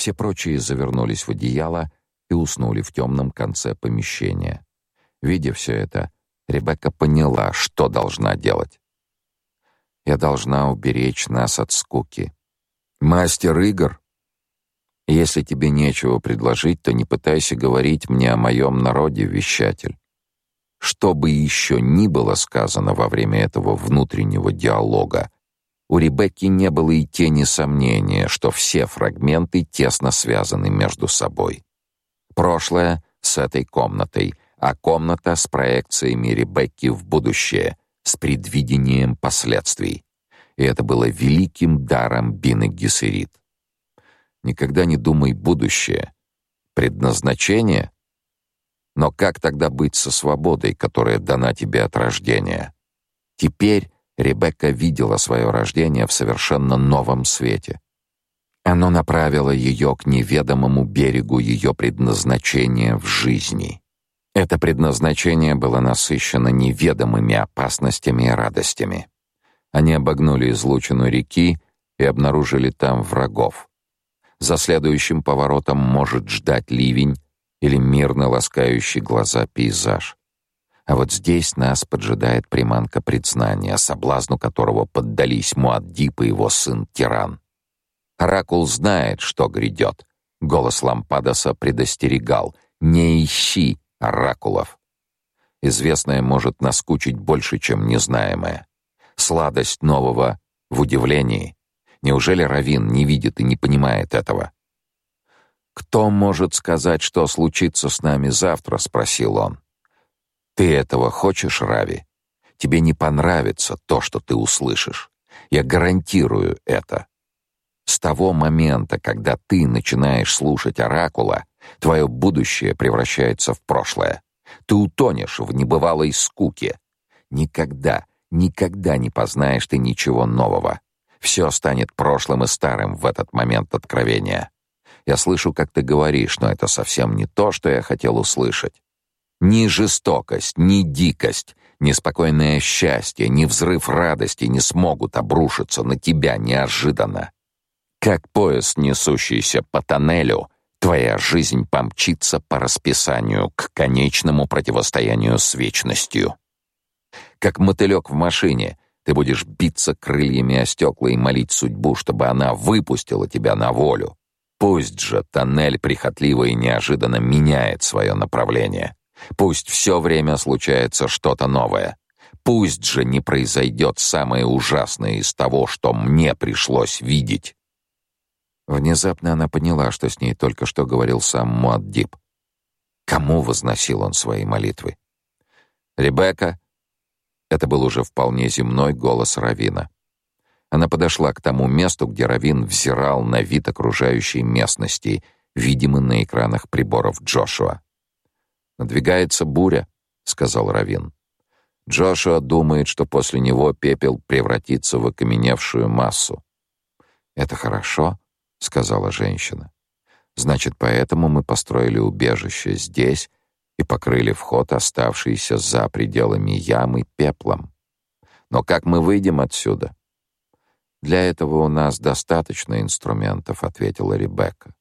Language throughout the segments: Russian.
Все прочие завернулись в одеяло и уснули в темном конце помещения. Видя все это, Ребекка поняла, что должна делать. «Я должна уберечь нас от скуки. Мастер игр? Если тебе нечего предложить, то не пытайся говорить мне о моем народе, вещатель. Что бы еще ни было сказано во время этого внутреннего диалога, у Ребекки не было и тени сомнения, что все фрагменты тесно связаны между собой. Прошлое с этой комнатой, а комната с проекциями Ребекки в будущее, с предвидением последствий. И это было великим даром Бины Гессерит. Никогда не думай будущее. Предназначение? Но как тогда быть со свободой, которая дана тебе от рождения? Теперь Ребекка видела свое рождение в совершенно новом свете. Оно направило ее к неведомому берегу ее предназначения в жизни. Это предназначение было насыщено неведомыми опасностями и радостями. Они обогнули излучину реки и обнаружили там врагов. За следующим поворотом может ждать ливень или мирно ласкающий глаза пейзаж. А вот здесь нас поджидает приманка предзнания, соблазну которого поддались Муаддиб и его сын Тиран. Оракул знает, что грядет. Голос Лампадоса предостерегал: "Не ищи оракулов". Известное может наскучить больше, чем незнаемое. Сладость нового в удивлении. Неужели Равин не видит и не понимает этого? Кто может сказать, что случится с нами завтра, спросил он. Ты этого хочешь, Рави? Тебе не понравится то, что ты услышишь. Я гарантирую это. С того момента, когда ты начинаешь слушать оракула, твое будущее превращается в прошлое. Ты утонешь в небывалой скуке. Никогда, никогда не познаешь ты ничего нового. Все станет прошлым и старым в этот момент откровения. Я слышу, как ты говоришь, но это совсем не то, что я хотел услышать. Ни жестокость, ни дикость, ни спокойное счастье, ни взрыв радости не смогут обрушиться на тебя неожиданно. Как поезд, несущийся по тоннелю, твоя жизнь помчится по расписанию к конечному противостоянию с вечностью. Как мотылек в машине, ты будешь биться крыльями о стекла и молить судьбу, чтобы она выпустила тебя на волю. Пусть же тоннель прихотливо и неожиданно меняет свое направление. Пусть все время случается что-то новое. Пусть же не произойдет самое ужасное из того, что мне пришлось видеть. Внезапно она поняла, что с ней только что говорил сам Муаддиб. Кому возносил он свои молитвы? Ребекка. Это был уже вполне земной голос Равина. Она подошла к тому месту, где Равин взирал на вид окружающей местности, видимый на экранах приборов Джошуа. Надвигается буря, сказал Равин. Джошуа думает, что после него пепел превратится в окаменевшую массу. Это хорошо, сказала женщина. Значит, поэтому мы построили убежище здесь и покрыли вход, оставшийся за пределами ямы, пеплом. Но как мы выйдем отсюда? Для этого у нас достаточно инструментов, ответила Ребекка.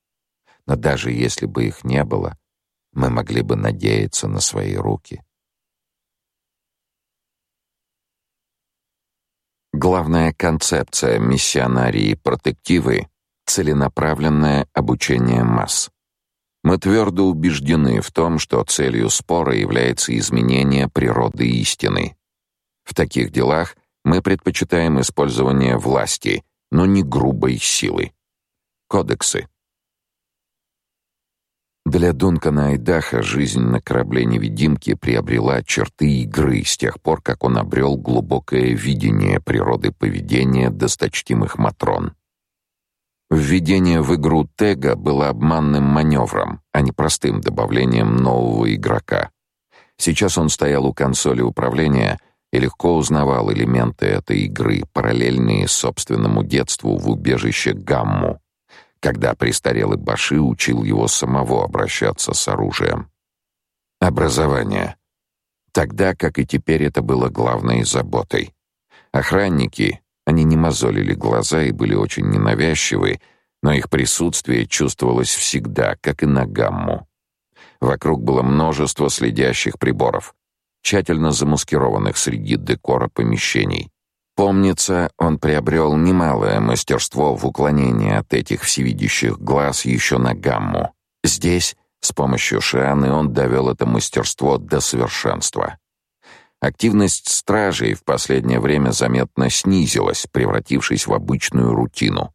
Но даже если бы их не было, мы могли бы надеяться на свои руки. Главная концепция миссионарии протективы — целенаправленное обучение масс. Мы твердо убеждены в том, что целью спора является изменение природы истины. В таких делах мы предпочитаем использование власти, но не грубой силы. Кодексы для Дункана Айдаха жизнь на корабле-невидимке приобрела черты игры с тех пор, как он обрел глубокое видение природы поведения досточтимых матрон. Введение в игру Тега было обманным маневром, а не простым добавлением нового игрока. Сейчас он стоял у консоли управления и легко узнавал элементы этой игры, параллельные собственному детству в убежище Гамму когда престарелый Баши учил его самого обращаться с оружием. Образование. Тогда, как и теперь, это было главной заботой. Охранники, они не мозолили глаза и были очень ненавязчивы, но их присутствие чувствовалось всегда, как и на гамму. Вокруг было множество следящих приборов, тщательно замаскированных среди декора помещений. Помнится, он приобрел немалое мастерство в уклонении от этих всевидящих глаз еще на гамму. Здесь, с помощью Шианы, он довел это мастерство до совершенства. Активность стражей в последнее время заметно снизилась, превратившись в обычную рутину.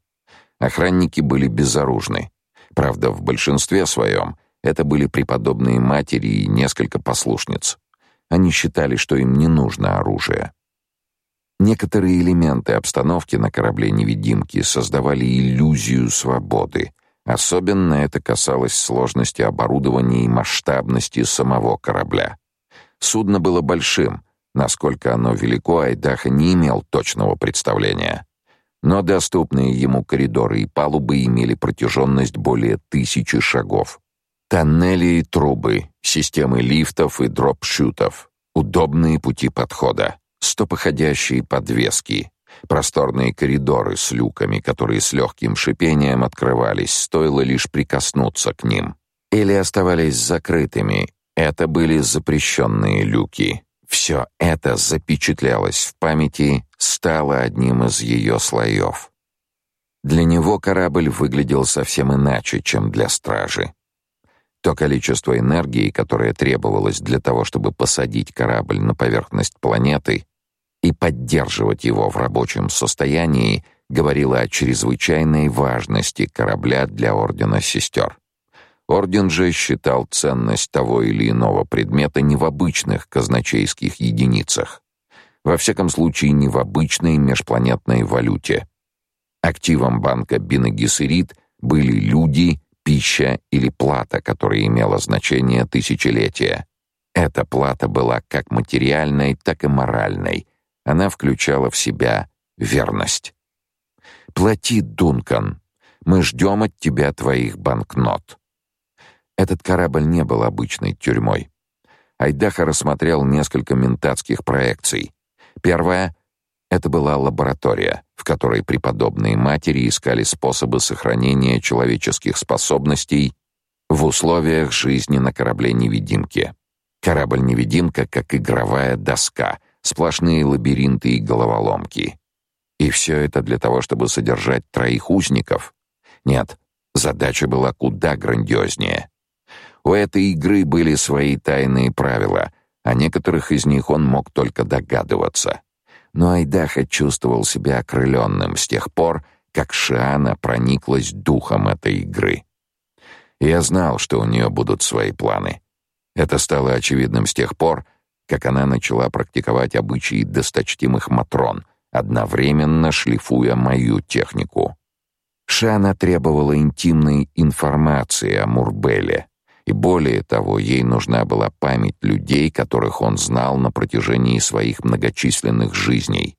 Охранники были безоружны. Правда, в большинстве своем это были преподобные матери и несколько послушниц. Они считали, что им не нужно оружие. Некоторые элементы обстановки на корабле-невидимки создавали иллюзию свободы. Особенно это касалось сложности оборудования и масштабности самого корабля. Судно было большим, насколько оно велико, Айдаха не имел точного представления. Но доступные ему коридоры и палубы имели протяженность более тысячи шагов. Тоннели и трубы, системы лифтов и дропшутов, удобные пути подхода, стопоходящие подвески, просторные коридоры с люками, которые с легким шипением открывались, стоило лишь прикоснуться к ним, или оставались закрытыми. Это были запрещенные люки. Все это запечатлелось в памяти, стало одним из ее слоев. Для него корабль выглядел совсем иначе, чем для стражи. То количество энергии, которое требовалось для того, чтобы посадить корабль на поверхность планеты и поддерживать его в рабочем состоянии, говорило о чрезвычайной важности корабля для ордена сестер. Орден же считал ценность того или иного предмета не в обычных казначейских единицах, во всяком случае не в обычной межпланетной валюте. Активом банка Бинагисерит были люди пища или плата, которая имела значение тысячелетия. Эта плата была как материальной, так и моральной. Она включала в себя верность. «Плати, Дункан. Мы ждем от тебя твоих банкнот». Этот корабль не был обычной тюрьмой. Айдаха рассмотрел несколько ментатских проекций. Первая это была лаборатория, в которой преподобные матери искали способы сохранения человеческих способностей в условиях жизни на корабле-невидимке. Корабль-невидимка как игровая доска, сплошные лабиринты и головоломки. И все это для того, чтобы содержать троих узников? Нет, задача была куда грандиознее. У этой игры были свои тайные правила, о некоторых из них он мог только догадываться но Айдаха чувствовал себя окрыленным с тех пор, как Шиана прониклась духом этой игры. Я знал, что у нее будут свои планы. Это стало очевидным с тех пор, как она начала практиковать обычаи досточтимых матрон, одновременно шлифуя мою технику. Шана требовала интимной информации о Мурбеле, и более того, ей нужна была память людей, которых он знал на протяжении своих многочисленных жизней.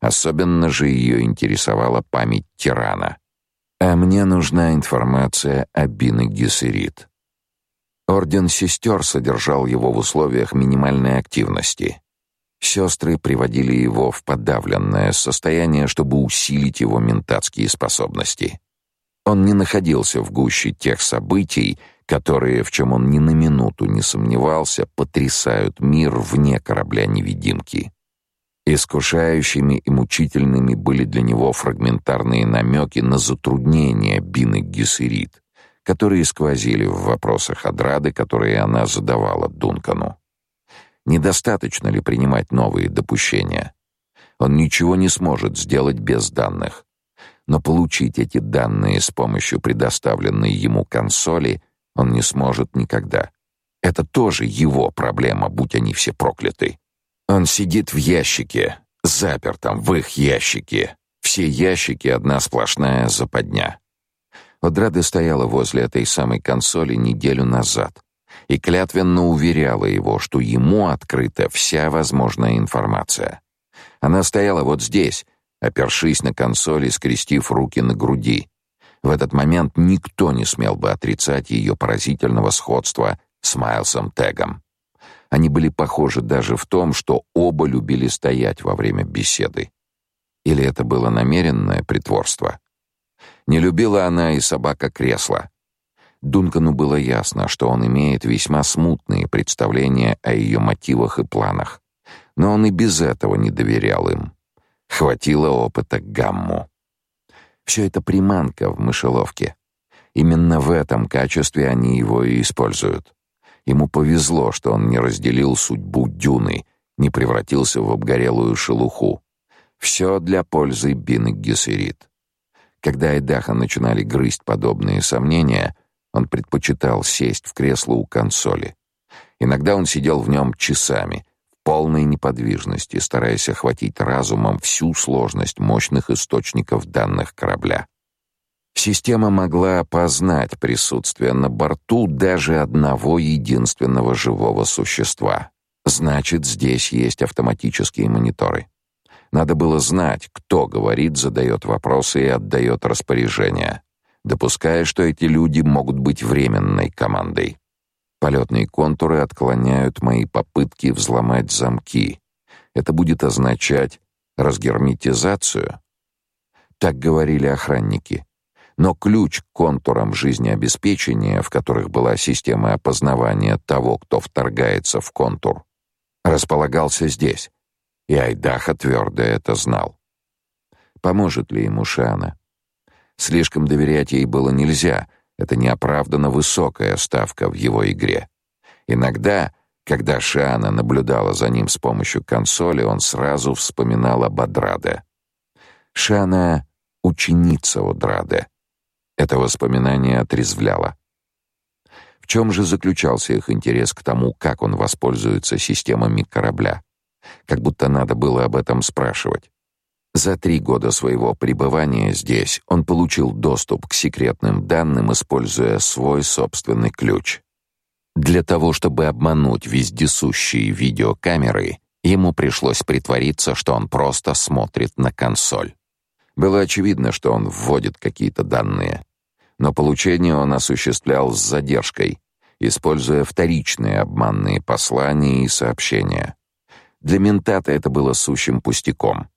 Особенно же ее интересовала память тирана. А мне нужна информация о Бине Гессерит. Орден сестер содержал его в условиях минимальной активности. Сестры приводили его в подавленное состояние, чтобы усилить его ментатские способности. Он не находился в гуще тех событий, которые, в чем он ни на минуту не сомневался, потрясают мир вне корабля-невидимки. Искушающими и мучительными были для него фрагментарные намеки на затруднения Бины Гессерит, которые сквозили в вопросах Адрады, которые она задавала Дункану. Недостаточно ли принимать новые допущения? Он ничего не сможет сделать без данных. Но получить эти данные с помощью предоставленной ему консоли он не сможет никогда. Это тоже его проблема, будь они все прокляты. Он сидит в ящике, запертом в их ящике. Все ящики одна сплошная западня. Одрада стояла возле этой самой консоли неделю назад и клятвенно уверяла его, что ему открыта вся возможная информация. Она стояла вот здесь, опершись на консоли, скрестив руки на груди, в этот момент никто не смел бы отрицать ее поразительного сходства с Майлсом Тегом. Они были похожи даже в том, что оба любили стоять во время беседы. Или это было намеренное притворство? Не любила она и собака кресла. Дункану было ясно, что он имеет весьма смутные представления о ее мотивах и планах. Но он и без этого не доверял им. Хватило опыта гамму. Все это приманка в мышеловке. Именно в этом качестве они его и используют. Ему повезло, что он не разделил судьбу дюны, не превратился в обгорелую шелуху. Все для пользы Бин Гессерит. Когда Айдаха начинали грызть подобные сомнения, он предпочитал сесть в кресло у консоли. Иногда он сидел в нем часами, в полной неподвижности, стараясь охватить разумом всю сложность мощных источников данных корабля. Система могла опознать присутствие на борту даже одного единственного живого существа. Значит, здесь есть автоматические мониторы. Надо было знать, кто говорит, задает вопросы и отдает распоряжения, допуская, что эти люди могут быть временной командой. Полетные контуры отклоняют мои попытки взломать замки. Это будет означать разгерметизацию. Так говорили охранники. Но ключ к контурам жизнеобеспечения, в которых была система опознавания того, кто вторгается в контур, располагался здесь, и Айдаха твердо это знал. Поможет ли ему Шана? Слишком доверять ей было нельзя, это неоправданно высокая ставка в его игре. Иногда, когда Шана наблюдала за ним с помощью консоли, он сразу вспоминал об Адраде. Шана — ученица Одраде. Это воспоминание отрезвляло. В чем же заключался их интерес к тому, как он воспользуется системами корабля? Как будто надо было об этом спрашивать. За три года своего пребывания здесь он получил доступ к секретным данным, используя свой собственный ключ. Для того, чтобы обмануть вездесущие видеокамеры, ему пришлось притвориться, что он просто смотрит на консоль. Было очевидно, что он вводит какие-то данные, но получение он осуществлял с задержкой, используя вторичные обманные послания и сообщения. Для ментата это было сущим пустяком,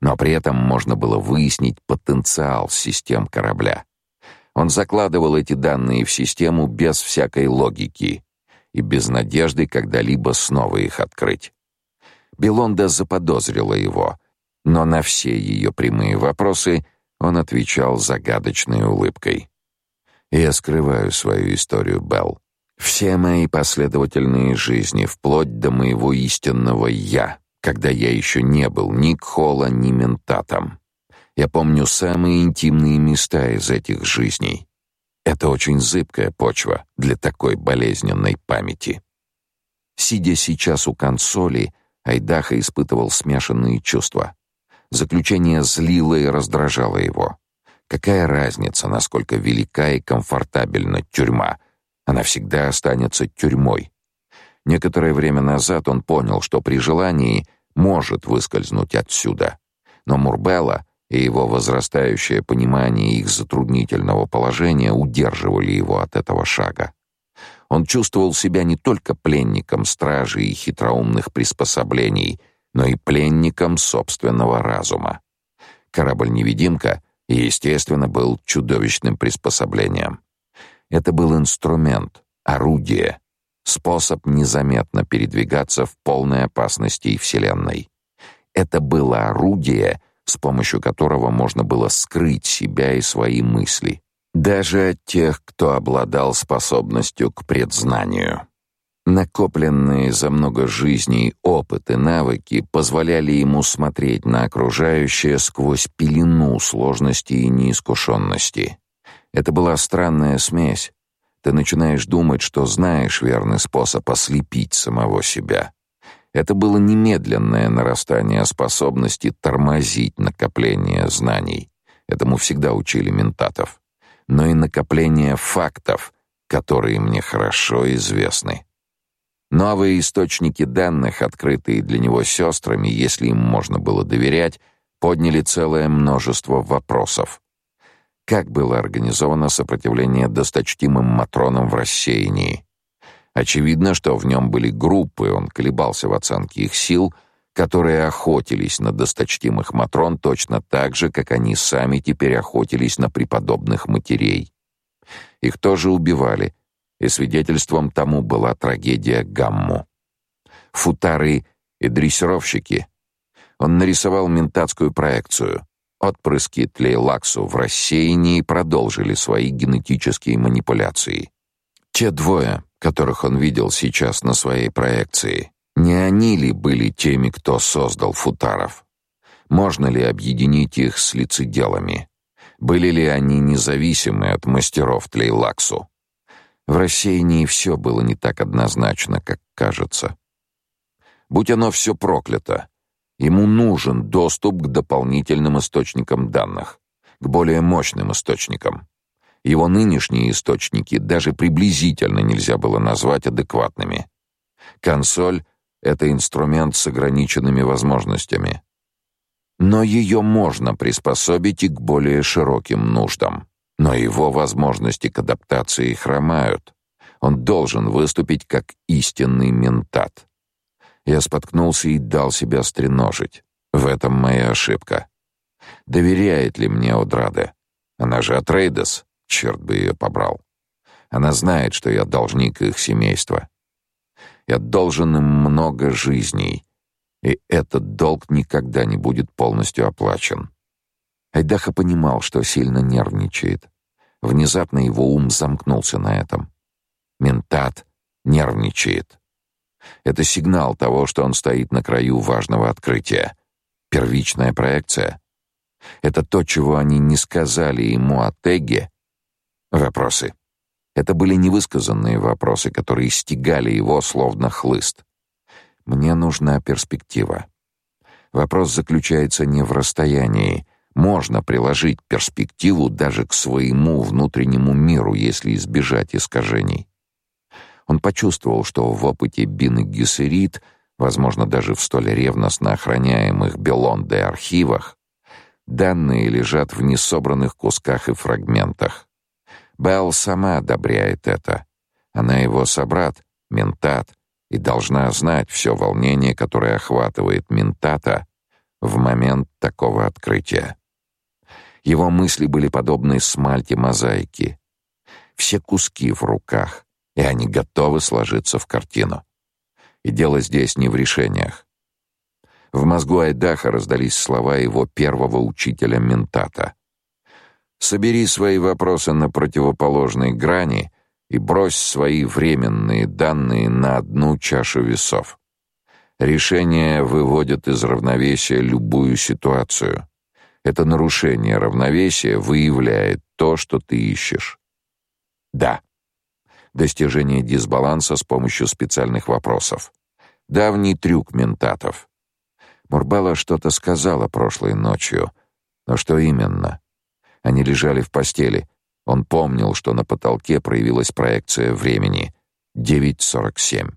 но при этом можно было выяснить потенциал систем корабля. Он закладывал эти данные в систему без всякой логики и без надежды когда-либо снова их открыть. Белонда заподозрила его, но на все ее прямые вопросы он отвечал загадочной улыбкой. «Я скрываю свою историю, Белл. Все мои последовательные жизни, вплоть до моего истинного «я», когда я еще не был ни Кхола, ни Ментатом. Я помню самые интимные места из этих жизней. Это очень зыбкая почва для такой болезненной памяти. Сидя сейчас у консоли, Айдаха испытывал смешанные чувства. Заключение злило и раздражало его. Какая разница, насколько велика и комфортабельна тюрьма — она всегда останется тюрьмой. Некоторое время назад он понял, что при желании может выскользнуть отсюда. Но Мурбелла и его возрастающее понимание их затруднительного положения удерживали его от этого шага. Он чувствовал себя не только пленником стражи и хитроумных приспособлений, но и пленником собственного разума. Корабль-невидимка, естественно, был чудовищным приспособлением. Это был инструмент, орудие, способ незаметно передвигаться в полной опасности Вселенной. Это было орудие, с помощью которого можно было скрыть себя и свои мысли, даже от тех, кто обладал способностью к предзнанию. Накопленные за много жизней опыт и навыки позволяли ему смотреть на окружающее сквозь пелену сложности и неискушенности. Это была странная смесь. Ты начинаешь думать, что знаешь верный способ ослепить самого себя. Это было немедленное нарастание способности тормозить накопление знаний. Этому всегда учили ментатов. Но и накопление фактов, которые мне хорошо известны. Новые источники данных, открытые для него сестрами, если им можно было доверять, подняли целое множество вопросов как было организовано сопротивление досточтимым матронам в рассеянии. Очевидно, что в нем были группы, он колебался в оценке их сил, которые охотились на досточтимых матрон точно так же, как они сами теперь охотились на преподобных матерей. Их тоже убивали, и свидетельством тому была трагедия Гамму. Футары и дрессировщики. Он нарисовал ментатскую проекцию. Отпрыски Тлейлаксу в рассеянии продолжили свои генетические манипуляции. Те двое, которых он видел сейчас на своей проекции, не они ли были теми, кто создал футаров? Можно ли объединить их с лицеделами? Были ли они независимы от мастеров Тлейлаксу? В рассеянии все было не так однозначно, как кажется. Будь оно все проклято, ему нужен доступ к дополнительным источникам данных, к более мощным источникам. Его нынешние источники даже приблизительно нельзя было назвать адекватными. Консоль это инструмент с ограниченными возможностями. Но ее можно приспособить и к более широким нуждам. Но его возможности к адаптации хромают. Он должен выступить как истинный ментат. Я споткнулся и дал себя стреножить. В этом моя ошибка. Доверяет ли мне Одраде? Она же Атрейдес, черт бы ее побрал. Она знает, что я должник их семейства. Я должен им много жизней, и этот долг никогда не будет полностью оплачен. Айдаха понимал, что сильно нервничает. Внезапно его ум замкнулся на этом. Ментат нервничает. Это сигнал того, что он стоит на краю важного открытия. Первичная проекция. Это то, чего они не сказали ему о Теге. Вопросы. Это были невысказанные вопросы, которые стегали его словно хлыст. Мне нужна перспектива. Вопрос заключается не в расстоянии. Можно приложить перспективу даже к своему внутреннему миру, если избежать искажений. Он почувствовал, что в опыте Бины Гессерит, возможно, даже в столь ревностно охраняемых Белонде архивах, данные лежат в несобранных кусках и фрагментах. Белл сама одобряет это. Она его собрат, ментат, и должна знать все волнение, которое охватывает ментата в момент такого открытия. Его мысли были подобны смальте мозаики. Все куски в руках, и они готовы сложиться в картину. И дело здесь не в решениях. В мозгу Айдаха раздались слова его первого учителя ментата. Собери свои вопросы на противоположной грани и брось свои временные данные на одну чашу весов. Решение выводит из равновесия любую ситуацию. Это нарушение равновесия выявляет то, что ты ищешь. Да. Достижение дисбаланса с помощью специальных вопросов. Давний трюк ментатов. Мурбала что-то сказала прошлой ночью, но что именно? Они лежали в постели. Он помнил, что на потолке проявилась проекция времени 9:47.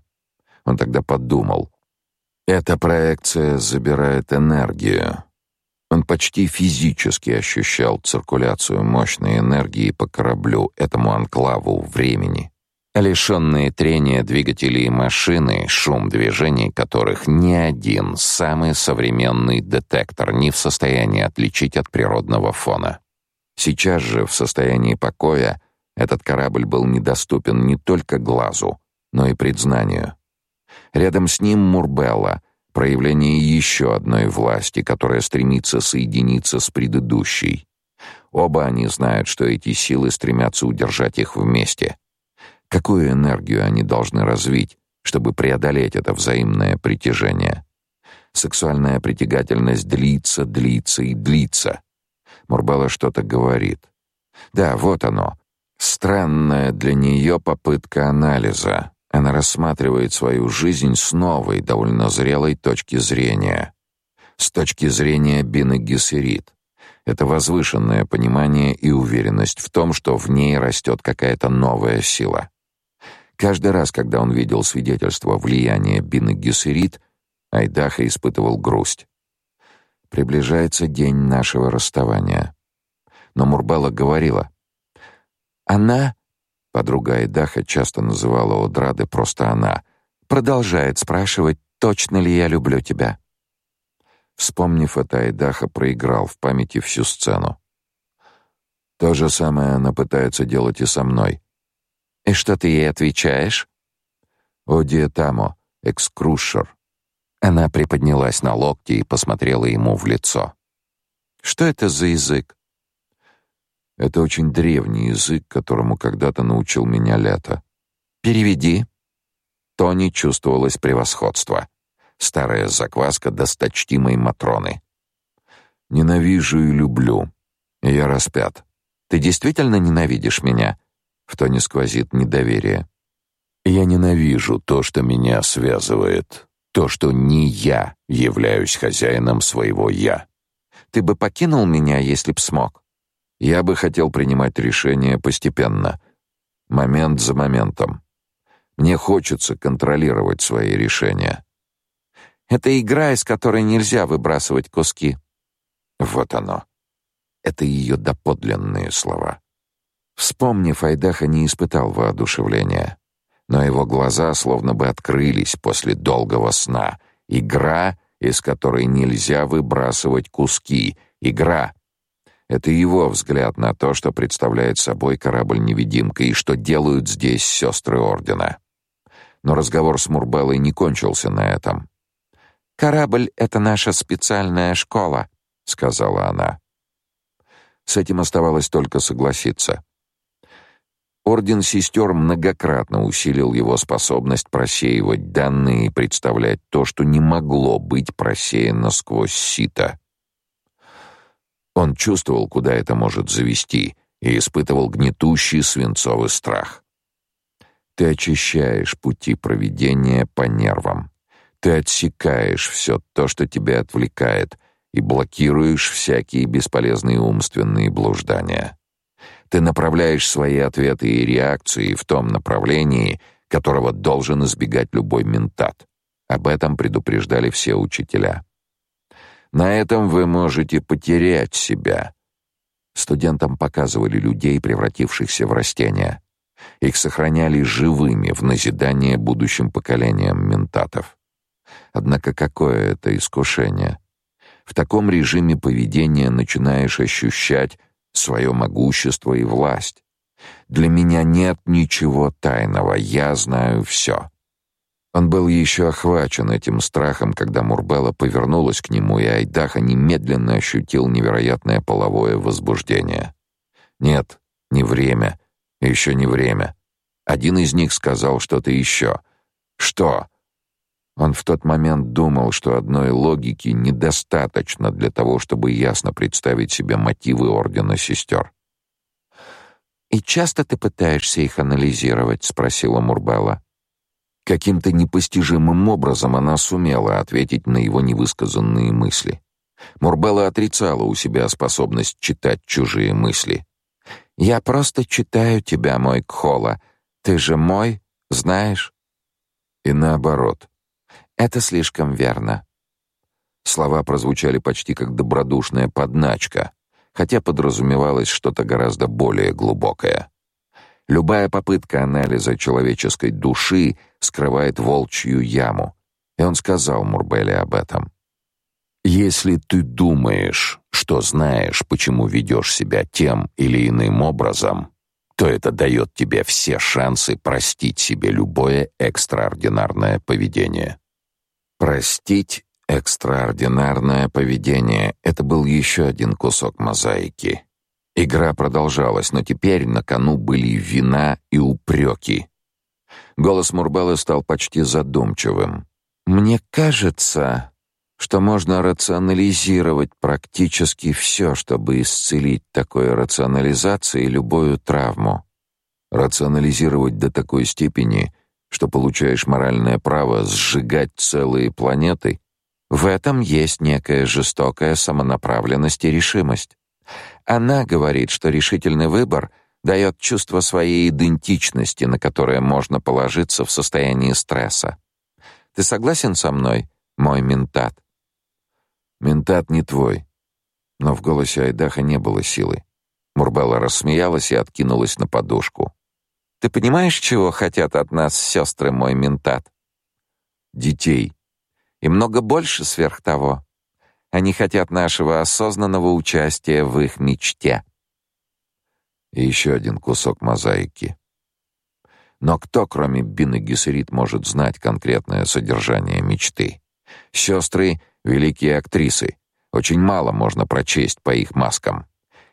Он тогда подумал: эта проекция забирает энергию. Он почти физически ощущал циркуляцию мощной энергии по кораблю, этому анклаву времени. Лишенные трения двигатели и машины, шум движений которых ни один самый современный детектор не в состоянии отличить от природного фона. Сейчас же, в состоянии покоя, этот корабль был недоступен не только глазу, но и предзнанию. Рядом с ним Мурбелла, проявление еще одной власти, которая стремится соединиться с предыдущей. Оба они знают, что эти силы стремятся удержать их вместе. Какую энергию они должны развить, чтобы преодолеть это взаимное притяжение? Сексуальная притягательность длится, длится и длится. Мурбала что-то говорит. Да, вот оно. Странная для нее попытка анализа. Она рассматривает свою жизнь с новой, довольно зрелой точки зрения. С точки зрения Бины Гессерит. Это возвышенное понимание и уверенность в том, что в ней растет какая-то новая сила. Каждый раз, когда он видел свидетельство влияния Бины Гессерит, Айдаха испытывал грусть. Приближается день нашего расставания. Но Мурбала говорила: "Она, подруга Айдаха часто называла Одрады просто она, продолжает спрашивать, точно ли я люблю тебя. Вспомнив это, Айдаха проиграл в памяти всю сцену. То же самое она пытается делать и со мной. И что ты ей отвечаешь? О диетамо, экскрушер. Она приподнялась на локти и посмотрела ему в лицо. Что это за язык? Это очень древний язык, которому когда-то научил меня Лето. Переведи. Тони чувствовалось превосходство. Старая закваска досточтимой Матроны. Ненавижу и люблю. Я распят. Ты действительно ненавидишь меня? В тоне сквозит недоверие. Я ненавижу то, что меня связывает, то, что не я являюсь хозяином своего я. Ты бы покинул меня, если б смог. Я бы хотел принимать решения постепенно, момент за моментом. Мне хочется контролировать свои решения. Это игра, из которой нельзя выбрасывать куски. Вот оно. Это ее доподлинные слова. Вспомнив, Айдаха не испытал воодушевления, но его глаза словно бы открылись после долгого сна. Игра, из которой нельзя выбрасывать куски. Игра. Это его взгляд на то, что представляет собой корабль-невидимка и что делают здесь сестры Ордена. Но разговор с Мурбеллой не кончился на этом. «Корабль — это наша специальная школа», — сказала она. С этим оставалось только согласиться. Орден сестер многократно усилил его способность просеивать данные и представлять то, что не могло быть просеяно сквозь сито. Он чувствовал, куда это может завести, и испытывал гнетущий свинцовый страх. Ты очищаешь пути проведения по нервам. Ты отсекаешь все то, что тебя отвлекает, и блокируешь всякие бесполезные умственные блуждания. Ты направляешь свои ответы и реакции в том направлении, которого должен избегать любой ментат. Об этом предупреждали все учителя. На этом вы можете потерять себя. Студентам показывали людей, превратившихся в растения. Их сохраняли живыми в назидание будущим поколениям ментатов. Однако какое это искушение? В таком режиме поведения начинаешь ощущать свое могущество и власть. Для меня нет ничего тайного, я знаю все. Он был еще охвачен этим страхом, когда Мурбелла повернулась к нему, и Айдаха немедленно ощутил невероятное половое возбуждение. Нет, не время, еще не время. Один из них сказал что-то еще. Что? Он в тот момент думал, что одной логики недостаточно для того, чтобы ясно представить себе мотивы ордена сестер. «И часто ты пытаешься их анализировать?» — спросила Мурбелла. Каким-то непостижимым образом она сумела ответить на его невысказанные мысли. Мурбелла отрицала у себя способность читать чужие мысли. «Я просто читаю тебя, мой Кхола. Ты же мой, знаешь?» И наоборот. Это слишком верно. Слова прозвучали почти как добродушная подначка, хотя подразумевалось что-то гораздо более глубокое. Любая попытка анализа человеческой души скрывает волчью яму, и он сказал Мурбеле об этом. Если ты думаешь, что знаешь, почему ведешь себя тем или иным образом, то это дает тебе все шансы простить себе любое экстраординарное поведение. Простить экстраординарное поведение это был еще один кусок мозаики. Игра продолжалась, но теперь на кону были вина и упреки. Голос Мурбеллы стал почти задумчивым. Мне кажется, что можно рационализировать практически все, чтобы исцелить такой рационализацией любую травму. Рационализировать до такой степени, что получаешь моральное право сжигать целые планеты, в этом есть некая жестокая самонаправленность и решимость. Она говорит, что решительный выбор дает чувство своей идентичности, на которое можно положиться в состоянии стресса. Ты согласен со мной, мой ментат? Ментат не твой. Но в голосе Айдаха не было силы. Мурбелла рассмеялась и откинулась на подушку. Ты понимаешь, чего хотят от нас сестры мой ментат? Детей. И много больше сверх того. Они хотят нашего осознанного участия в их мечте. И еще один кусок мозаики. Но кто, кроме Бины Гессерит, может знать конкретное содержание мечты? Сестры — великие актрисы. Очень мало можно прочесть по их маскам.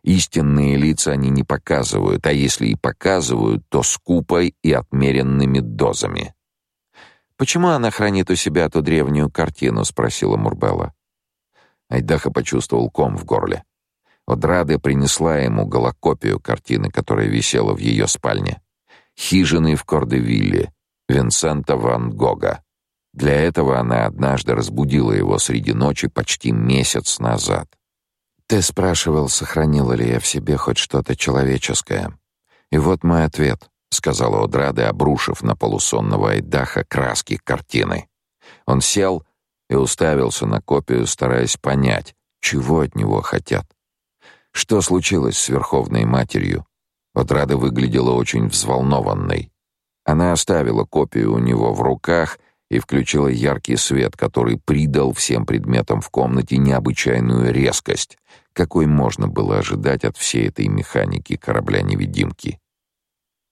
Истинные лица они не показывают, а если и показывают, то скупой и отмеренными дозами. «Почему она хранит у себя ту древнюю картину?» — спросила Мурбелла. Айдаха почувствовал ком в горле. Одрады принесла ему голокопию картины, которая висела в ее спальне. Хижины в Кордевилле, Винсента ван Гога. Для этого она однажды разбудила его среди ночи почти месяц назад. Ты спрашивал, сохранила ли я в себе хоть что-то человеческое. И вот мой ответ, сказала Одрады, обрушив на полусонного Айдаха краски картины. Он сел и уставился на копию, стараясь понять, чего от него хотят. Что случилось с Верховной Матерью? Одрада выглядела очень взволнованной. Она оставила копию у него в руках и включила яркий свет, который придал всем предметам в комнате необычайную резкость, какой можно было ожидать от всей этой механики корабля-невидимки.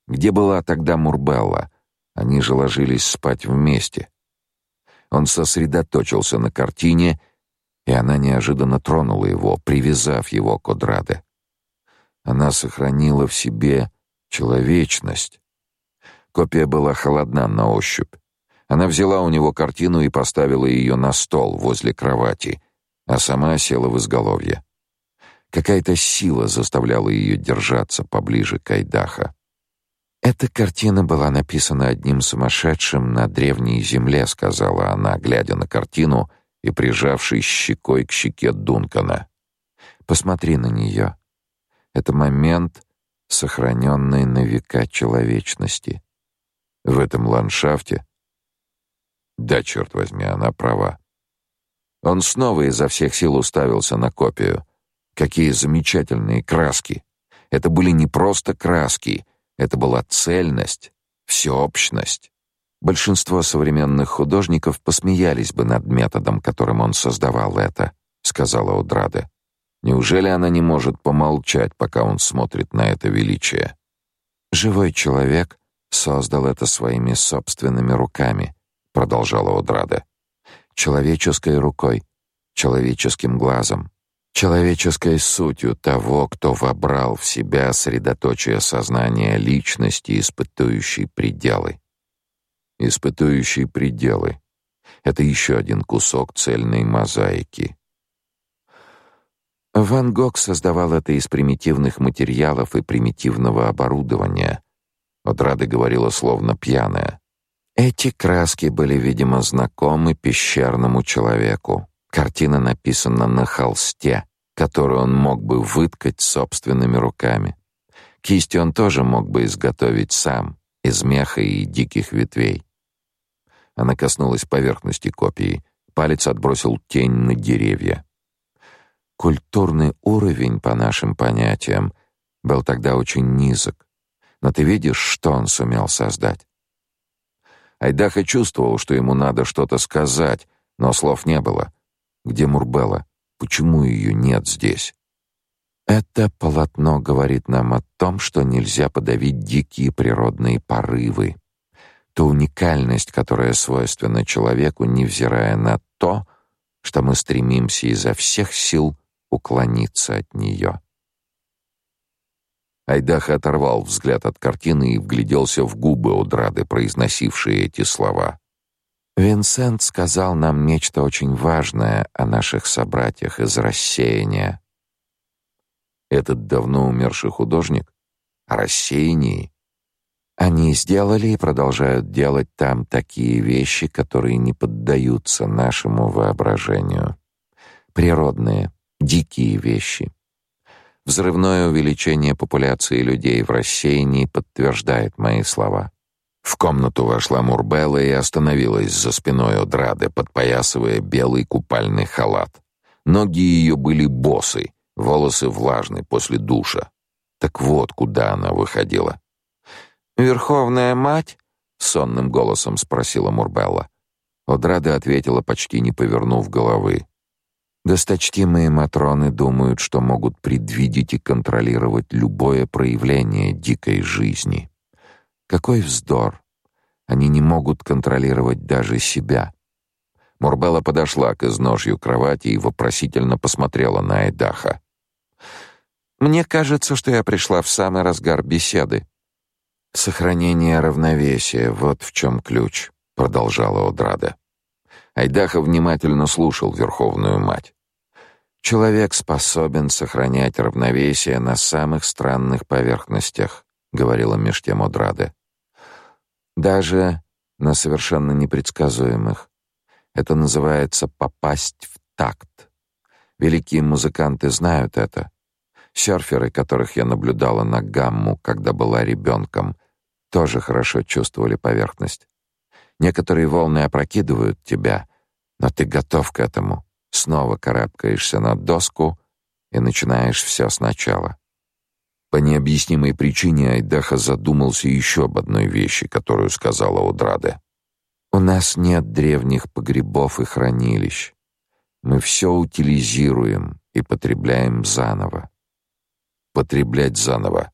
Где была тогда Мурбелла? Они же ложились спать вместе. Он сосредоточился на картине, и она неожиданно тронула его, привязав его к Одраде. Она сохранила в себе человечность. Копия была холодна на ощупь. Она взяла у него картину и поставила ее на стол возле кровати, а сама села в изголовье. Какая-то сила заставляла ее держаться поближе к Айдаха. Эта картина была написана одним сумасшедшим на древней земле, сказала она, глядя на картину и прижавшись щекой к щеке Дункана. Посмотри на нее. Это момент, сохраненный на века человечности. В этом ландшафте Да черт возьми, она права. Он снова изо всех сил уставился на копию. Какие замечательные краски! Это были не просто краски, это была цельность, всеобщность. Большинство современных художников посмеялись бы над методом, которым он создавал это, сказала Одраде. Неужели она не может помолчать, пока он смотрит на это величие? Живой человек создал это своими собственными руками, продолжала Одраде. Человеческой рукой, человеческим глазом, человеческой сутью того, кто вобрал в себя средоточие сознания личности, испытующей пределы. Испытующие пределы. Это еще один кусок цельной мозаики. Ван Гог создавал это из примитивных материалов и примитивного оборудования. Одрада говорила словно пьяная. Эти краски были, видимо, знакомы пещерному человеку. Картина написана на холсте, который он мог бы выткать собственными руками. Кисти он тоже мог бы изготовить сам, из меха и диких ветвей. Она коснулась поверхности копии. Палец отбросил тень на деревья. Культурный уровень, по нашим понятиям, был тогда очень низок. Но ты видишь, что он сумел создать. Айдаха чувствовал, что ему надо что-то сказать, но слов не было. Где Мурбелла? Почему ее нет здесь? Это полотно говорит нам о том, что нельзя подавить дикие природные порывы, ту уникальность, которая свойственна человеку, невзирая на то, что мы стремимся изо всех сил уклониться от нее. Айдаха оторвал взгляд от картины и вгляделся в губы Одрады, произносившие эти слова. Винсент сказал нам нечто очень важное о наших собратьях из рассеяния. Этот давно умерший художник о рассеянии. Они сделали и продолжают делать там такие вещи, которые не поддаются нашему воображению. Природные, дикие вещи. Взрывное увеличение популяции людей в рассеянии подтверждает мои слова. В комнату вошла Мурбелла и остановилась за спиной Одрады, подпоясывая белый купальный халат. Ноги ее были босы, волосы влажны после душа. Так вот, куда она выходила. «Верховная мать?» — сонным голосом спросила Мурбелла. Одрада ответила, почти не повернув головы. Досточтимые матроны думают, что могут предвидеть и контролировать любое проявление дикой жизни. Какой вздор! Они не могут контролировать даже себя. Мурбелла подошла к изножью кровати и вопросительно посмотрела на Айдаха. «Мне кажется, что я пришла в самый разгар беседы». «Сохранение равновесия — вот в чем ключ», — продолжала Одрада. Айдаха внимательно слушал Верховную Мать. «Человек способен сохранять равновесие на самых странных поверхностях», — говорила меж тем Одрада. «Даже на совершенно непредсказуемых. Это называется попасть в такт. Великие музыканты знают это. Серферы, которых я наблюдала на гамму, когда была ребенком, тоже хорошо чувствовали поверхность. Некоторые волны опрокидывают тебя, но ты готов к этому. Снова карабкаешься на доску и начинаешь все сначала. По необъяснимой причине Айдаха задумался еще об одной вещи, которую сказала Удраде. У нас нет древних погребов и хранилищ. Мы все утилизируем и потребляем заново. Потреблять заново.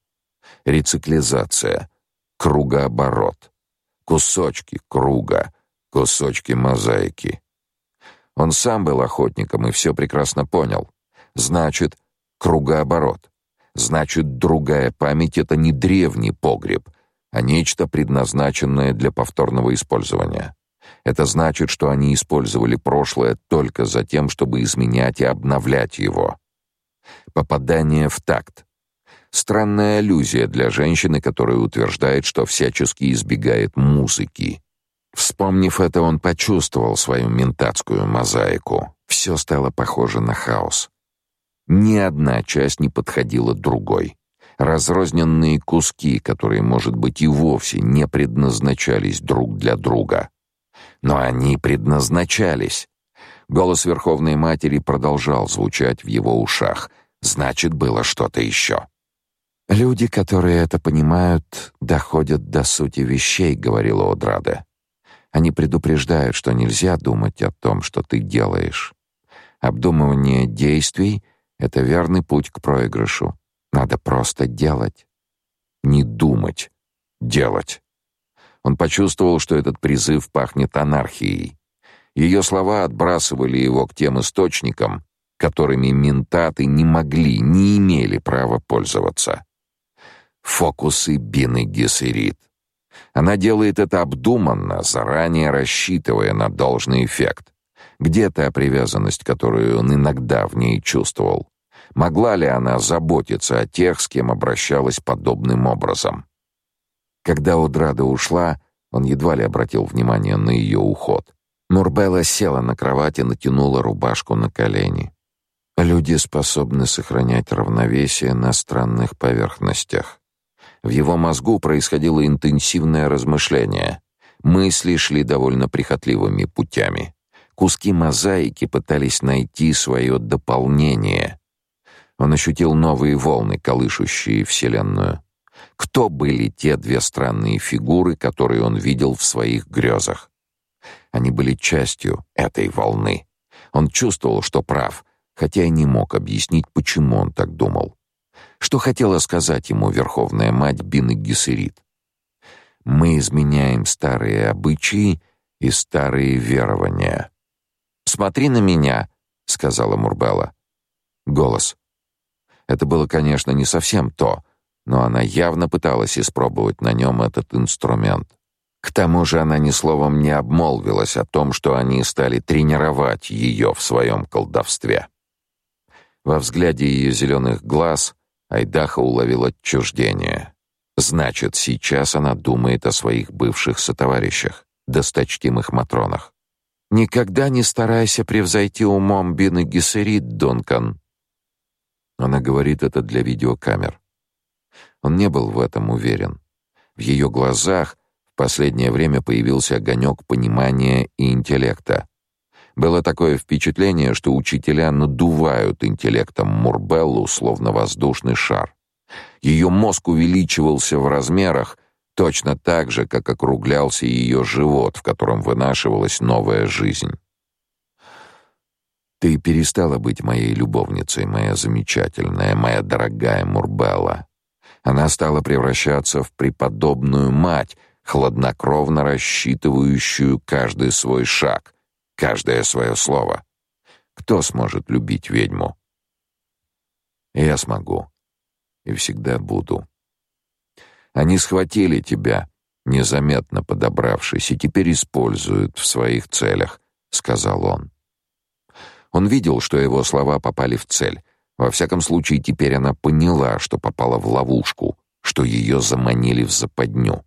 Рециклизация. Кругооборот. Кусочки круга. Кусочки мозаики. Он сам был охотником и все прекрасно понял. Значит, кругооборот. Значит, другая память — это не древний погреб, а нечто предназначенное для повторного использования. Это значит, что они использовали прошлое только за тем, чтобы изменять и обновлять его. Попадание в такт. Странная аллюзия для женщины, которая утверждает, что всячески избегает музыки. Вспомнив это, он почувствовал свою ментатскую мозаику. Все стало похоже на хаос. Ни одна часть не подходила другой разрозненные куски, которые, может быть, и вовсе не предназначались друг для друга. Но они предназначались. Голос Верховной Матери продолжал звучать в его ушах. Значит, было что-то еще. «Люди, которые это понимают, доходят до сути вещей», — говорила Одрада. «Они предупреждают, что нельзя думать о том, что ты делаешь. Обдумывание действий — это верный путь к проигрышу. Надо просто делать. Не думать, делать. Он почувствовал, что этот призыв пахнет анархией. Ее слова отбрасывали его к тем источникам, которыми ментаты не могли, не имели права пользоваться. Фокусы Бины Гессерит. Она делает это обдуманно, заранее рассчитывая на должный эффект. Где та привязанность, которую он иногда в ней чувствовал? Могла ли она заботиться о тех, с кем обращалась подобным образом? Когда Удрада ушла, он едва ли обратил внимание на ее уход. Мурбелла села на кровати, натянула рубашку на колени. Люди способны сохранять равновесие на странных поверхностях. В его мозгу происходило интенсивное размышление. Мысли шли довольно прихотливыми путями. Куски мозаики пытались найти свое дополнение, он ощутил новые волны, колышущие вселенную. Кто были те две странные фигуры, которые он видел в своих грезах? Они были частью этой волны. Он чувствовал, что прав, хотя и не мог объяснить, почему он так думал. Что хотела сказать ему Верховная Мать Бины Гессерит? Мы изменяем старые обычаи и старые верования. «Смотри на меня», — сказала Мурбелла. Голос. Это было, конечно, не совсем то, но она явно пыталась испробовать на нем этот инструмент. К тому же она ни словом не обмолвилась о том, что они стали тренировать ее в своем колдовстве. Во взгляде ее зеленых глаз Айдаха уловил отчуждение. Значит, сейчас она думает о своих бывших сотоварищах, досточтимых матронах. Никогда не старайся превзойти умом Бины Гессерит, Дункан, она говорит это для видеокамер. Он не был в этом уверен. В ее глазах в последнее время появился огонек понимания и интеллекта. Было такое впечатление, что учителя надувают интеллектом Мурбеллу словно воздушный шар. Ее мозг увеличивался в размерах точно так же, как округлялся ее живот, в котором вынашивалась новая жизнь. Ты перестала быть моей любовницей, моя замечательная, моя дорогая Мурбелла. Она стала превращаться в преподобную мать, хладнокровно рассчитывающую каждый свой шаг, каждое свое слово. Кто сможет любить ведьму? Я смогу. И всегда буду. Они схватили тебя, незаметно подобравшись, и теперь используют в своих целях, сказал он. Он видел, что его слова попали в цель. Во всяком случае, теперь она поняла, что попала в ловушку, что ее заманили в западню.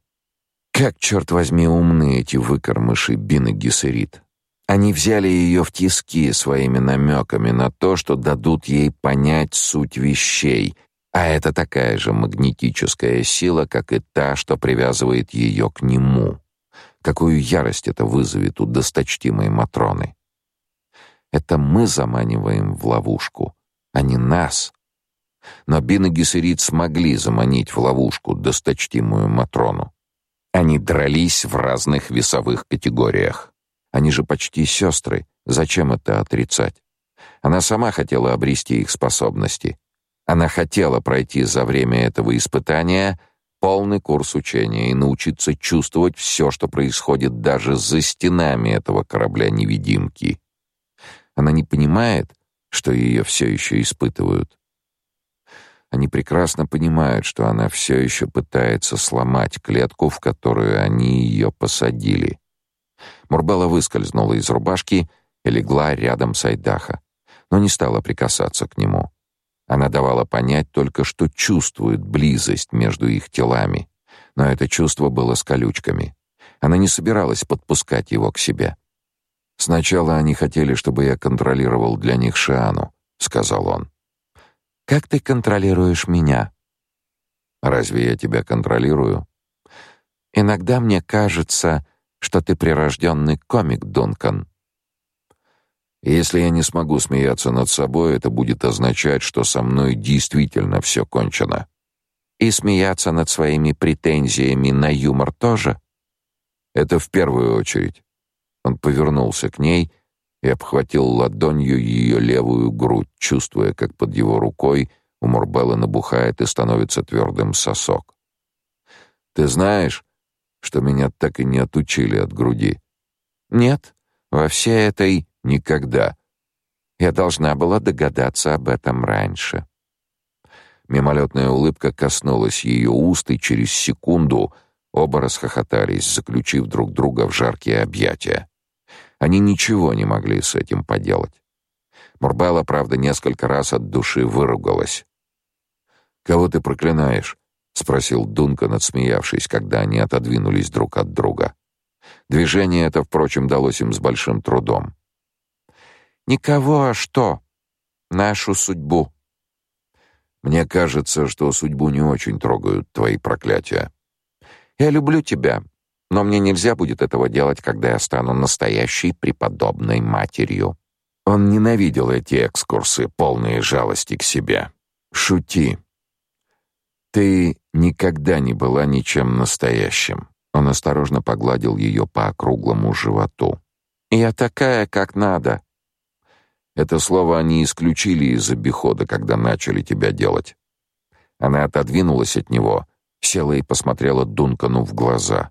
Как черт возьми умны эти выкормыши Бин и. Они взяли ее в тиски своими намеками на то, что дадут ей понять суть вещей, а это такая же магнетическая сила, как и та, что привязывает ее к нему. Какую ярость это вызовет у досточтимой Матроны. Это мы заманиваем в ловушку, а не нас. Но Бин и Гессерит смогли заманить в ловушку досточтимую Матрону. Они дрались в разных весовых категориях. Они же почти сестры. Зачем это отрицать? Она сама хотела обрести их способности. Она хотела пройти за время этого испытания полный курс учения и научиться чувствовать все, что происходит даже за стенами этого корабля-невидимки. Она не понимает, что ее все еще испытывают. Они прекрасно понимают, что она все еще пытается сломать клетку, в которую они ее посадили. Мурбелла выскользнула из рубашки и легла рядом с Айдаха, но не стала прикасаться к нему. Она давала понять только, что чувствует близость между их телами, но это чувство было с колючками. Она не собиралась подпускать его к себе. Сначала они хотели, чтобы я контролировал для них Шиану, сказал он. Как ты контролируешь меня? Разве я тебя контролирую? Иногда мне кажется, что ты прирожденный комик, Дункан. Если я не смогу смеяться над собой, это будет означать, что со мной действительно все кончено. И смеяться над своими претензиями на юмор тоже? Это в первую очередь. Он повернулся к ней и обхватил ладонью ее левую грудь, чувствуя, как под его рукой у Мурбелла набухает и становится твердым сосок. Ты знаешь, что меня так и не отучили от груди. Нет, во всей этой никогда. Я должна была догадаться об этом раньше. Мимолетная улыбка коснулась ее уст, и через секунду оба расхохотались, заключив друг друга в жаркие объятия. Они ничего не могли с этим поделать. Мурбелла, правда, несколько раз от души выругалась. «Кого ты проклинаешь?» — спросил Дункан, отсмеявшись, когда они отодвинулись друг от друга. Движение это, впрочем, далось им с большим трудом. «Никого, а что? Нашу судьбу». «Мне кажется, что судьбу не очень трогают твои проклятия». «Я люблю тебя, но мне нельзя будет этого делать, когда я стану настоящей преподобной матерью». Он ненавидел эти экскурсы, полные жалости к себе. «Шути», ты никогда не была ничем настоящим. Он осторожно погладил ее по округлому животу. Я такая, как надо. Это слово они исключили из обихода, когда начали тебя делать. Она отодвинулась от него, села и посмотрела Дункану в глаза.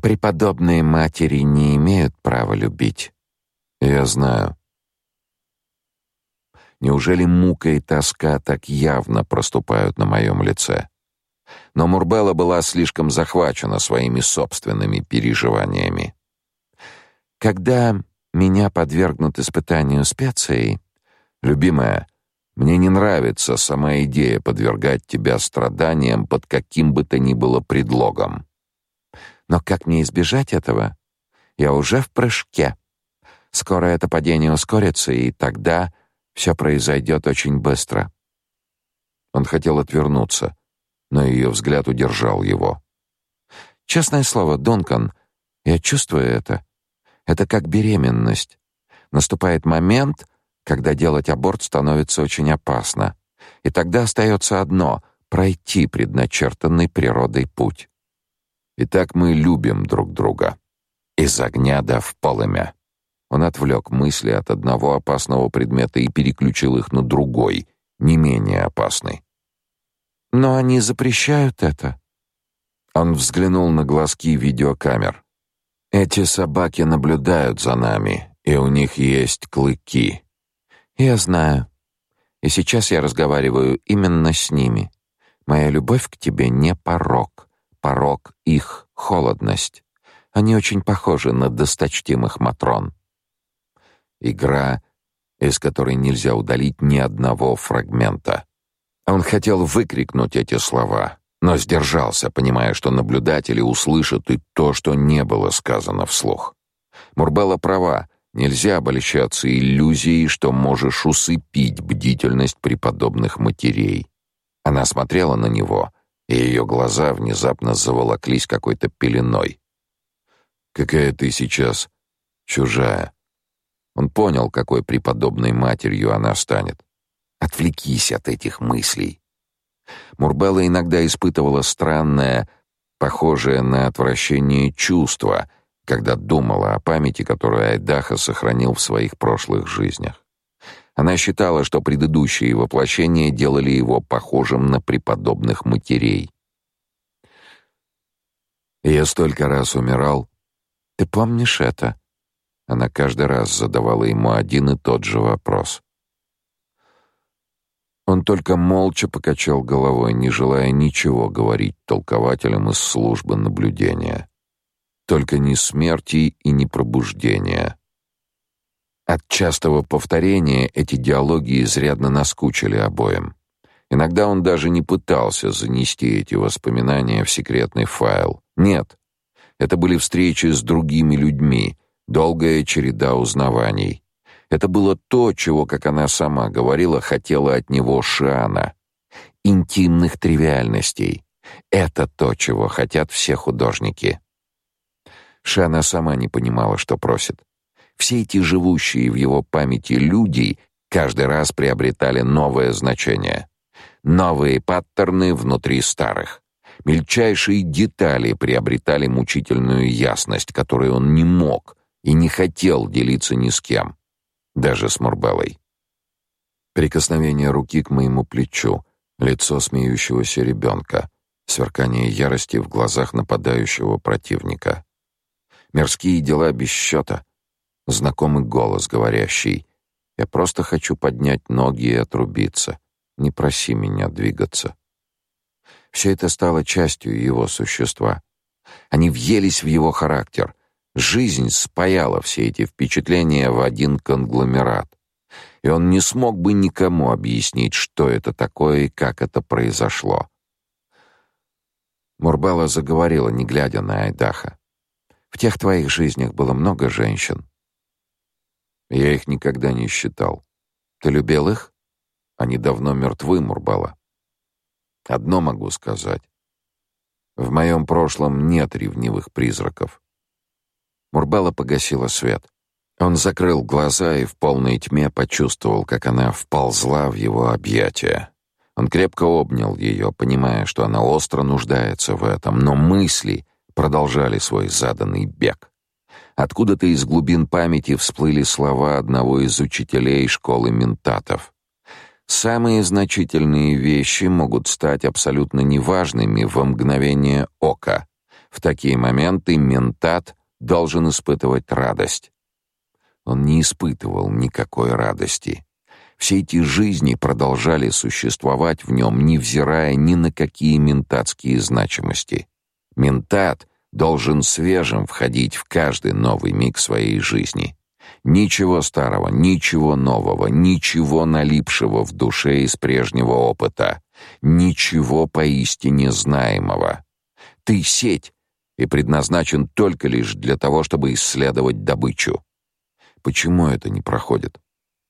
Преподобные матери не имеют права любить. Я знаю. Неужели мука и тоска так явно проступают на моем лице? Но Мурбелла была слишком захвачена своими собственными переживаниями. Когда меня подвергнут испытанию специей, любимая, мне не нравится сама идея подвергать тебя страданиям под каким бы то ни было предлогом. Но как мне избежать этого? Я уже в прыжке. Скоро это падение ускорится, и тогда все произойдет очень быстро. Он хотел отвернуться, но ее взгляд удержал его. Честное слово, Дункан, я чувствую это. Это как беременность. Наступает момент, когда делать аборт становится очень опасно. И тогда остается одно пройти предначертанный природой путь. Итак, мы любим друг друга. Из огня до в полымя. Он отвлек мысли от одного опасного предмета и переключил их на другой, не менее опасный. Но они запрещают это. Он взглянул на глазки видеокамер. Эти собаки наблюдают за нами, и у них есть клыки. Я знаю. И сейчас я разговариваю именно с ними. Моя любовь к тебе не порок, порок их холодность. Они очень похожи на досточтимых матрон. Игра, из которой нельзя удалить ни одного фрагмента. Он хотел выкрикнуть эти слова, но сдержался, понимая, что наблюдатели услышат и то, что не было сказано вслух. Мурбелла права, нельзя обольщаться иллюзией, что можешь усыпить бдительность преподобных матерей. Она смотрела на него, и ее глаза внезапно заволоклись какой-то пеленой. «Какая ты сейчас чужая!» Он понял, какой преподобной матерью она станет. Отвлекись от этих мыслей. Мурбелла иногда испытывала странное, похожее на отвращение чувство, когда думала о памяти, которую Айдаха сохранил в своих прошлых жизнях. Она считала, что предыдущие воплощения делали его похожим на преподобных матерей. «Я столько раз умирал. Ты помнишь это?» Она каждый раз задавала ему один и тот же вопрос. Он только молча покачал головой, не желая ничего говорить толкователям из службы наблюдения. Только ни смерти и ни пробуждения. От частого повторения эти диалоги изрядно наскучили обоим. Иногда он даже не пытался занести эти воспоминания в секретный файл. Нет. Это были встречи с другими людьми, долгая череда узнаваний. Это было то, чего, как она сама говорила, хотела от него Шиана. Интимных тривиальностей. Это то, чего хотят все художники. Шана сама не понимала, что просит. Все эти живущие в его памяти люди каждый раз приобретали новое значение. Новые паттерны внутри старых. Мельчайшие детали приобретали мучительную ясность, которой он не мог и не хотел делиться ни с кем, даже с Мурбелой. Прикосновение руки к моему плечу, лицо смеющегося ребенка, сверкание ярости в глазах нападающего противника. Мирские дела без счета, знакомый голос, говорящий: "Я просто хочу поднять ноги и отрубиться. Не проси меня двигаться". Все это стало частью его существа. Они въелись в его характер. Жизнь спаяла все эти впечатления в один конгломерат. И он не смог бы никому объяснить, что это такое и как это произошло. Мурбала заговорила, не глядя на Айдаха. В тех твоих жизнях было много женщин. Я их никогда не считал. Ты любил их? Они давно мертвы, Мурбала. Одно могу сказать. В моем прошлом нет ревнивых призраков. Мурбала погасила свет. Он закрыл глаза и в полной тьме почувствовал, как она вползла в его объятия. Он крепко обнял ее, понимая, что она остро нуждается в этом, но мысли продолжали свой заданный бег. Откуда-то из глубин памяти всплыли слова одного из учителей школы ментатов. Самые значительные вещи могут стать абсолютно неважными во мгновение ока. В такие моменты ментат должен испытывать радость. Он не испытывал никакой радости. Все эти жизни продолжали существовать в нем, невзирая ни на какие ментатские значимости. Ментат должен свежим входить в каждый новый миг своей жизни. Ничего старого, ничего нового, ничего налипшего в душе из прежнего опыта, ничего поистине знаемого. Ты сеть и предназначен только лишь для того, чтобы исследовать добычу. Почему это не проходит?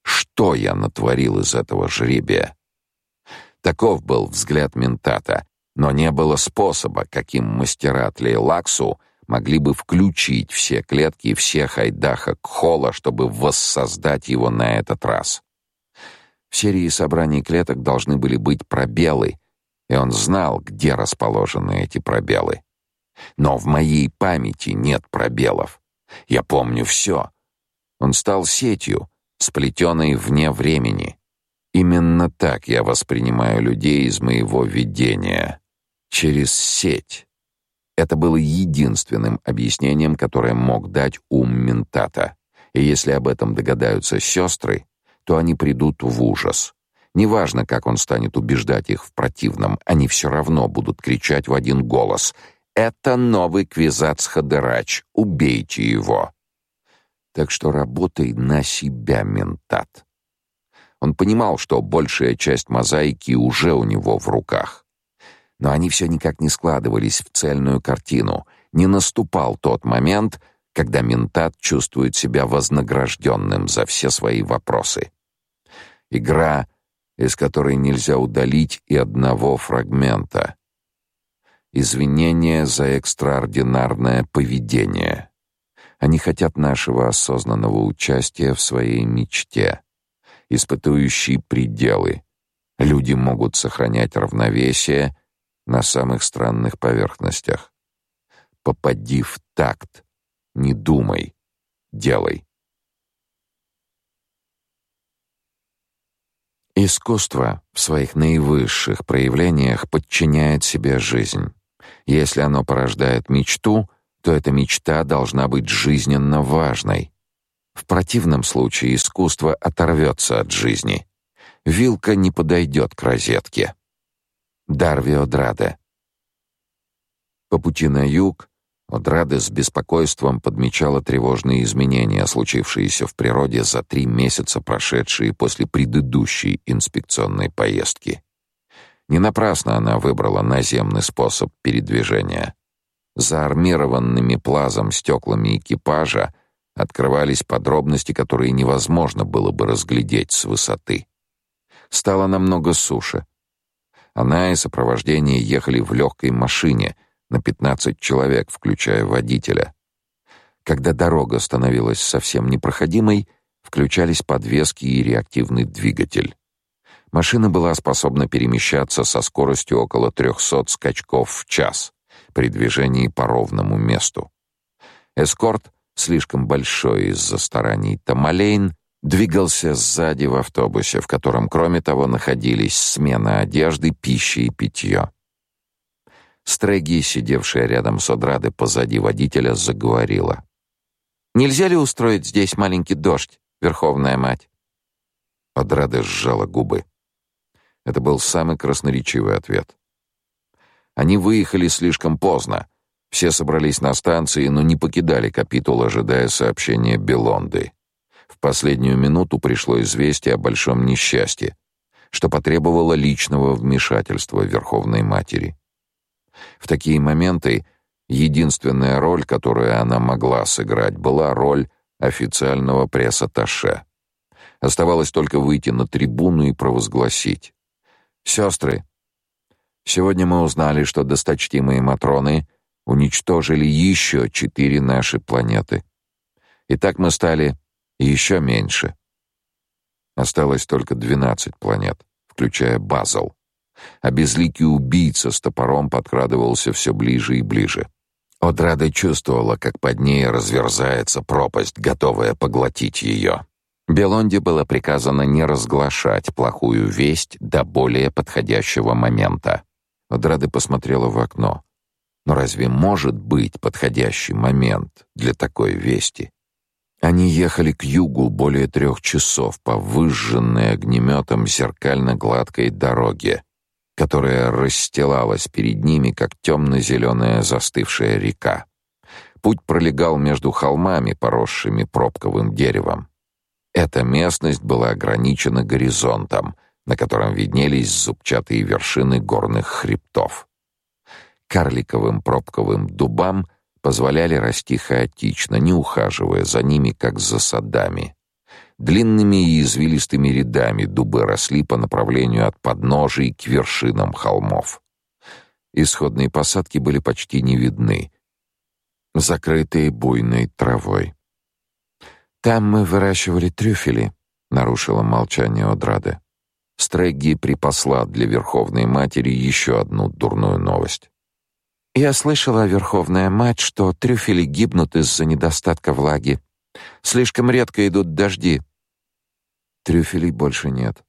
Что я натворил из этого жребия? Таков был взгляд ментата, но не было способа, каким мастера Тлейлаксу могли бы включить все клетки всех Айдаха Кхола, чтобы воссоздать его на этот раз. В серии собраний клеток должны были быть пробелы, и он знал, где расположены эти пробелы. Но в моей памяти нет пробелов. Я помню все. Он стал сетью, сплетенной вне времени. Именно так я воспринимаю людей из моего видения. Через сеть. Это было единственным объяснением, которое мог дать ум ментата. И если об этом догадаются сестры, то они придут в ужас. Неважно, как он станет убеждать их в противном, они все равно будут кричать в один голос: "Это новый Квизац Хадерач, убейте его!" Так что работай на себя, ментат. Он понимал, что большая часть мозаики уже у него в руках. Но они все никак не складывались в цельную картину. Не наступал тот момент, когда ментат чувствует себя вознагражденным за все свои вопросы. Игра из которой нельзя удалить и одного фрагмента. Извинение за экстраординарное поведение. Они хотят нашего осознанного участия в своей мечте, испытующие пределы. Люди могут сохранять равновесие на самых странных поверхностях. Попади в такт, не думай, делай. Искусство в своих наивысших проявлениях подчиняет себе жизнь. Если оно порождает мечту, то эта мечта должна быть жизненно важной. В противном случае искусство оторвется от жизни. Вилка не подойдет к розетке. Дарвио Драде. По пути на юг Одрада с беспокойством подмечала тревожные изменения, случившиеся в природе за три месяца, прошедшие после предыдущей инспекционной поездки. Не напрасно она выбрала наземный способ передвижения. За армированными плазом стеклами экипажа открывались подробности, которые невозможно было бы разглядеть с высоты. Стало намного суше. Она и сопровождение ехали в легкой машине — на 15 человек, включая водителя. Когда дорога становилась совсем непроходимой, включались подвески и реактивный двигатель. Машина была способна перемещаться со скоростью около 300 скачков в час при движении по ровному месту. Эскорт, слишком большой из-за стараний Тамалейн, двигался сзади в автобусе, в котором, кроме того, находились смена одежды, пища и питье. Стреги, сидевшая рядом с Одрады позади водителя, заговорила. «Нельзя ли устроить здесь маленький дождь, Верховная Мать?» Одрада сжала губы. Это был самый красноречивый ответ. Они выехали слишком поздно. Все собрались на станции, но не покидали капитул, ожидая сообщения Белонды. В последнюю минуту пришло известие о большом несчастье, что потребовало личного вмешательства Верховной Матери. В такие моменты единственная роль, которую она могла сыграть, была роль официального пресс-атташе. Оставалось только выйти на трибуну и провозгласить: «Сестры, сегодня мы узнали, что досточтимые матроны уничтожили еще четыре наши планеты. И так мы стали еще меньше. Осталось только 12 планет, включая Базел а безликий убийца с топором подкрадывался все ближе и ближе. Одрада чувствовала, как под ней разверзается пропасть, готовая поглотить ее. Белонде было приказано не разглашать плохую весть до более подходящего момента. Одрада посмотрела в окно. Но разве может быть подходящий момент для такой вести? Они ехали к югу более трех часов по выжженной огнеметом зеркально-гладкой дороге, которая расстилалась перед ними, как темно-зеленая застывшая река. Путь пролегал между холмами, поросшими пробковым деревом. Эта местность была ограничена горизонтом, на котором виднелись зубчатые вершины горных хребтов. Карликовым пробковым дубам позволяли расти хаотично, не ухаживая за ними, как за садами. Длинными и извилистыми рядами дубы росли по направлению от подножий к вершинам холмов. Исходные посадки были почти не видны, закрытые буйной травой. «Там мы выращивали трюфели», — нарушила молчание Одрады. Стрэгги припасла для Верховной Матери еще одну дурную новость. «Я слышала, Верховная Мать, что трюфели гибнут из-за недостатка влаги. Слишком редко идут дожди. Трюфелей больше нет.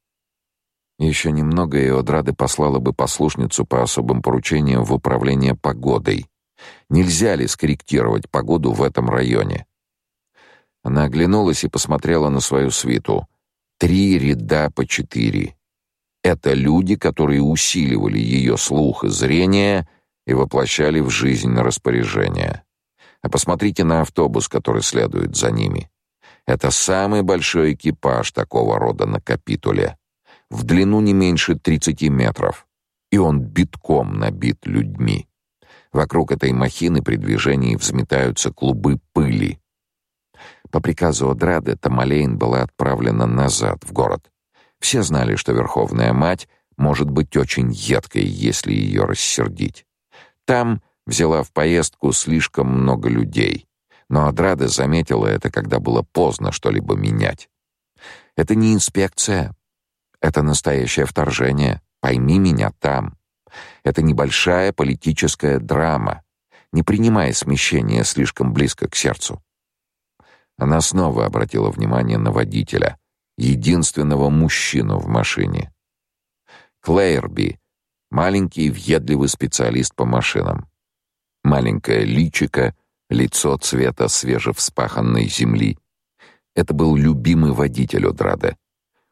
Еще немного, и Одрады послала бы послушницу по особым поручениям в управление погодой. Нельзя ли скорректировать погоду в этом районе? Она оглянулась и посмотрела на свою свиту. Три ряда по четыре. Это люди, которые усиливали ее слух и зрение и воплощали в жизнь распоряжение. А посмотрите на автобус, который следует за ними. Это самый большой экипаж такого рода на Капитуле. В длину не меньше 30 метров. И он битком набит людьми. Вокруг этой махины при движении взметаются клубы пыли. По приказу Одрады Тамалейн была отправлена назад в город. Все знали, что Верховная Мать может быть очень едкой, если ее рассердить. Там взяла в поездку слишком много людей. Но Адрада заметила это, когда было поздно что-либо менять. Это не инспекция. Это настоящее вторжение. Пойми меня там. Это небольшая политическая драма. Не принимай смещение слишком близко к сердцу. Она снова обратила внимание на водителя, единственного мужчину в машине. Клейрби, маленький въедливый специалист по машинам. Маленькое личико, лицо цвета свежевспаханной земли. Это был любимый водитель Одрада.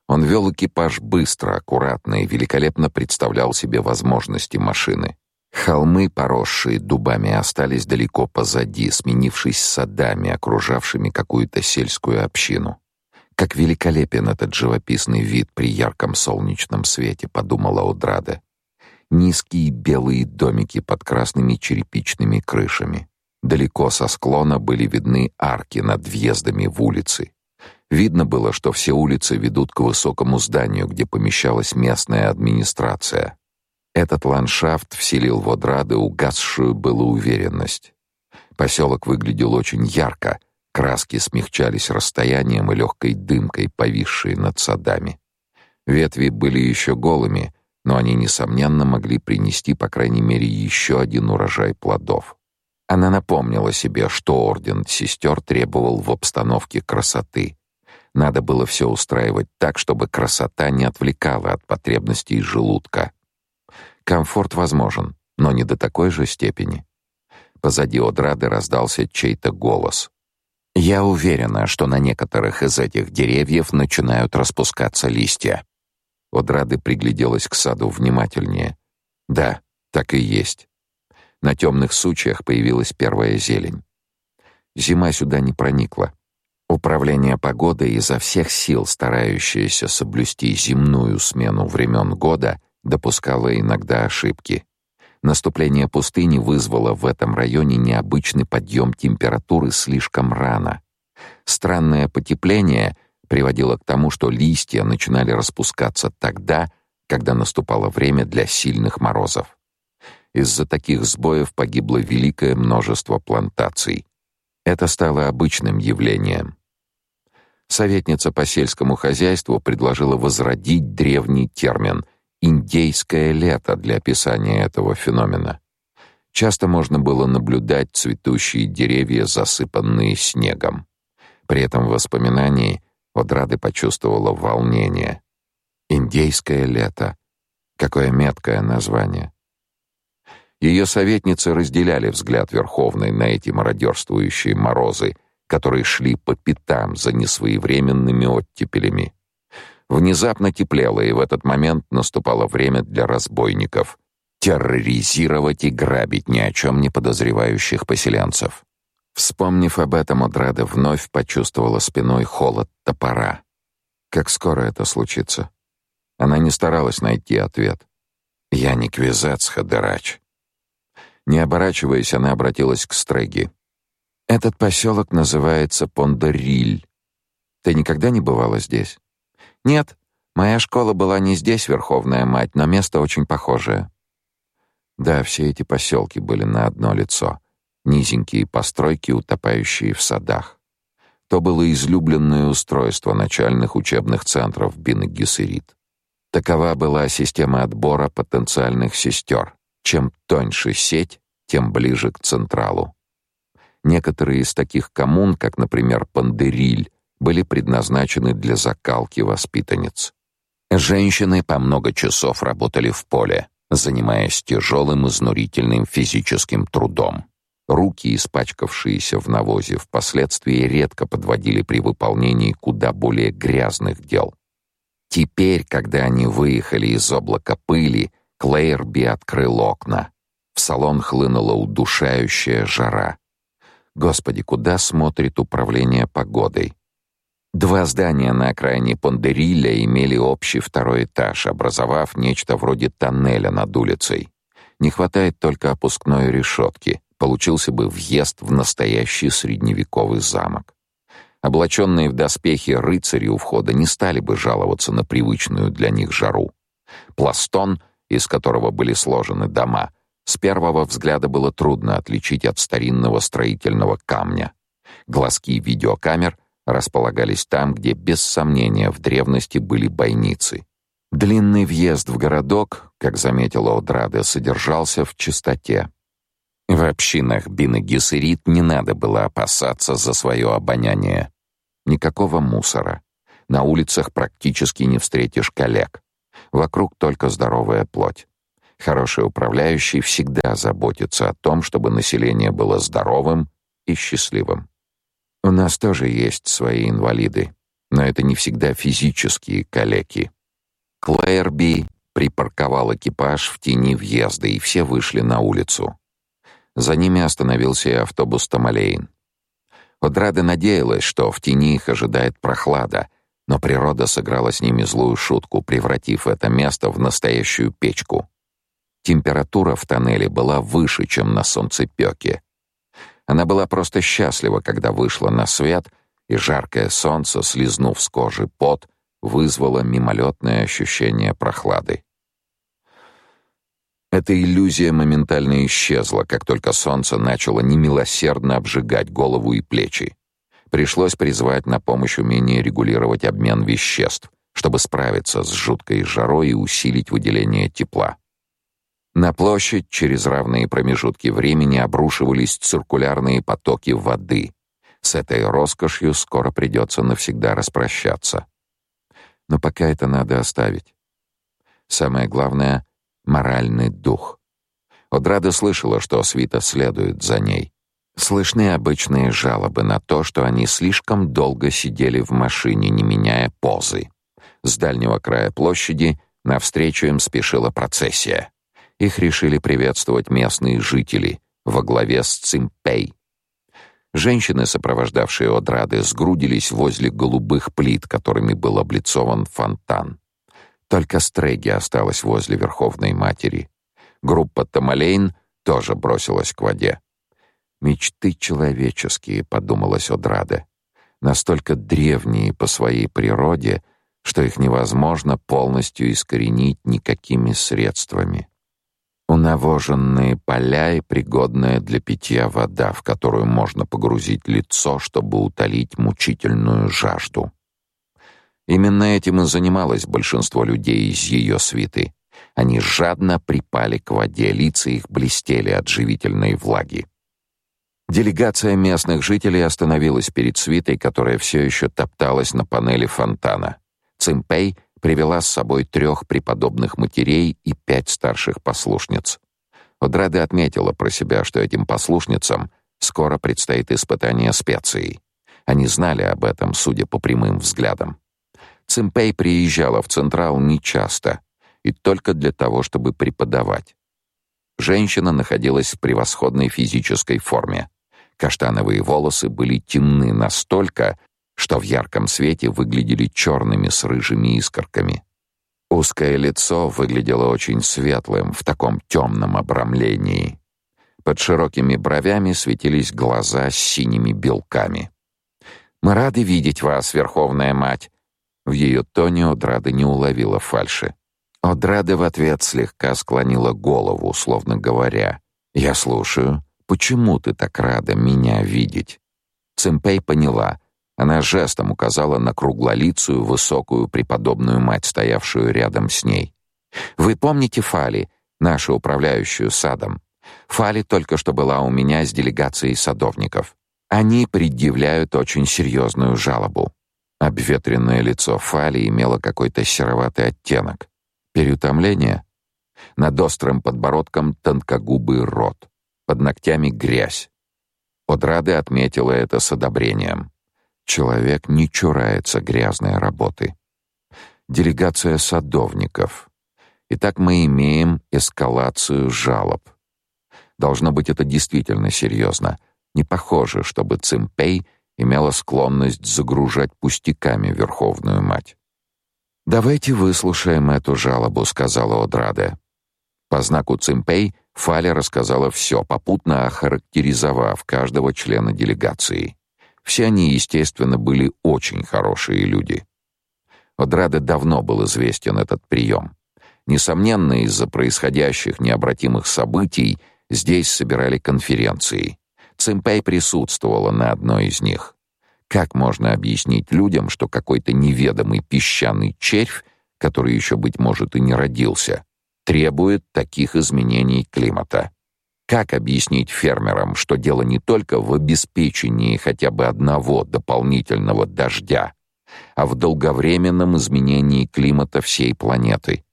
Он вел экипаж быстро, аккуратно и великолепно представлял себе возможности машины. Холмы, поросшие дубами, остались далеко позади, сменившись садами, окружавшими какую-то сельскую общину. Как великолепен этот живописный вид при ярком солнечном свете, подумала Одрада. Низкие белые домики под красными черепичными крышами. Далеко со склона были видны арки над въездами в улицы. Видно было, что все улицы ведут к высокому зданию, где помещалась местная администрация. Этот ландшафт вселил в Одрады угасшую было уверенность. Поселок выглядел очень ярко, краски смягчались расстоянием и легкой дымкой, повисшей над садами. Ветви были еще голыми, но они несомненно могли принести, по крайней мере, еще один урожай плодов. Она напомнила себе, что орден сестер требовал в обстановке красоты. Надо было все устраивать так, чтобы красота не отвлекала от потребностей желудка. Комфорт возможен, но не до такой же степени. Позади Одрады раздался чей-то голос. Я уверена, что на некоторых из этих деревьев начинают распускаться листья. Одрады пригляделась к саду внимательнее. Да, так и есть. На темных сучьях появилась первая зелень. Зима сюда не проникла. Управление погодой изо всех сил старающееся соблюсти земную смену времен года допускала иногда ошибки. Наступление пустыни вызвало в этом районе необычный подъем температуры слишком рано. Странное потепление приводило к тому, что листья начинали распускаться тогда, когда наступало время для сильных морозов. Из-за таких сбоев погибло великое множество плантаций. Это стало обычным явлением. Советница по сельскому хозяйству предложила возродить древний термин индейское лето для описания этого феномена. Часто можно было наблюдать цветущие деревья, засыпанные снегом. При этом в воспоминании Одрады почувствовала волнение. Индейское лето. Какое меткое название. Ее советницы разделяли взгляд Верховной на эти мародерствующие морозы, которые шли по пятам за несвоевременными оттепелями. Внезапно теплело, и в этот момент наступало время для разбойников терроризировать и грабить ни о чем не подозревающих поселенцев. Вспомнив об этом, Одрада вновь почувствовала спиной холод топора. Как скоро это случится? Она не старалась найти ответ. «Я не квизац, Хадерач». Не оборачиваясь, она обратилась к Стреги. «Этот поселок называется Пондериль. Ты никогда не бывала здесь?» Нет, моя школа была не здесь, Верховная Мать, но место очень похожее. Да, все эти поселки были на одно лицо. Низенькие постройки, утопающие в садах. То было излюбленное устройство начальных учебных центров Бин-Гессерит. Такова была система отбора потенциальных сестер. Чем тоньше сеть, тем ближе к централу. Некоторые из таких коммун, как, например, Пандериль, были предназначены для закалки воспитанниц. Женщины по много часов работали в поле, занимаясь тяжелым изнурительным физическим трудом. Руки, испачкавшиеся в навозе, впоследствии редко подводили при выполнении куда более грязных дел. Теперь, когда они выехали из облака пыли, Клейрби открыл окна. В салон хлынула удушающая жара. Господи, куда смотрит управление погодой? Два здания на окраине Пондерилля имели общий второй этаж, образовав нечто вроде тоннеля над улицей. Не хватает только опускной решетки. Получился бы въезд в настоящий средневековый замок. Облаченные в доспехи рыцари у входа не стали бы жаловаться на привычную для них жару. Пластон, из которого были сложены дома, с первого взгляда было трудно отличить от старинного строительного камня. Глазки видеокамер располагались там, где без сомнения в древности были бойницы. Длинный въезд в городок, как заметила Одраде, содержался в чистоте. В общинах Бин не надо было опасаться за свое обоняние. Никакого мусора. На улицах практически не встретишь коллег. Вокруг только здоровая плоть. Хороший управляющий всегда заботится о том, чтобы население было здоровым и счастливым. У нас тоже есть свои инвалиды, но это не всегда физические калеки. Клэрби припарковал экипаж в тени въезда, и все вышли на улицу. За ними остановился и автобус Тамалейн. Одрада надеялась, что в тени их ожидает прохлада, но природа сыграла с ними злую шутку, превратив это место в настоящую печку. Температура в тоннеле была выше, чем на солнцепёке. Она была просто счастлива, когда вышла на свет, и жаркое солнце, слизнув с кожи пот, вызвало мимолетное ощущение прохлады. Эта иллюзия моментально исчезла, как только солнце начало немилосердно обжигать голову и плечи. Пришлось призвать на помощь умение регулировать обмен веществ, чтобы справиться с жуткой жарой и усилить выделение тепла. На площадь через равные промежутки времени обрушивались циркулярные потоки воды. С этой роскошью скоро придется навсегда распрощаться. Но пока это надо оставить. Самое главное моральный дух. Одрада слышала, что свита следует за ней. Слышны обычные жалобы на то, что они слишком долго сидели в машине, не меняя позы. С дальнего края площади навстречу им спешила процессия. Их решили приветствовать местные жители во главе с Цимпей. Женщины, сопровождавшие Одрады, сгрудились возле голубых плит, которыми был облицован фонтан. Только Стреги осталась возле Верховной Матери. Группа Тамалейн тоже бросилась к воде. «Мечты человеческие», — подумалось Одраде, «настолько древние по своей природе, что их невозможно полностью искоренить никакими средствами. Унавоженные поля и пригодная для питья вода, в которую можно погрузить лицо, чтобы утолить мучительную жажду. Именно этим и занималось большинство людей из ее свиты. Они жадно припали к воде, лица их блестели от живительной влаги. Делегация местных жителей остановилась перед свитой, которая все еще топталась на панели фонтана. Цимпей привела с собой трех преподобных матерей и пять старших послушниц. Одраде отметила про себя, что этим послушницам скоро предстоит испытание специей. Они знали об этом, судя по прямым взглядам. Цимпей приезжала в Централ нечасто и только для того, чтобы преподавать. Женщина находилась в превосходной физической форме. Каштановые волосы были темны настолько, что в ярком свете выглядели черными с рыжими искорками. Узкое лицо выглядело очень светлым в таком темном обрамлении. Под широкими бровями светились глаза с синими белками. «Мы рады видеть вас, Верховная Мать!» В ее тоне Одрада не уловила фальши. Одрада в ответ слегка склонила голову, словно говоря, «Я слушаю. Почему ты так рада меня видеть?» Цимпей поняла. Она жестом указала на круглолицую, высокую преподобную мать, стоявшую рядом с ней. «Вы помните Фали, нашу управляющую садом? Фали только что была у меня с делегацией садовников. Они предъявляют очень серьезную жалобу. Обветренное лицо Фали имело какой-то сероватый оттенок. Переутомление? Над острым подбородком тонкогубый рот. Под ногтями грязь. Одрады отметила это с одобрением. Человек не чурается грязной работы. Делегация садовников. Итак, мы имеем эскалацию жалоб. Должно быть, это действительно серьезно. Не похоже, чтобы Цимпей имела склонность загружать пустяками Верховную Мать. «Давайте выслушаем эту жалобу», — сказала Одраде. По знаку Цимпей Фаля рассказала все, попутно охарактеризовав каждого члена делегации. Все они, естественно, были очень хорошие люди. Одраде давно был известен этот прием. Несомненно, из-за происходящих необратимых событий здесь собирали конференции. Цимпэй присутствовала на одной из них. Как можно объяснить людям, что какой-то неведомый песчаный червь, который еще быть может и не родился, требует таких изменений климата? Как объяснить фермерам, что дело не только в обеспечении хотя бы одного дополнительного дождя, а в долговременном изменении климата всей планеты?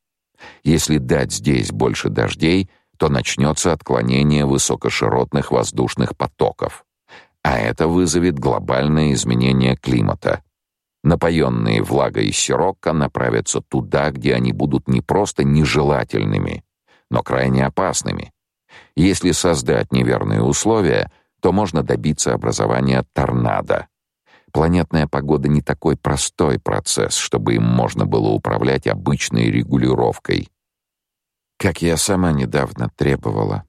Если дать здесь больше дождей, то начнется отклонение высокоширотных воздушных потоков, а это вызовет глобальное изменение климата. Напоенные влагой сирокко направятся туда, где они будут не просто нежелательными, но крайне опасными. Если создать неверные условия, то можно добиться образования торнадо. Планетная погода не такой простой процесс, чтобы им можно было управлять обычной регулировкой. Как я сама недавно требовала.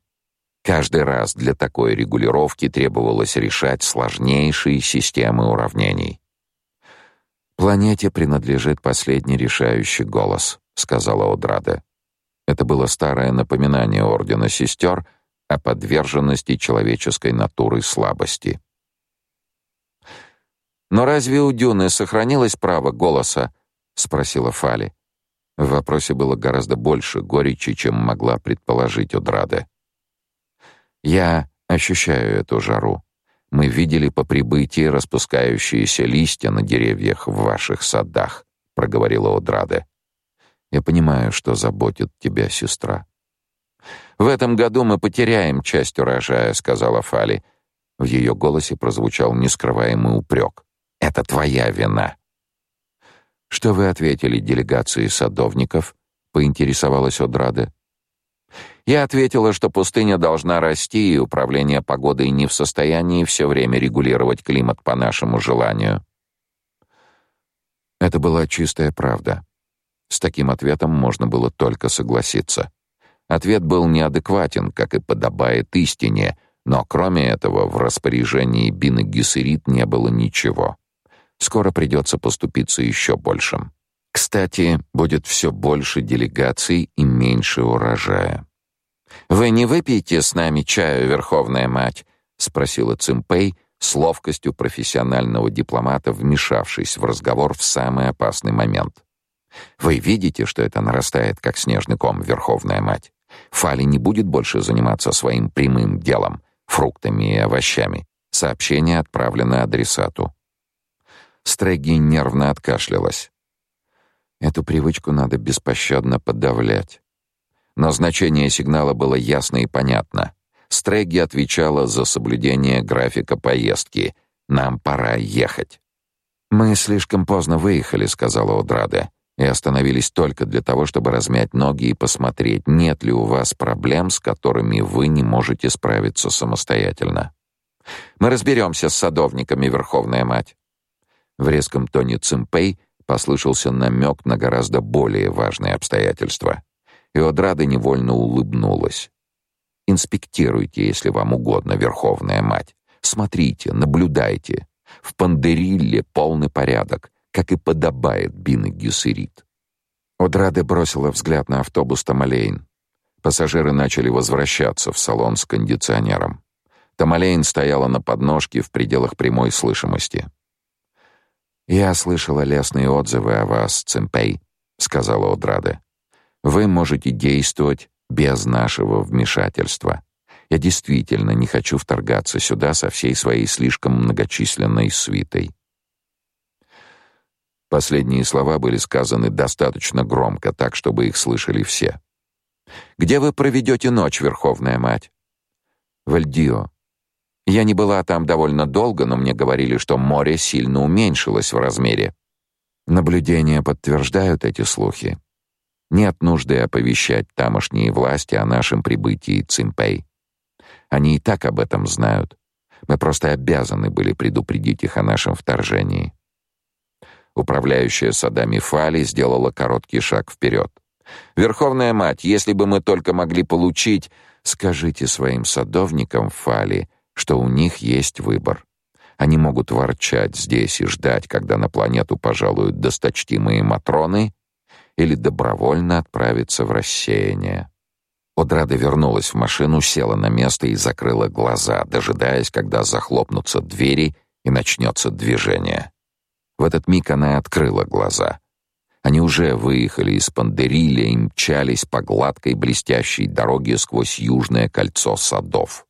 Каждый раз для такой регулировки требовалось решать сложнейшие системы уравнений. Планете принадлежит последний решающий голос, сказала Одраде. Это было старое напоминание ордена сестер о подверженности человеческой натуры слабости. Но разве у Дюны сохранилось право голоса? спросила Фали. В вопросе было гораздо больше горечи, чем могла предположить Удраде. Я ощущаю эту жару. Мы видели по прибытии распускающиеся листья на деревьях в ваших садах, проговорила Удраде. Я понимаю, что заботит тебя сестра. В этом году мы потеряем часть урожая, сказала Фали. В ее голосе прозвучал нескрываемый упрек. Это твоя вина. Что вы ответили делегации садовников? поинтересовалась Одраде. Я ответила, что пустыня должна расти, и управление погодой не в состоянии все время регулировать климат по нашему желанию. Это была чистая правда. С таким ответом можно было только согласиться. Ответ был неадекватен, как и подобает истине, но кроме этого в распоряжении Бины Гессерит не было ничего. Скоро придется поступиться еще большим. Кстати, будет все больше делегаций и меньше урожая. Вы не выпьете с нами чаю, Верховная мать, спросила Цимпей с ловкостью профессионального дипломата, вмешавшись в разговор в самый опасный момент. Вы видите, что это нарастает как снежный ком, Верховная мать. Фали не будет больше заниматься своим прямым делом фруктами и овощами. Сообщение отправлено адресату. Стрэгги нервно откашлялась. Эту привычку надо беспощадно подавлять. Но значение сигнала было ясно и понятно. Стрэгги отвечала за соблюдение графика поездки. Нам пора ехать. Мы слишком поздно выехали, сказала Одраде, и остановились только для того, чтобы размять ноги и посмотреть, нет ли у вас проблем, с которыми вы не можете справиться самостоятельно. Мы разберемся с садовниками, Верховная мать. В резком тоне Цимпей послышался намек на гораздо более важные обстоятельства. И Одрада невольно улыбнулась. Инспектируйте, если вам угодно, Верховная мать. Смотрите, наблюдайте. В Пандерилле полный порядок, как и подобает Бины Гессерит. Одраде бросила взгляд на автобус Тамалейн. Пассажиры начали возвращаться в салон с кондиционером. Тамалейн стояла на подножке в пределах прямой слышимости. «Я слышала лестные отзывы о вас, Цимпей», — сказала Одраде. «Вы можете действовать без нашего вмешательства. Я действительно не хочу вторгаться сюда со всей своей слишком многочисленной свитой. Последние слова были сказаны достаточно громко, так чтобы их слышали все. Где вы проведете ночь, Верховная мать? В Эльдио. Я не была там довольно долго, но мне говорили, что море сильно уменьшилось в размере. Наблюдения подтверждают эти слухи. Нет нужды оповещать тамошние власти о нашем прибытии Цимпей. Они и так об этом знают. Мы просто обязаны были предупредить их о нашем вторжении. Управляющая садами Фали сделала короткий шаг вперед. Верховная мать, если бы мы только могли получить, скажите своим садовникам Фали, что у них есть выбор. Они могут ворчать здесь и ждать, когда на планету пожалуют досточтимые матроны, или добровольно отправиться в рассеяние. Одрада вернулась в машину, села на место и закрыла глаза, дожидаясь, когда захлопнутся двери и начнется движение. В этот миг она открыла глаза. Они уже выехали из Пандериля и мчались по гладкой блестящей дороге сквозь южное кольцо садов.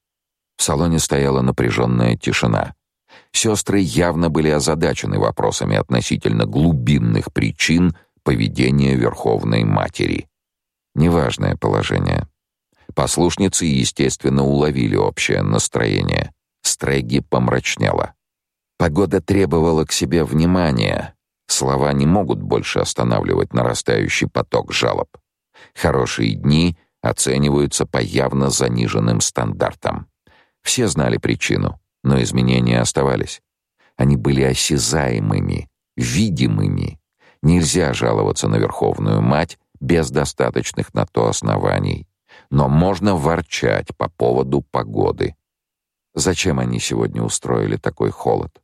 В салоне стояла напряженная тишина. Сестры явно были озадачены вопросами относительно глубинных причин поведения Верховной Матери. Неважное положение. Послушницы, естественно, уловили общее настроение. Стреги помрачнела. Погода требовала к себе внимания. Слова не могут больше останавливать нарастающий поток жалоб. Хорошие дни оцениваются по явно заниженным стандартам. Все знали причину, но изменения оставались. Они были осязаемыми, видимыми. Нельзя жаловаться на Верховную Мать без достаточных на то оснований. Но можно ворчать по поводу погоды. Зачем они сегодня устроили такой холод?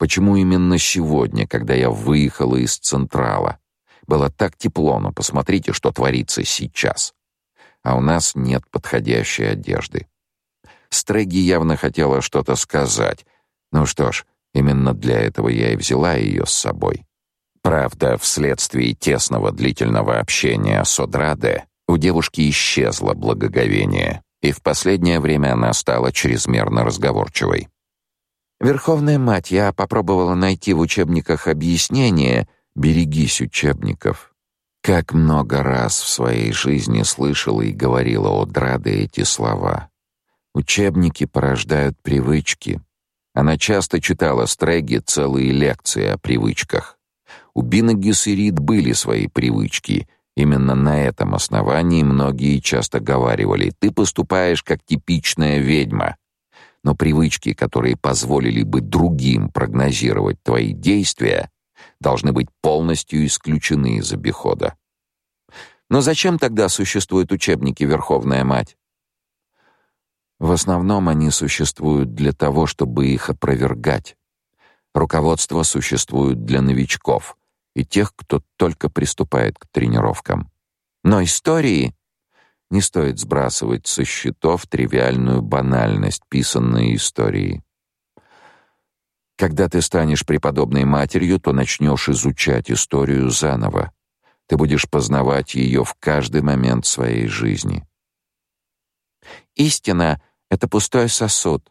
Почему именно сегодня, когда я выехала из Централа? Было так тепло, но посмотрите, что творится сейчас. А у нас нет подходящей одежды. Стреги явно хотела что-то сказать. Ну что ж, именно для этого я и взяла ее с собой. Правда, вследствие тесного длительного общения с Одраде у девушки исчезло благоговение, и в последнее время она стала чрезмерно разговорчивой. Верховная мать, я попробовала найти в учебниках объяснение «берегись учебников». Как много раз в своей жизни слышала и говорила Одраде эти слова. Учебники порождают привычки. Она часто читала Стреги целые лекции о привычках. У Бина Гессерит были свои привычки. Именно на этом основании многие часто говаривали: "Ты поступаешь как типичная ведьма". Но привычки, которые позволили бы другим прогнозировать твои действия, должны быть полностью исключены из обихода. Но зачем тогда существуют учебники Верховная мать? В основном они существуют для того, чтобы их опровергать. Руководство существует для новичков и тех, кто только приступает к тренировкам. Но истории не стоит сбрасывать со счетов тривиальную банальность писанной истории. Когда ты станешь преподобной матерью, то начнешь изучать историю заново. Ты будешь познавать ее в каждый момент своей жизни. Истина это пустой сосуд.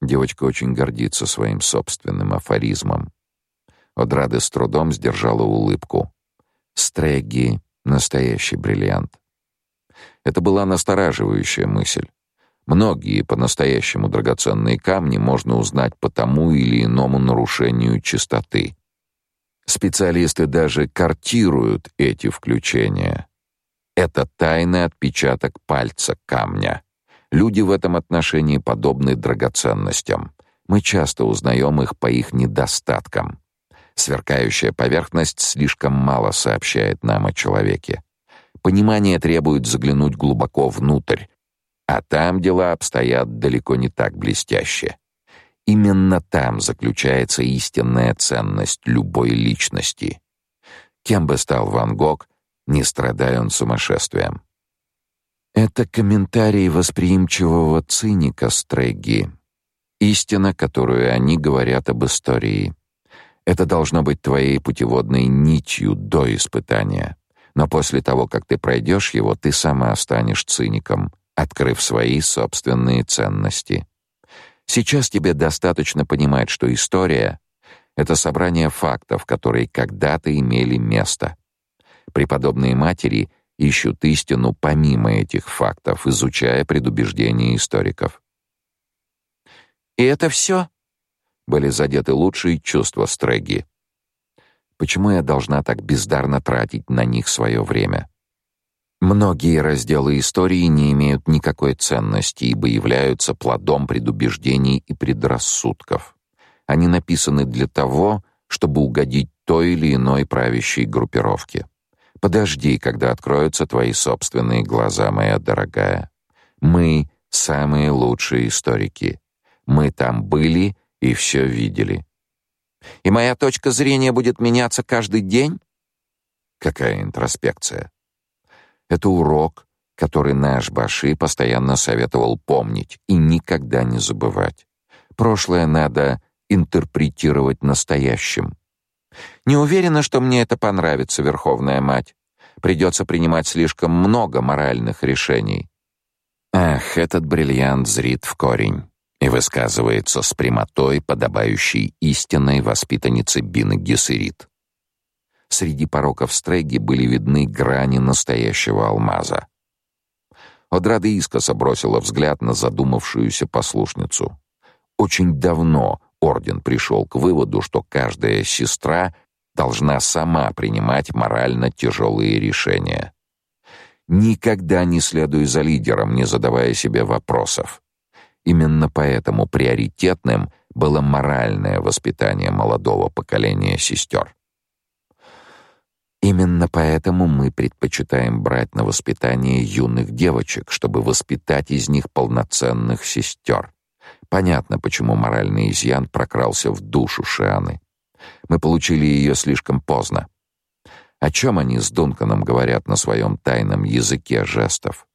Девочка очень гордится своим собственным афоризмом. Одрада с трудом сдержала улыбку. Стреги — настоящий бриллиант. Это была настораживающая мысль. Многие по-настоящему драгоценные камни можно узнать по тому или иному нарушению чистоты. Специалисты даже картируют эти включения. Это тайный отпечаток пальца камня. Люди в этом отношении подобны драгоценностям. Мы часто узнаем их по их недостаткам. Сверкающая поверхность слишком мало сообщает нам о человеке. Понимание требует заглянуть глубоко внутрь, а там дела обстоят далеко не так блестяще. Именно там заключается истинная ценность любой личности. Кем бы стал Ван Гог, не страдая он сумасшествием. Это комментарий восприимчивого циника Стрэгги. Истина, которую они говорят об истории. Это должно быть твоей путеводной нитью до испытания. Но после того, как ты пройдешь его, ты сама станешь циником, открыв свои собственные ценности. Сейчас тебе достаточно понимать, что история — это собрание фактов, которые когда-то имели место. Преподобные матери ищут истину помимо этих фактов, изучая предубеждения историков. «И это все?» Были задеты лучшие чувства Стреги. Почему я должна так бездарно тратить на них свое время? Многие разделы истории не имеют никакой ценности, ибо являются плодом предубеждений и предрассудков. Они написаны для того, чтобы угодить той или иной правящей группировке. Подожди, когда откроются твои собственные глаза, моя дорогая. Мы самые лучшие историки. Мы там были и все видели. И моя точка зрения будет меняться каждый день? Какая интроспекция? Это урок, который наш Баши постоянно советовал помнить и никогда не забывать. Прошлое надо интерпретировать настоящим. Не уверена, что мне это понравится, Верховная Мать. Придется принимать слишком много моральных решений. Ах, этот бриллиант зрит в корень и высказывается с прямотой, подобающей истинной воспитаннице Бины Гессерит. Среди пороков Стреги были видны грани настоящего алмаза. Одрада искоса бросила взгляд на задумавшуюся послушницу. Очень давно орден пришел к выводу, что каждая сестра должна сама принимать морально тяжелые решения. Никогда не следуй за лидером, не задавая себе вопросов. Именно поэтому приоритетным было моральное воспитание молодого поколения сестер. Именно поэтому мы предпочитаем брать на воспитание юных девочек, чтобы воспитать из них полноценных сестер. Понятно, почему моральный изъян прокрался в душу Шианы. Мы получили ее слишком поздно. О чем они с Дунканом говорят на своем тайном языке жестов?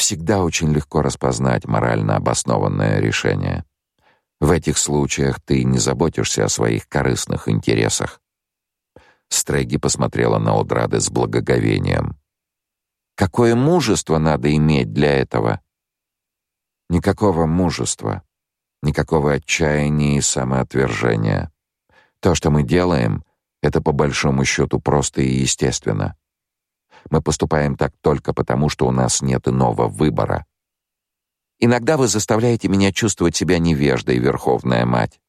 Всегда очень легко распознать морально обоснованное решение. В этих случаях ты не заботишься о своих корыстных интересах. Стреги посмотрела на Одрады с благоговением. Какое мужество надо иметь для этого? Никакого мужества, никакого отчаяния и самоотвержения. То, что мы делаем, это по большому счету просто и естественно. Мы поступаем так только потому, что у нас нет иного выбора. Иногда вы заставляете меня чувствовать себя невеждой, Верховная Мать.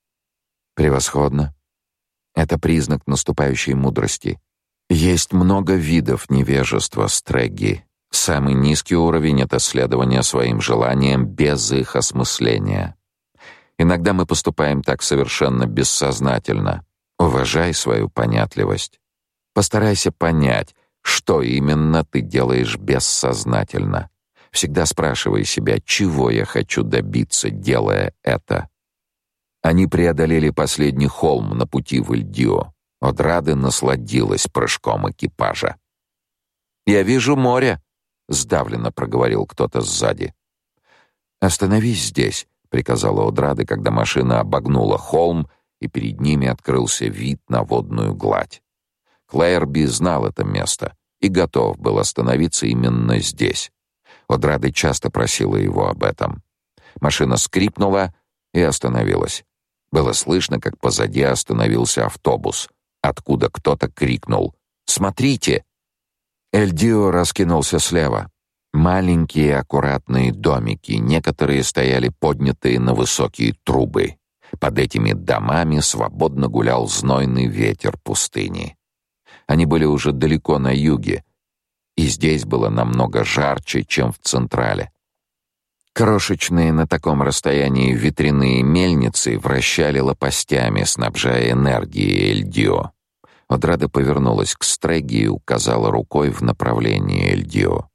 Превосходно. Это признак наступающей мудрости. Есть много видов невежества, Стрэгги. Самый низкий уровень — это следование своим желаниям без их осмысления. Иногда мы поступаем так совершенно бессознательно. Уважай свою понятливость. Постарайся понять, что именно ты делаешь бессознательно? Всегда спрашивай себя, чего я хочу добиться, делая это. Они преодолели последний холм на пути в Ильдио. Одрада насладилась прыжком экипажа. «Я вижу море», — сдавленно проговорил кто-то сзади. «Остановись здесь», — приказала Одрада, когда машина обогнула холм, и перед ними открылся вид на водную гладь. Клэрби знал это место и готов был остановиться именно здесь. Одрады часто просила его об этом. Машина скрипнула и остановилась. Было слышно, как позади остановился автобус, откуда кто-то крикнул «Смотрите!». Эльдио раскинулся слева. Маленькие аккуратные домики, некоторые стояли поднятые на высокие трубы. Под этими домами свободно гулял знойный ветер пустыни. Они были уже далеко на юге, и здесь было намного жарче, чем в Централе. Крошечные на таком расстоянии ветряные мельницы вращали лопастями, снабжая энергией Эльдио. Одрада повернулась к Стреги и указала рукой в направлении Эльдио.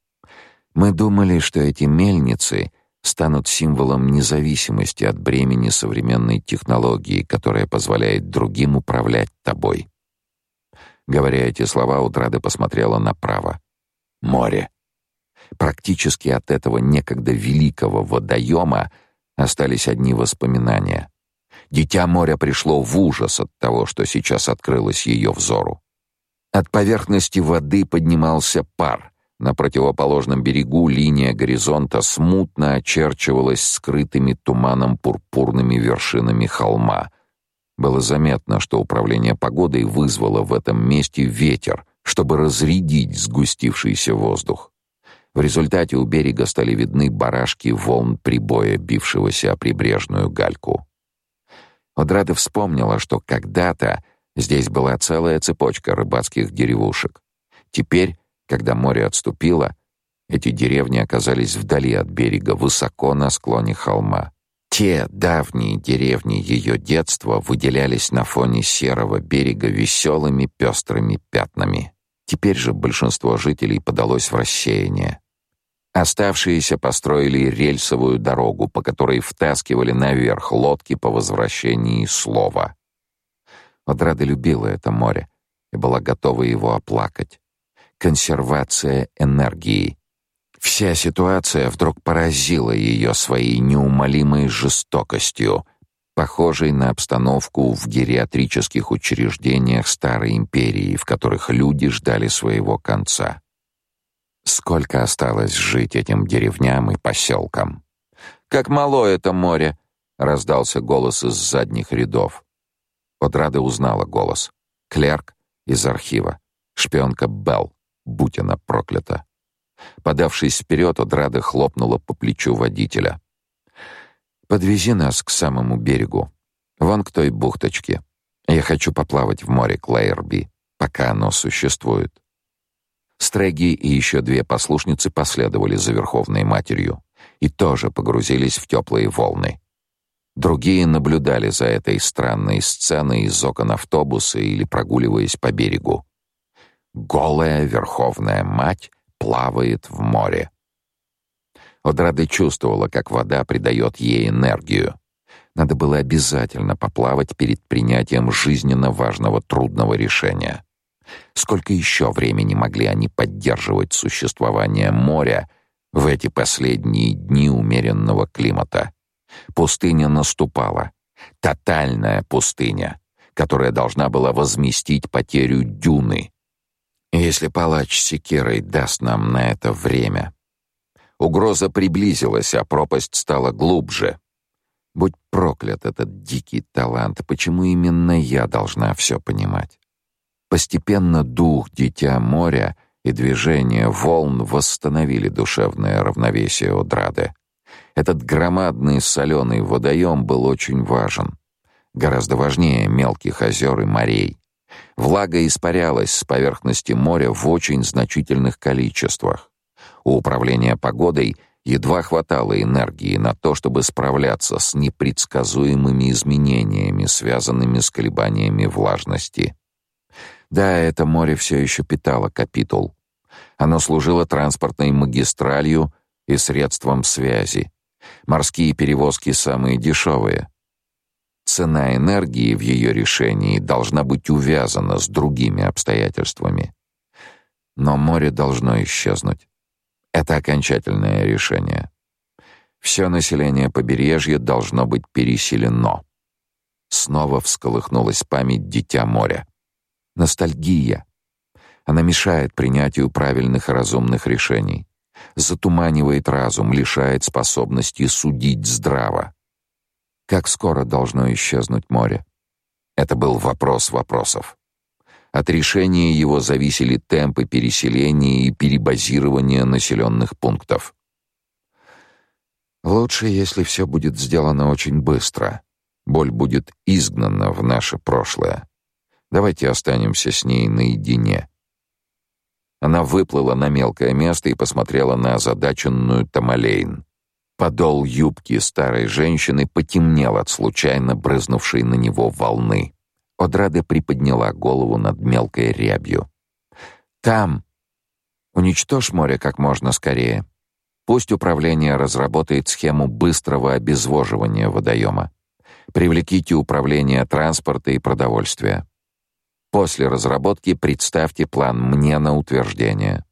Мы думали, что эти мельницы станут символом независимости от бремени современной технологии, которая позволяет другим управлять тобой. Говоря эти слова, Утрада посмотрела направо. Море. Практически от этого некогда великого водоема остались одни воспоминания. Дитя моря пришло в ужас от того, что сейчас открылось ее взору. От поверхности воды поднимался пар, на противоположном берегу линия горизонта смутно очерчивалась скрытыми туманом пурпурными вершинами холма. Было заметно, что управление погодой вызвало в этом месте ветер, чтобы разрядить сгустившийся воздух. В результате у берега стали видны барашки волн прибоя, бившегося о прибрежную гальку. Одрада вспомнила, что когда-то здесь была целая цепочка рыбацких деревушек. Теперь когда море отступило, эти деревни оказались вдали от берега, высоко на склоне холма. Те давние деревни ее детства выделялись на фоне серого берега веселыми пестрыми пятнами. Теперь же большинство жителей подалось в рассеяние. Оставшиеся построили рельсовую дорогу, по которой втаскивали наверх лодки по возвращении слова. Одрада любила это море и была готова его оплакать консервация энергии. Вся ситуация вдруг поразила ее своей неумолимой жестокостью, похожей на обстановку в гериатрических учреждениях старой империи, в которых люди ждали своего конца. Сколько осталось жить этим деревням и поселкам? Как мало это море, раздался голос из задних рядов. Подрада узнала голос. Клерк из архива, шпионка Белл. Будь она проклята. Подавшись вперед, Одрада хлопнула по плечу водителя. «Подвези нас к самому берегу. Вон к той бухточке. Я хочу поплавать в море Клейерби, пока оно существует». Стреги и еще две послушницы последовали за Верховной Матерью и тоже погрузились в теплые волны. Другие наблюдали за этой странной сценой из окон автобуса или прогуливаясь по берегу. Голая Верховная Мать плавает в море. Одрады чувствовала, как вода придает ей энергию. Надо было обязательно поплавать перед принятием жизненно важного трудного решения. Сколько еще времени могли они поддерживать существование моря в эти последние дни умеренного климата? Пустыня наступала. Тотальная пустыня, которая должна была возместить потерю дюны — если палач секирой даст нам на это время. Угроза приблизилась, а пропасть стала глубже. Будь проклят этот дикий талант, почему именно я должна все понимать? Постепенно дух дитя моря и движение волн восстановили душевное равновесие Одрады. Этот громадный соленый водоем был очень важен, гораздо важнее мелких озер и морей. Влага испарялась с поверхности моря в очень значительных количествах. У управления погодой едва хватало энергии на то, чтобы справляться с непредсказуемыми изменениями, связанными с колебаниями влажности. Да, это море все еще питало капитул. Оно служило транспортной магистралью и средством связи. Морские перевозки самые дешевые — Цена энергии в ее решении должна быть увязана с другими обстоятельствами. Но море должно исчезнуть. Это окончательное решение. Все население побережья должно быть переселено. Снова всколыхнулась память дитя моря. Ностальгия. Она мешает принятию правильных и разумных решений, затуманивает разум, лишает способности судить здраво. Как скоро должно исчезнуть море? Это был вопрос вопросов. От решения его зависели темпы переселения и перебазирования населенных пунктов. Лучше, если все будет сделано очень быстро. Боль будет изгнана в наше прошлое. Давайте останемся с ней наедине. Она выплыла на мелкое место и посмотрела на озадаченную Тамалейн. Подол юбки старой женщины потемнел от случайно брызнувшей на него волны. Одрада приподняла голову над мелкой рябью. «Там! Уничтожь море как можно скорее. Пусть управление разработает схему быстрого обезвоживания водоема. Привлеките управление транспорта и продовольствия. После разработки представьте план мне на утверждение.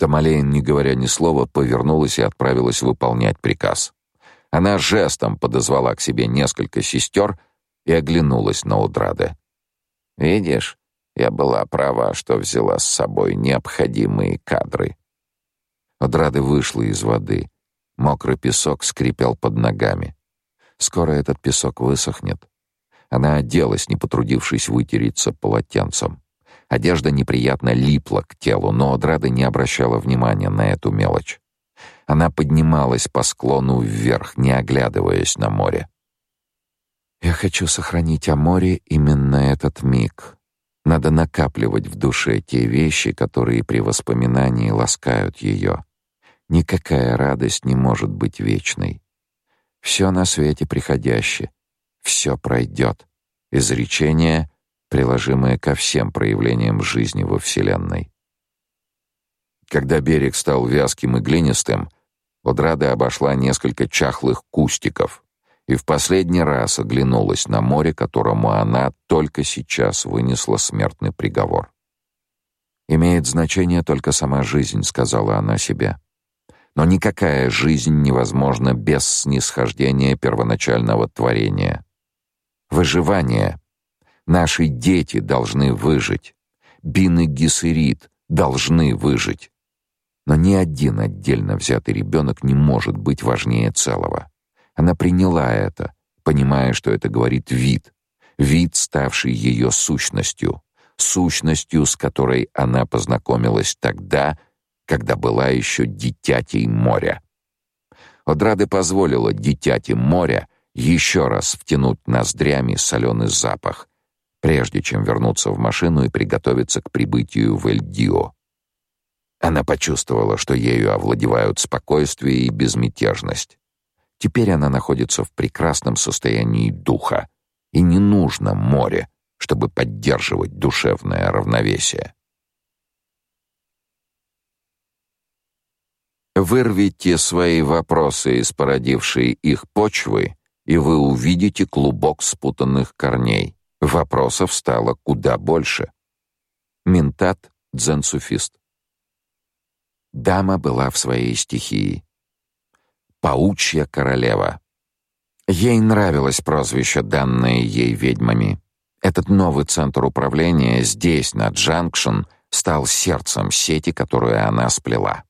Тамалейн, не говоря ни слова, повернулась и отправилась выполнять приказ. Она жестом подозвала к себе несколько сестер и оглянулась на Удраде. «Видишь, Я была права, что взяла с собой необходимые кадры. Одрада вышла из воды. Мокрый песок скрипел под ногами. Скоро этот песок высохнет. Она оделась, не потрудившись вытереться полотенцем. Одежда неприятно липла к телу, но Одрада не обращала внимания на эту мелочь. Она поднималась по склону вверх, не оглядываясь на море. Я хочу сохранить о море именно этот миг. Надо накапливать в душе те вещи, которые при воспоминании ласкают ее. Никакая радость не может быть вечной. Все на свете приходящее, все пройдет. Изречение, приложимое ко всем проявлениям жизни во Вселенной. Когда берег стал вязким и глинистым, Одрада обошла несколько чахлых кустиков и в последний раз оглянулась на море, которому она только сейчас вынесла смертный приговор. «Имеет значение только сама жизнь», — сказала она себе. Но никакая жизнь невозможна без снисхождения первоначального творения. Выживание. Наши дети должны выжить. Бин и Гессерит должны выжить. Но ни один отдельно взятый ребенок не может быть важнее целого. Она приняла это, понимая, что это говорит вид, вид, ставший ее сущностью, сущностью, с которой она познакомилась тогда, когда была еще дитятей моря. Одрады позволила дитяти моря еще раз втянуть ноздрями соленый запах, прежде чем вернуться в машину и приготовиться к прибытию в Эльдио. Она почувствовала, что ею овладевают спокойствие и безмятежность. Теперь она находится в прекрасном состоянии духа, и не нужно море, чтобы поддерживать душевное равновесие. Вырвите свои вопросы из породившей их почвы, и вы увидите клубок спутанных корней. Вопросов стало куда больше. Ментат дзен-суфист. Дама была в своей стихии. Паучья королева. Ей нравилось прозвище, данное ей ведьмами. Этот новый центр управления здесь, на Джанкшн, стал сердцем сети, которую она сплела.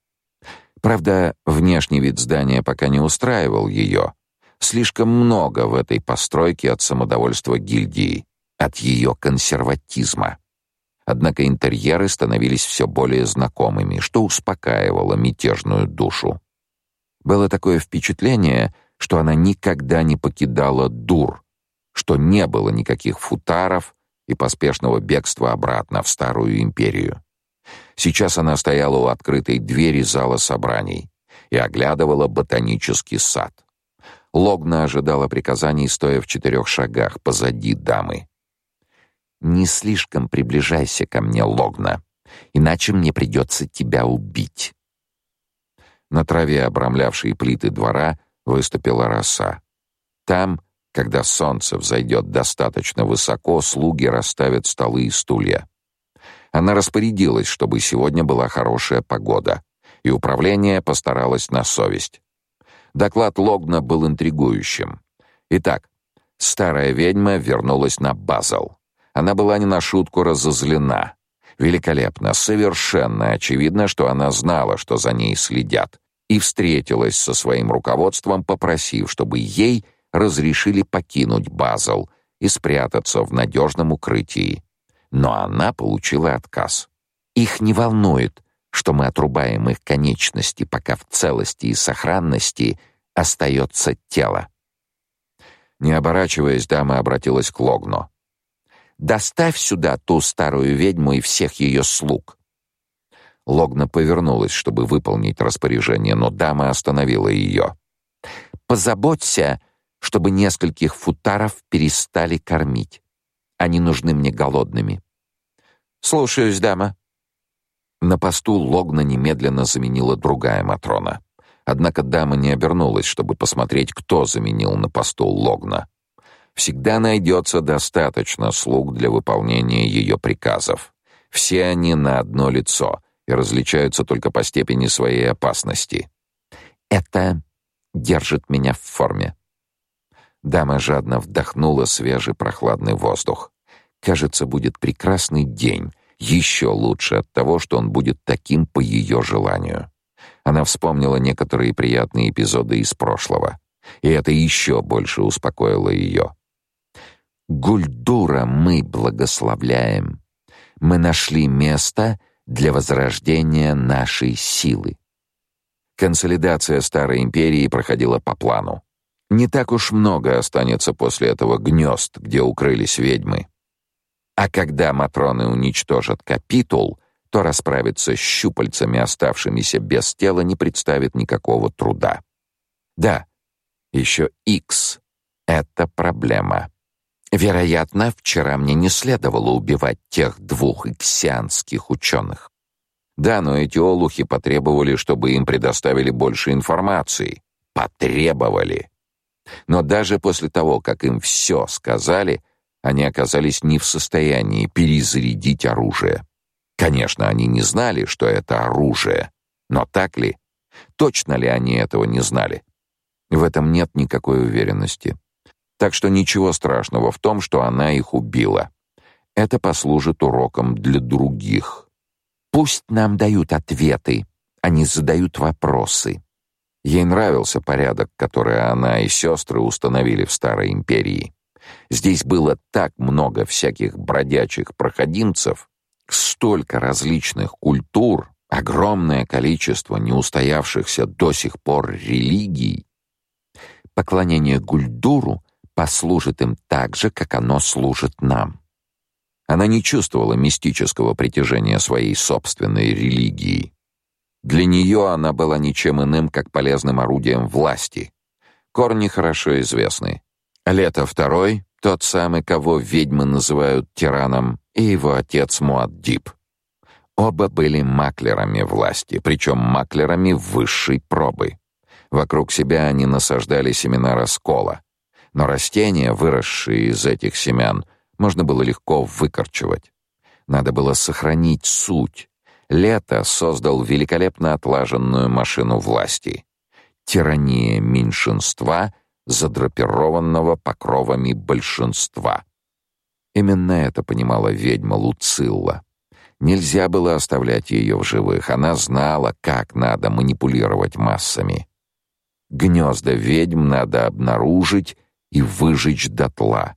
Правда, внешний вид здания пока не устраивал ее. Слишком много в этой постройке от самодовольства гильдии, от ее консерватизма. Однако интерьеры становились все более знакомыми, что успокаивало мятежную душу. Было такое впечатление, что она никогда не покидала Дур, что не было никаких футаров и поспешного бегства обратно в старую империю. Сейчас она стояла у открытой двери зала собраний и оглядывала ботанический сад. Логна ожидала приказаний, стоя в четырех шагах позади дамы. «Не слишком приближайся ко мне, Логна, иначе мне придется тебя убить». На траве, обрамлявшей плиты двора, выступила роса. Там, когда солнце взойдет достаточно высоко, слуги расставят столы и стулья. Она распорядилась, чтобы сегодня была хорошая погода, и управление постаралось на совесть. Доклад Логна был интригующим. Итак, старая ведьма вернулась на Базел. Она была не на шутку разозлена. Великолепно, совершенно очевидно, что она знала, что за ней следят, и встретилась со своим руководством, попросив, чтобы ей разрешили покинуть Базел и спрятаться в надежном укрытии но она получила отказ. Их не волнует, что мы отрубаем их конечности, пока в целости и сохранности остается тело. Не оборачиваясь, дама обратилась к Логну. «Доставь сюда ту старую ведьму и всех ее слуг». Логна повернулась, чтобы выполнить распоряжение, но дама остановила ее. «Позаботься, чтобы нескольких футаров перестали кормить. Они нужны мне голодными. Слушаюсь, дама. На посту Логна немедленно заменила другая матрона. Однако дама не обернулась, чтобы посмотреть, кто заменил на посту Логна. Всегда найдется достаточно слуг для выполнения ее приказов. Все они на одно лицо и различаются только по степени своей опасности. Это держит меня в форме. Дама жадно вдохнула свежий прохладный воздух. Кажется, будет прекрасный день, еще лучше от того, что он будет таким по ее желанию. Она вспомнила некоторые приятные эпизоды из прошлого, и это еще больше успокоило ее. Гульдура мы благословляем. Мы нашли место для возрождения нашей силы. Консолидация старой империи проходила по плану. Не так уж много останется после этого гнезд, где укрылись ведьмы. А когда матроны уничтожат капитул, то расправиться с щупальцами, оставшимися без тела, не представит никакого труда. Да, еще X — это проблема. Вероятно, вчера мне не следовало убивать тех двух иксианских ученых. Да, но эти олухи потребовали, чтобы им предоставили больше информации. Потребовали. Но даже после того, как им все сказали, они оказались не в состоянии перезарядить оружие. Конечно, они не знали, что это оружие. Но так ли? Точно ли они этого не знали? В этом нет никакой уверенности. Так что ничего страшного в том, что она их убила. Это послужит уроком для других. Пусть нам дают ответы, они задают вопросы. Ей нравился порядок, который она и сестры установили в старой империи. Здесь было так много всяких бродячих проходимцев, столько различных культур, огромное количество неустоявшихся до сих пор религий. Поклонение Гульдуру послужит им так же, как оно служит нам. Она не чувствовала мистического притяжения своей собственной религии. Для нее она была ничем иным, как полезным орудием власти. Корни хорошо известны. Лето второй, тот самый, кого ведьмы называют тираном, и его отец Муаддиб. Оба были маклерами власти, причем маклерами высшей пробы. Вокруг себя они насаждали семена раскола, но растения, выросшие из этих семян, можно было легко выкорчевать. Надо было сохранить суть. Лето создал великолепно отлаженную машину власти. Тирания меньшинства задрапированного покровами большинства. Именно это понимала ведьма Луцилла. Нельзя было оставлять ее в живых. Она знала, как надо манипулировать массами. Гнезда ведьм надо обнаружить и выжечь дотла.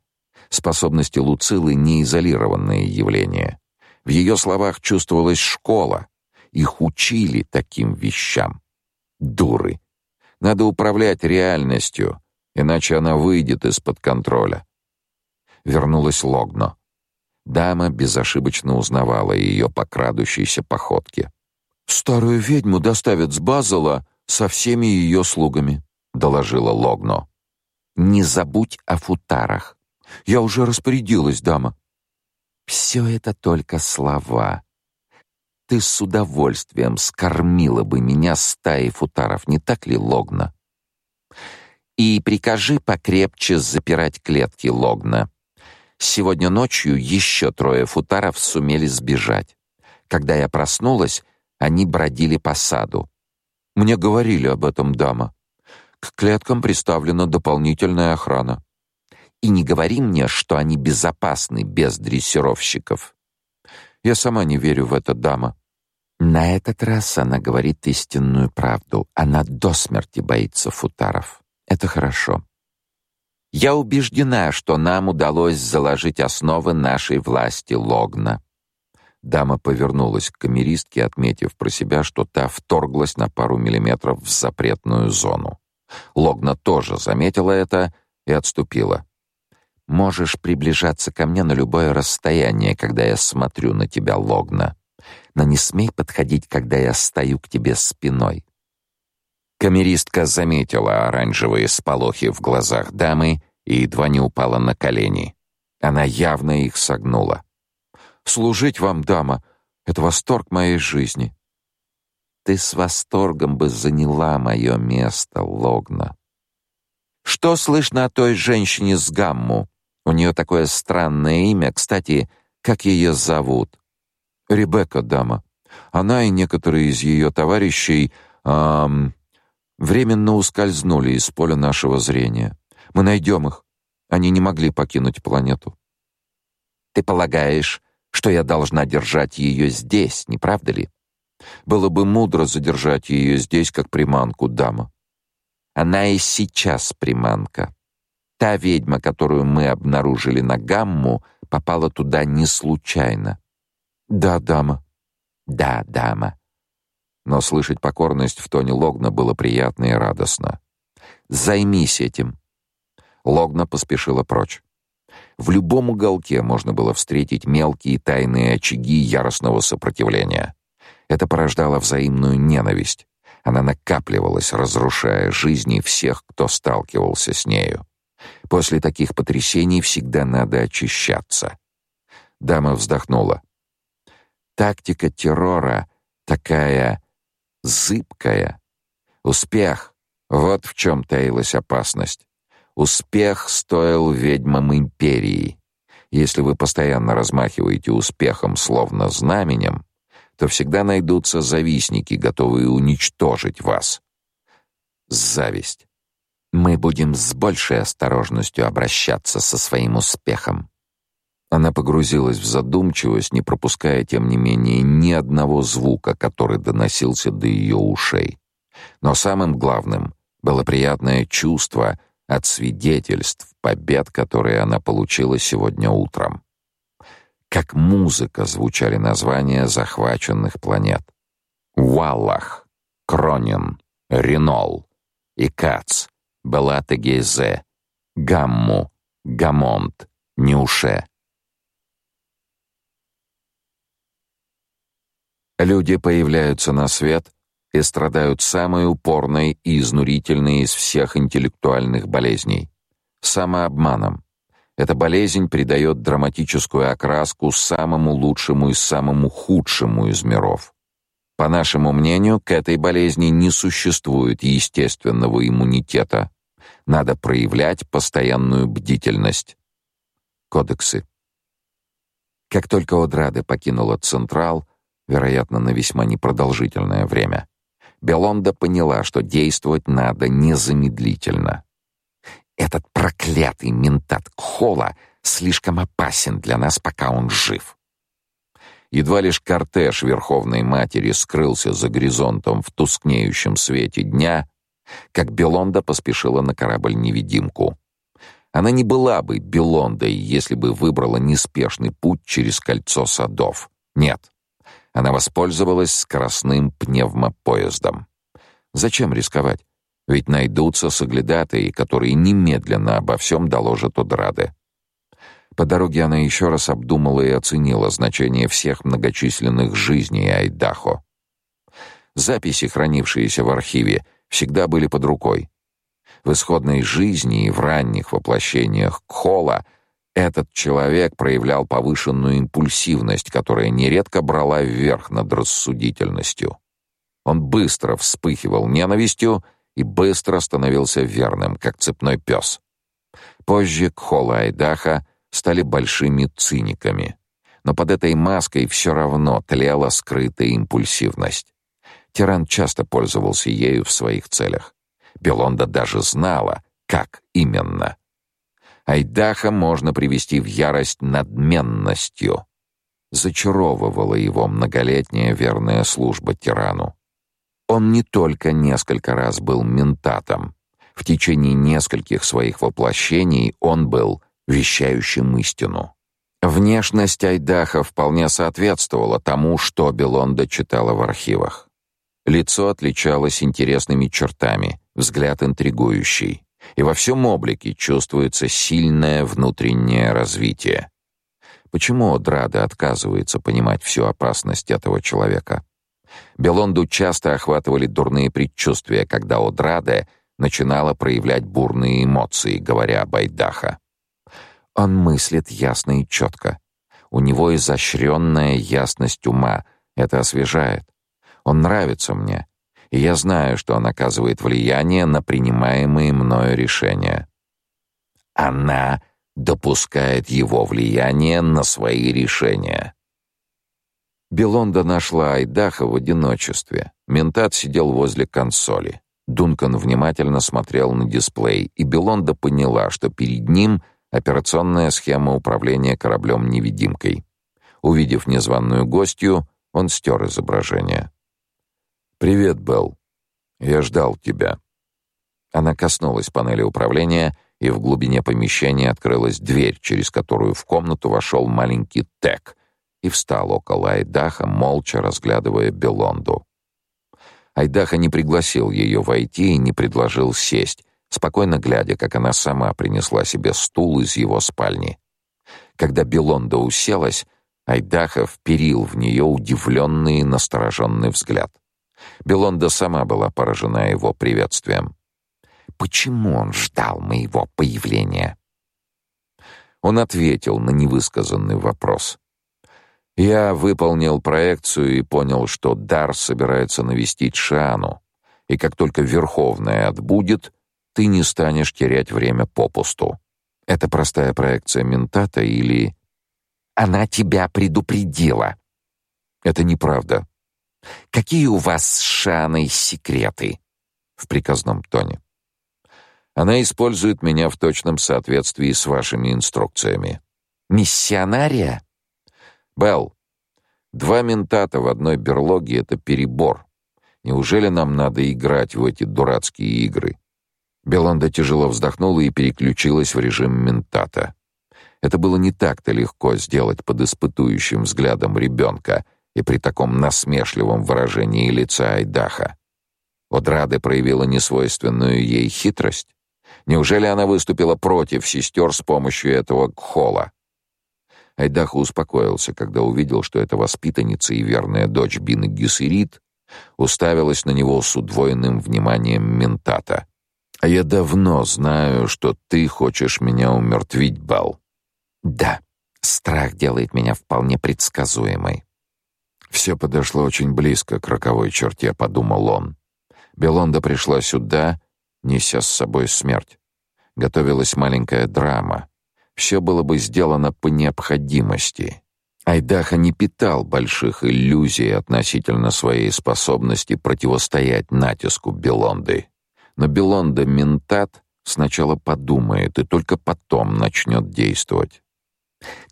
Способности Луцилы не изолированное явление. В ее словах чувствовалась школа. Их учили таким вещам. Дуры. Надо управлять реальностью, иначе она выйдет из-под контроля. Вернулась Логно. Дама безошибочно узнавала ее по крадущейся походке. «Старую ведьму доставят с Базела со всеми ее слугами», — доложила Логно. «Не забудь о футарах». «Я уже распорядилась, дама». «Все это только слова. Ты с удовольствием скормила бы меня стаей футаров, не так ли, Логна?» И прикажи покрепче запирать клетки Логна. Сегодня ночью еще трое футаров сумели сбежать. Когда я проснулась, они бродили по саду. Мне говорили об этом дама. К клеткам приставлена дополнительная охрана. И не говори мне, что они безопасны без дрессировщиков. Я сама не верю в это, дама. На этот раз она говорит истинную правду. Она до смерти боится футаров. Это хорошо. Я убеждена, что нам удалось заложить основы нашей власти Логна. Дама повернулась к камеристке, отметив про себя, что та вторглась на пару миллиметров в запретную зону. Логна тоже заметила это и отступила. Можешь приближаться ко мне на любое расстояние, когда я смотрю на тебя, Логна. Но не смей подходить, когда я стою к тебе спиной. Камеристка заметила оранжевые сполохи в глазах дамы и едва не упала на колени. Она явно их согнула. «Служить вам, дама, это восторг моей жизни». «Ты с восторгом бы заняла мое место, Логна». «Что слышно о той женщине с Гамму? У нее такое странное имя. Кстати, как ее зовут?» «Ребекка, дама. Она и некоторые из ее товарищей... Эм, временно ускользнули из поля нашего зрения. Мы найдем их. Они не могли покинуть планету. Ты полагаешь, что я должна держать ее здесь, не правда ли? Было бы мудро задержать ее здесь как приманку, дама. Она и сейчас приманка. Та ведьма, которую мы обнаружили на Гамму, попала туда не случайно. Да, дама. Да, дама. Но слышать покорность в тоне Логна было приятно и радостно. Займись этим. Логна поспешила прочь. В любом уголке можно было встретить мелкие тайные очаги яростного сопротивления. Это порождало взаимную ненависть. Она накапливалась, разрушая жизни всех, кто сталкивался с нею. После таких потрясений всегда надо очищаться. Дама вздохнула. Тактика террора такая зыбкая. Успех — вот в чем таилась опасность. Успех стоил ведьмам империи. Если вы постоянно размахиваете успехом словно знаменем, то всегда найдутся завистники, готовые уничтожить вас. Зависть. Мы будем с большей осторожностью обращаться со своим успехом. Она погрузилась в задумчивость, не пропуская тем не менее ни одного звука, который доносился до ее ушей. Но самым главным было приятное чувство от свидетельств побед, которые она получила сегодня утром. Как музыка звучали названия захваченных планет. Валлах, Кронин, Ренол, Икац, Белатегейзе, Гамму, Гамонт, Нюше. Люди появляются на свет и страдают самой упорной и изнурительной из всех интеллектуальных болезней самообманом. Эта болезнь придает драматическую окраску самому лучшему и самому худшему из миров. По нашему мнению, к этой болезни не существует естественного иммунитета. Надо проявлять постоянную бдительность. Кодексы. Как только Одрады покинула Централ, вероятно, на весьма непродолжительное время, Белонда поняла, что действовать надо незамедлительно. Этот проклятый ментат Кхола слишком опасен для нас, пока он жив. Едва лишь кортеж Верховной Матери скрылся за горизонтом в тускнеющем свете дня, как Белонда поспешила на корабль-невидимку. Она не была бы Белондой, если бы выбрала неспешный путь через кольцо садов. Нет. Она воспользовалась скоростным пневмопоездом. Зачем рисковать? Ведь найдутся соглядатые, которые немедленно обо всем доложат Удраде. По дороге она еще раз обдумала и оценила значение всех многочисленных жизней Айдахо. Записи, хранившиеся в архиве, всегда были под рукой. В исходной жизни и в ранних воплощениях Кхола этот человек проявлял повышенную импульсивность, которая нередко брала верх над рассудительностью. Он быстро вспыхивал ненавистью и быстро становился верным, как цепной пес. Позже Кхола Айдаха стали большими циниками. Но под этой маской все равно тлела скрытая импульсивность. Тиран часто пользовался ею в своих целях. Белонда даже знала, как именно. Айдаха можно привести в ярость надменностью. Зачаровывала его многолетняя верная служба тирану. Он не только несколько раз был ментатом. В течение нескольких своих воплощений он был вещающим истину. Внешность Айдаха вполне соответствовала тому, что Белонда читала в архивах. Лицо отличалось интересными чертами, взгляд интригующий, и во всем облике чувствуется сильное внутреннее развитие. Почему Драда отказывается понимать всю опасность этого человека? Белонду часто охватывали дурные предчувствия, когда Одраде начинала проявлять бурные эмоции, говоря об Айдаха. Он мыслит ясно и четко. У него изощренная ясность ума. Это освежает. Он нравится мне, и я знаю, что он оказывает влияние на принимаемые мною решения. Она допускает его влияние на свои решения. Белонда нашла Айдаха в одиночестве. Ментат сидел возле консоли. Дункан внимательно смотрел на дисплей, и Белонда поняла, что перед ним Операционная схема управления кораблем-невидимкой. Увидев незваную гостью, он стер изображение. «Привет, Белл. Я ждал тебя». Она коснулась панели управления, и в глубине помещения открылась дверь, через которую в комнату вошел маленький Тек и встал около Айдаха, молча разглядывая Белонду. Айдаха не пригласил ее войти и не предложил сесть, спокойно глядя, как она сама принесла себе стул из его спальни. Когда Белонда уселась, Айдаха вперил в нее удивленный и настороженный взгляд. Белонда сама была поражена его приветствием. Почему он ждал моего появления? Он ответил на невысказанный вопрос. Я выполнил проекцию и понял, что Дар собирается навестить Шану, и как только Верховная отбудет, ты не станешь терять время попусту. Это простая проекция ментата или она тебя предупредила. Это неправда. Какие у вас с Шаной секреты? В приказном тоне. Она использует меня в точном соответствии с вашими инструкциями. Миссионария? Белл, два ментата в одной берлоге — это перебор. Неужели нам надо играть в эти дурацкие игры? Беланда тяжело вздохнула и переключилась в режим ментата. Это было не так-то легко сделать под испытующим взглядом ребенка и при таком насмешливом выражении лица Айдаха. Одрады проявила несвойственную ей хитрость. Неужели она выступила против сестер с помощью этого кхола? Айдаха успокоился, когда увидел, что эта воспитанница и верная дочь Бины Гессерит уставилась на него с удвоенным вниманием ментата. «А я давно знаю, что ты хочешь меня умертвить, Бал». «Да, страх делает меня вполне предсказуемой». Все подошло очень близко к роковой черте, подумал он. Белонда пришла сюда, неся с собой смерть. Готовилась маленькая драма. Все было бы сделано по необходимости. Айдаха не питал больших иллюзий относительно своей способности противостоять натиску Белонды. Но Белонда Ментат сначала подумает и только потом начнет действовать.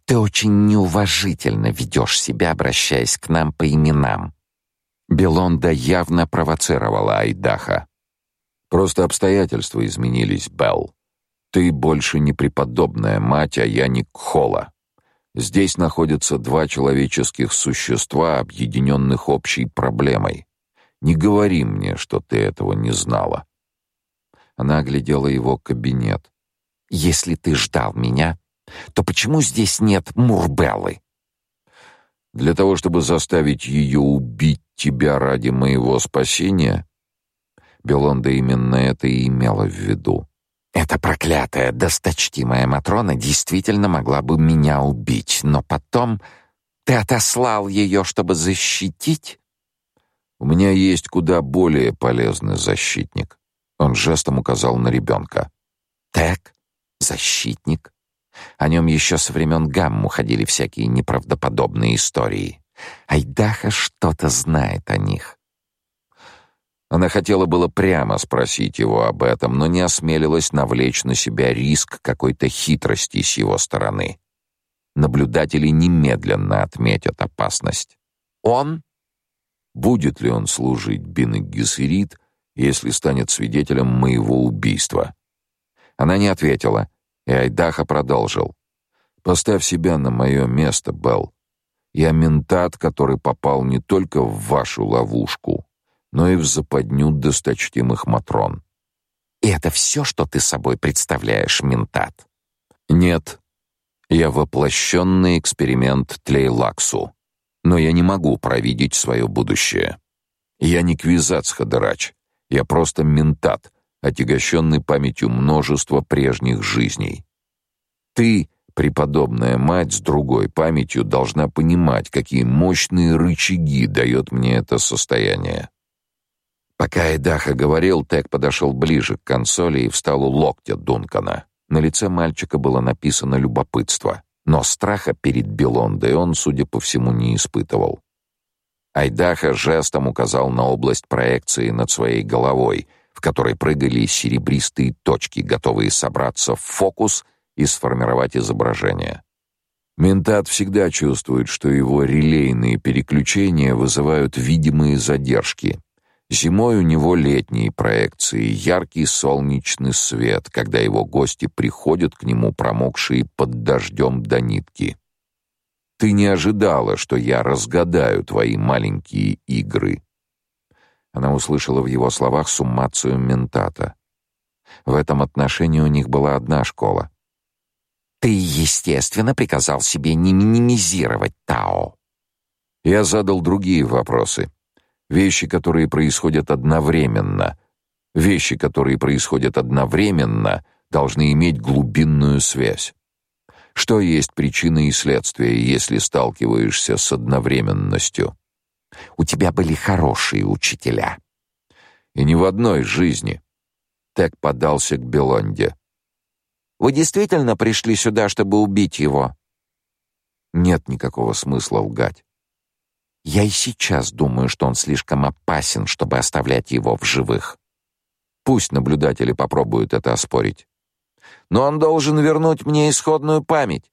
«Ты очень неуважительно ведешь себя, обращаясь к нам по именам». Белонда явно провоцировала Айдаха. «Просто обстоятельства изменились, Белл. Ты больше не преподобная мать, а я не Кхола. Здесь находятся два человеческих существа, объединенных общей проблемой. Не говори мне, что ты этого не знала. Она оглядела его кабинет. Если ты ждал меня, то почему здесь нет Мурбеллы? Для того, чтобы заставить ее убить тебя ради моего спасения? Белонда именно это и имела в виду. Эта проклятая, досточтимая Матрона действительно могла бы меня убить, но потом ты отослал ее, чтобы защитить? У меня есть куда более полезный защитник. Он жестом указал на ребенка. «Так, защитник. О нем еще со времен Гамму ходили всякие неправдоподобные истории. Айдаха что-то знает о них». Она хотела было прямо спросить его об этом, но не осмелилась навлечь на себя риск какой-то хитрости с его стороны. Наблюдатели немедленно отметят опасность. Он? Будет ли он служить Бин если станет свидетелем моего убийства. Она не ответила, и Айдаха продолжил: "Поставь себя на мое место, Белл. Я ментат, который попал не только в вашу ловушку, но и в западню досточтимых матрон. И это все, что ты собой представляешь, ментат? Нет. Я воплощенный эксперимент Тлейлаксу, но я не могу провидеть свое будущее. Я не Квизац Хадырач, я просто ментат, отягощенный памятью множества прежних жизней. Ты, преподобная мать с другой памятью, должна понимать, какие мощные рычаги дает мне это состояние. Пока Эдаха говорил, Тек подошел ближе к консоли и встал у локтя Дункана. На лице мальчика было написано любопытство, но страха перед Белондой он, судя по всему, не испытывал. Айдаха жестом указал на область проекции над своей головой, в которой прыгали серебристые точки, готовые собраться в фокус и сформировать изображение. Ментат всегда чувствует, что его релейные переключения вызывают видимые задержки. Зимой у него летние проекции, яркий солнечный свет, когда его гости приходят к нему промокшие под дождем до нитки. Ты не ожидала, что я разгадаю твои маленькие игры. Она услышала в его словах суммацию ментата. В этом отношении у них была одна школа. Ты, естественно, приказал себе не минимизировать Тао. Я задал другие вопросы. Вещи, которые происходят одновременно. Вещи, которые происходят одновременно, должны иметь глубинную связь. Что есть причина и следствие, если сталкиваешься с одновременностью? У тебя были хорошие учителя. И не в одной жизни. Так подался к Белонде. Вы действительно пришли сюда, чтобы убить его? Нет никакого смысла лгать. Я и сейчас думаю, что он слишком опасен, чтобы оставлять его в живых. Пусть наблюдатели попробуют это оспорить. Но он должен вернуть мне исходную память.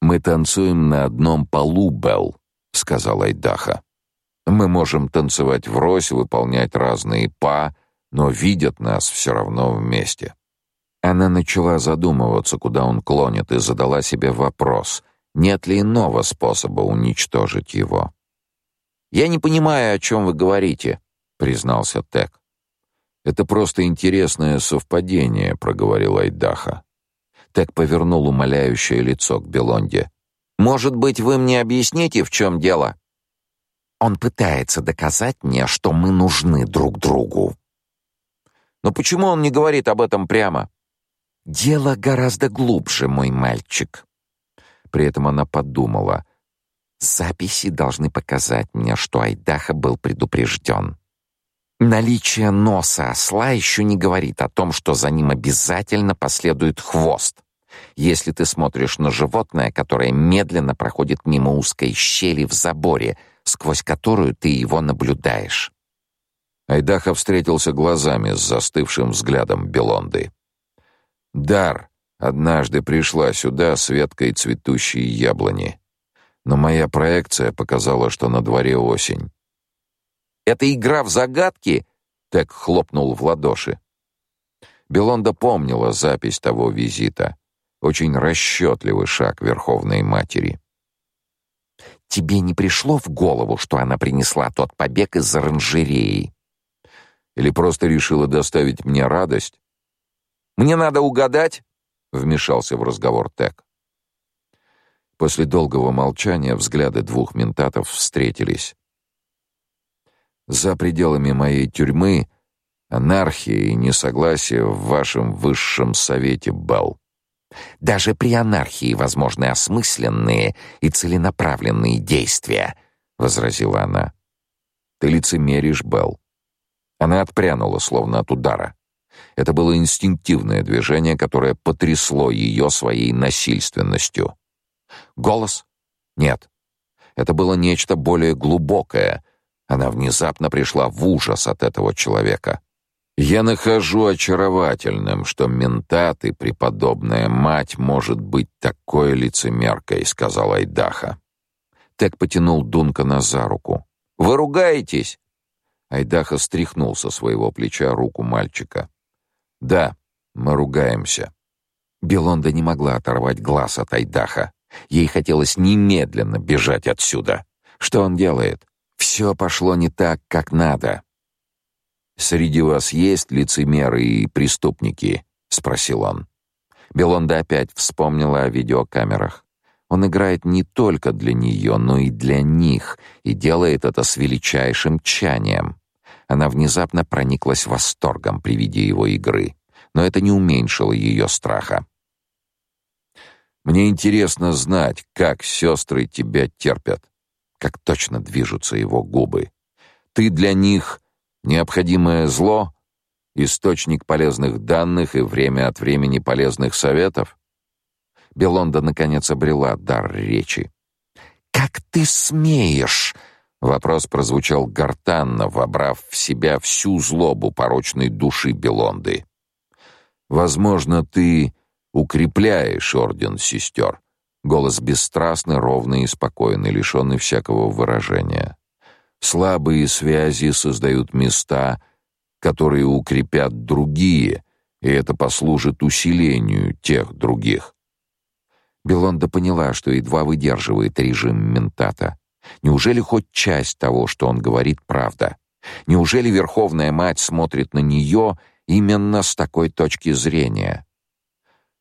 Мы танцуем на одном полу, Белл, сказала Айдаха. Мы можем танцевать врозь, выполнять разные па, но видят нас все равно вместе. Она начала задумываться, куда он клонит, и задала себе вопрос: нет ли иного способа уничтожить его? Я не понимаю, о чем вы говорите, признался Тек. Это просто интересное совпадение, проговорил Айдаха. Тек повернул умоляющее лицо к Белонде. Может быть, вы мне объясните, в чем дело? Он пытается доказать мне, что мы нужны друг другу. Но почему он не говорит об этом прямо? Дело гораздо глубже, мой мальчик. При этом она подумала: записи должны показать мне, что Айдаха был предупрежден. Наличие носа осла еще не говорит о том, что за ним обязательно последует хвост. Если ты смотришь на животное, которое медленно проходит мимо узкой щели в заборе, сквозь которую ты его наблюдаешь. Айдаха встретился глазами с застывшим взглядом Белонды. Дар однажды пришла сюда с веткой цветущей яблони. Но моя проекция показала, что на дворе осень. Это игра в загадки? Так хлопнул в ладоши. Белонда помнила запись того визита. Очень расчетливый шаг Верховной Матери. Тебе не пришло в голову, что она принесла тот побег из оранжереи? Или просто решила доставить мне радость? Мне надо угадать, вмешался в разговор Тек. После долгого молчания взгляды двух ментатов встретились. За пределами моей тюрьмы анархия и несогласие в вашем высшем совете, Бал. Даже при анархии возможны осмысленные и целенаправленные действия, возразила она. Ты лицемеришь, Бал. Она отпрянула, словно от удара. Это было инстинктивное движение, которое потрясло ее своей насильственностью. Голос? Нет. Это было нечто более глубокое. Она внезапно пришла в ужас от этого человека. Я нахожу очаровательным, что ментат и преподобная мать может быть такой лицемеркой, сказал Айдаха. Тек потянул Дункана за руку. Вы ругаетесь? Айдаха стряхнул со своего плеча руку мальчика. Да, мы ругаемся. Белонда не могла оторвать глаз от Айдаха. Ей хотелось немедленно бежать отсюда. Что он делает? Все пошло не так, как надо. Среди вас есть лицемеры и преступники, спросил он. Белонда опять вспомнила о видеокамерах. Он играет не только для нее, но и для них, и делает это с величайшим тщанием. Она внезапно прониклась восторгом при виде его игры, но это не уменьшило ее страха. Мне интересно знать, как сестры тебя терпят, как точно движутся его губы. Ты для них необходимое зло, источник полезных данных и время от времени полезных советов. Белонда наконец обрела дар речи. Как ты смеешь Вопрос прозвучал гортанно, вобрав в себя всю злобу порочной души Белонды. Возможно, ты укрепляешь орден сестер. Голос бесстрастный, ровный и спокойный, лишенный всякого выражения. Слабые связи создают места, которые укрепят другие, и это послужит усилению тех других. Белонда поняла, что едва выдерживает режим ментата. Неужели хоть часть того, что он говорит, правда? Неужели Верховная Мать смотрит на нее именно с такой точки зрения?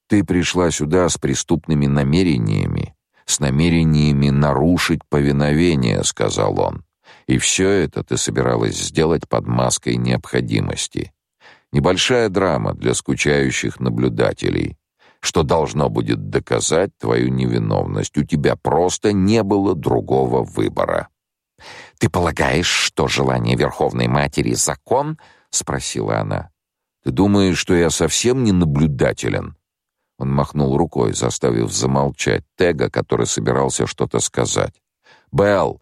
Ты пришла сюда с преступными намерениями, с намерениями нарушить повиновение, сказал он. И все это ты собиралась сделать под маской необходимости. Небольшая драма для скучающих наблюдателей, что должно будет доказать твою невиновность. У тебя просто не было другого выбора. Ты полагаешь, что желание Верховной Матери закон? спросила она. Ты думаешь, что я совсем не наблюдателен? Он махнул рукой, заставив замолчать Тега, который собирался что-то сказать. Белл,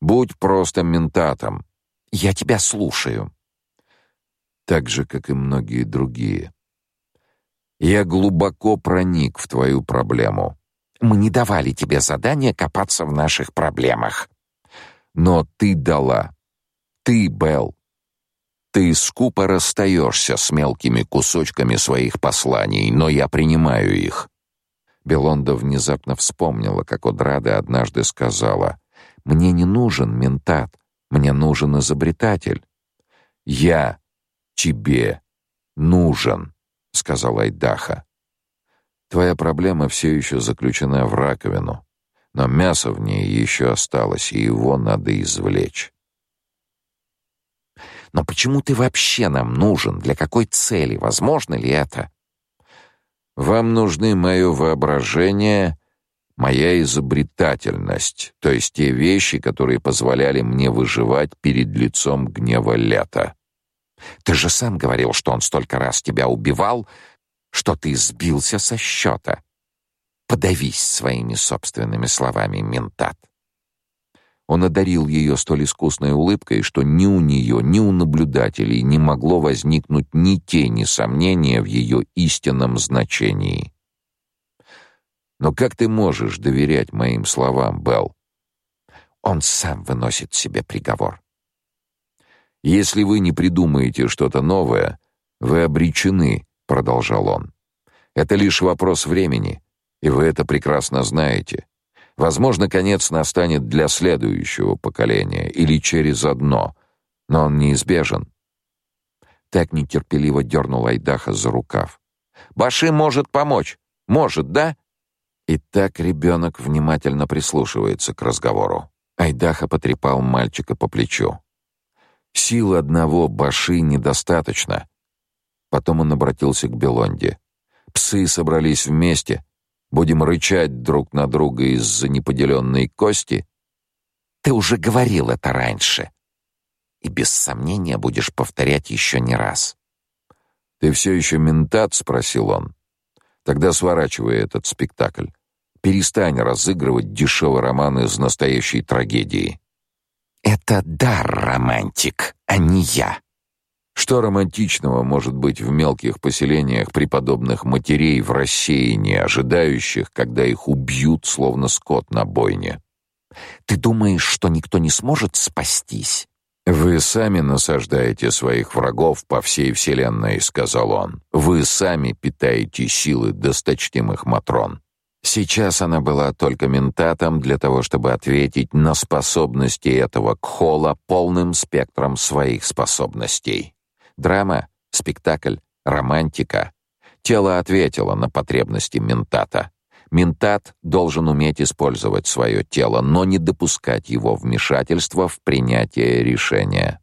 будь просто ментатом. Я тебя слушаю. Так же, как и многие другие. Я глубоко проник в твою проблему. Мы не давали тебе задания копаться в наших проблемах. Но ты дала. Ты, Белл. Ты скупо расстаешься с мелкими кусочками своих посланий, но я принимаю их. Белонда внезапно вспомнила, как Одрада однажды сказала: "Мне не нужен ментат, мне нужен изобретатель". "Я тебе нужен", сказал Айдаха. Твоя проблема все еще заключена в раковину, но мясо в ней еще осталось, и его надо извлечь. Но почему ты вообще нам нужен? Для какой цели? Возможно ли это? Вам нужны мое воображение, моя изобретательность, то есть те вещи, которые позволяли мне выживать перед лицом гнева лета. Ты же сам говорил, что он столько раз тебя убивал, что ты сбился со счета. Подавись своими собственными словами, ментат. Он одарил ее столь искусной улыбкой, что ни у нее, ни у наблюдателей не могло возникнуть ни тени сомнения в ее истинном значении. Но как ты можешь доверять моим словам, Белл? Он сам выносит себе приговор. Если вы не придумаете что-то новое, вы обречены, продолжал он. Это лишь вопрос времени, и вы это прекрасно знаете. Возможно, конец настанет для следующего поколения или через одно, но он неизбежен. Так нетерпеливо дернул Айдаха за рукав. «Баши может помочь. Может, да?» И так ребенок внимательно прислушивается к разговору. Айдаха потрепал мальчика по плечу. «Сил одного Баши недостаточно». Потом он обратился к Белонде. «Псы собрались вместе, Будем рычать друг на друга из-за неподеленной кости? Ты уже говорил это раньше. И без сомнения будешь повторять еще не раз. Ты все еще ментат, спросил он. Тогда сворачивай этот спектакль. Перестань разыгрывать дешевый роман из настоящей трагедии. Это дар романтик, а не я. Что романтичного может быть в мелких поселениях преподобных матерей в рассеянии, ожидающих, когда их убьют, словно скот на бойне? Ты думаешь, что никто не сможет спастись? Вы сами насаждаете своих врагов по всей вселенной, сказал он. Вы сами питаете силы досточтимых матрон. Сейчас она была только ментатом для того, чтобы ответить на способности этого кхола полным спектром своих способностей. Драма, спектакль, романтика. Тело ответило на потребности ментата. Ментат должен уметь использовать свое тело, но не допускать его вмешательства в принятие решения.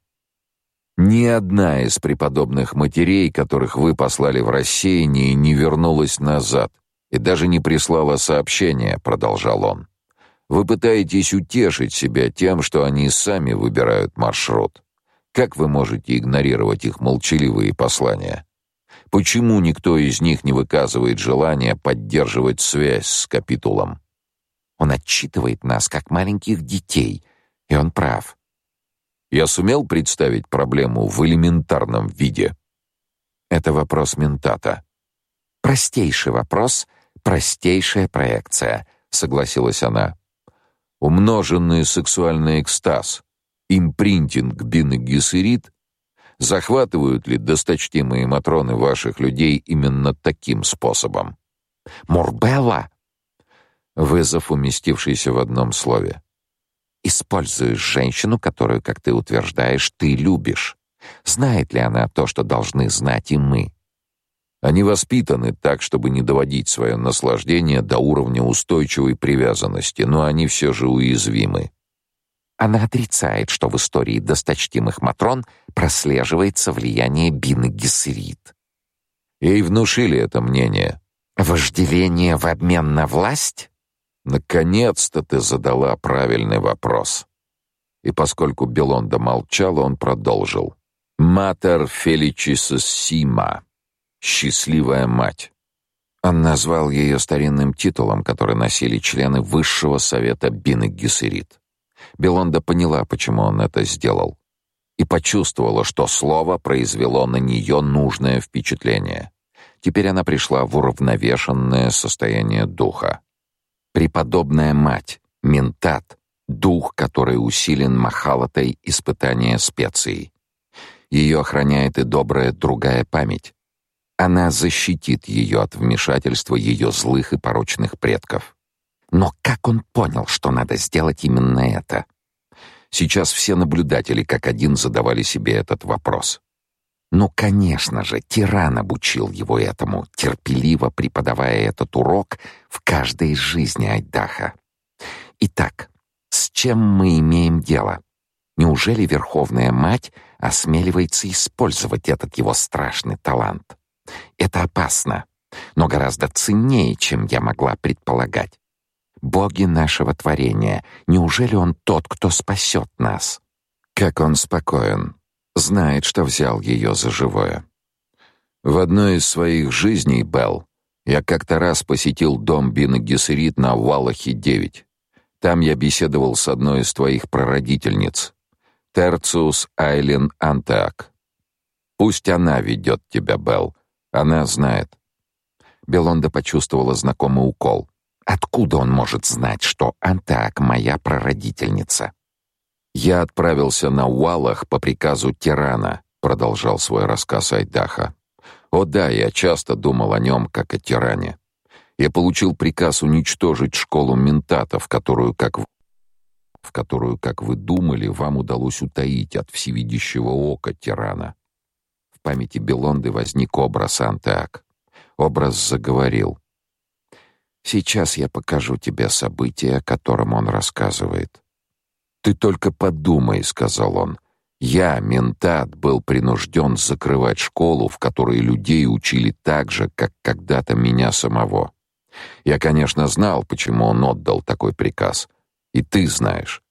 Ни одна из преподобных матерей, которых вы послали в рассеяние, не вернулась назад и даже не прислала сообщения, продолжал он. Вы пытаетесь утешить себя тем, что они сами выбирают маршрут. Как вы можете игнорировать их молчаливые послания? Почему никто из них не выказывает желания поддерживать связь с капитулом? Он отчитывает нас как маленьких детей, и он прав. Я сумел представить проблему в элементарном виде. Это вопрос ментата. Простейший вопрос, простейшая проекция, согласилась она. Умноженный сексуальный экстаз, импринтинг биногессерит захватывают ли досточтимые матроны ваших людей именно таким способом? Мурбелла вызов, уместившийся в одном слове. Используешь женщину, которую, как ты утверждаешь, ты любишь. Знает ли она то, что должны знать и мы? Они воспитаны так, чтобы не доводить свое наслаждение до уровня устойчивой привязанности, но они все же уязвимы. Она отрицает, что в истории досточтимых матрон прослеживается влияние Бины Гессерит. Ей внушили это мнение. Вожделение в обмен на власть? Наконец-то ты задала правильный вопрос. И поскольку Белонда молчала, он продолжил. Матер Феличисима. Счастливая мать. Он назвал ее старинным титулом, который носили члены высшего совета Бины Гессерит. Белонда поняла, почему он это сделал, и почувствовала, что слово произвело на нее нужное впечатление. Теперь она пришла в уравновешенное состояние духа. Преподобная мать, ментат, дух, который усилен махалатой испытания специй. Ее охраняет и добрая другая память. Она защитит ее от вмешательства ее злых и порочных предков. Но как он понял, что надо сделать именно это? Сейчас все наблюдатели как один задавали себе этот вопрос. Ну, конечно же, тиран обучил его этому, терпеливо преподавая этот урок в каждой жизни Айдаха. Итак, с чем мы имеем дело? Неужели Верховная Мать осмеливается использовать этот его страшный талант? Это опасно, но гораздо ценнее, чем я могла предполагать. Боги нашего творения, неужели он тот, кто спасет нас? Как он спокоен, знает, что взял ее за живое. В одной из своих жизней, Белл, я как-то раз посетил дом Бина на Валахе 9. Там я беседовал с одной из твоих прародительниц, Терциус Айлен Антеак. Пусть она ведет тебя, Белл. Она знает. Белонда почувствовала знакомый укол. Откуда он может знать, что Антеак моя прародительница? Я отправился на Уалах по приказу тирана, продолжал свой рассказ Айдаха. О да, я часто думал о нем как о тиране. Я получил приказ уничтожить школу ментатов, которую, как в в которую, как вы думали, вам удалось утаить от всевидящего ока тирана. В памяти Белонды возник образ Антеак. Образ заговорил. Сейчас я покажу тебе событие, о котором он рассказывает. Ты только подумай, сказал он. Я, ментат, был принужден закрывать школу, в которой людей учили так же, как когда-то меня самого. Я, конечно, знал, почему он отдал такой приказ. И ты знаешь.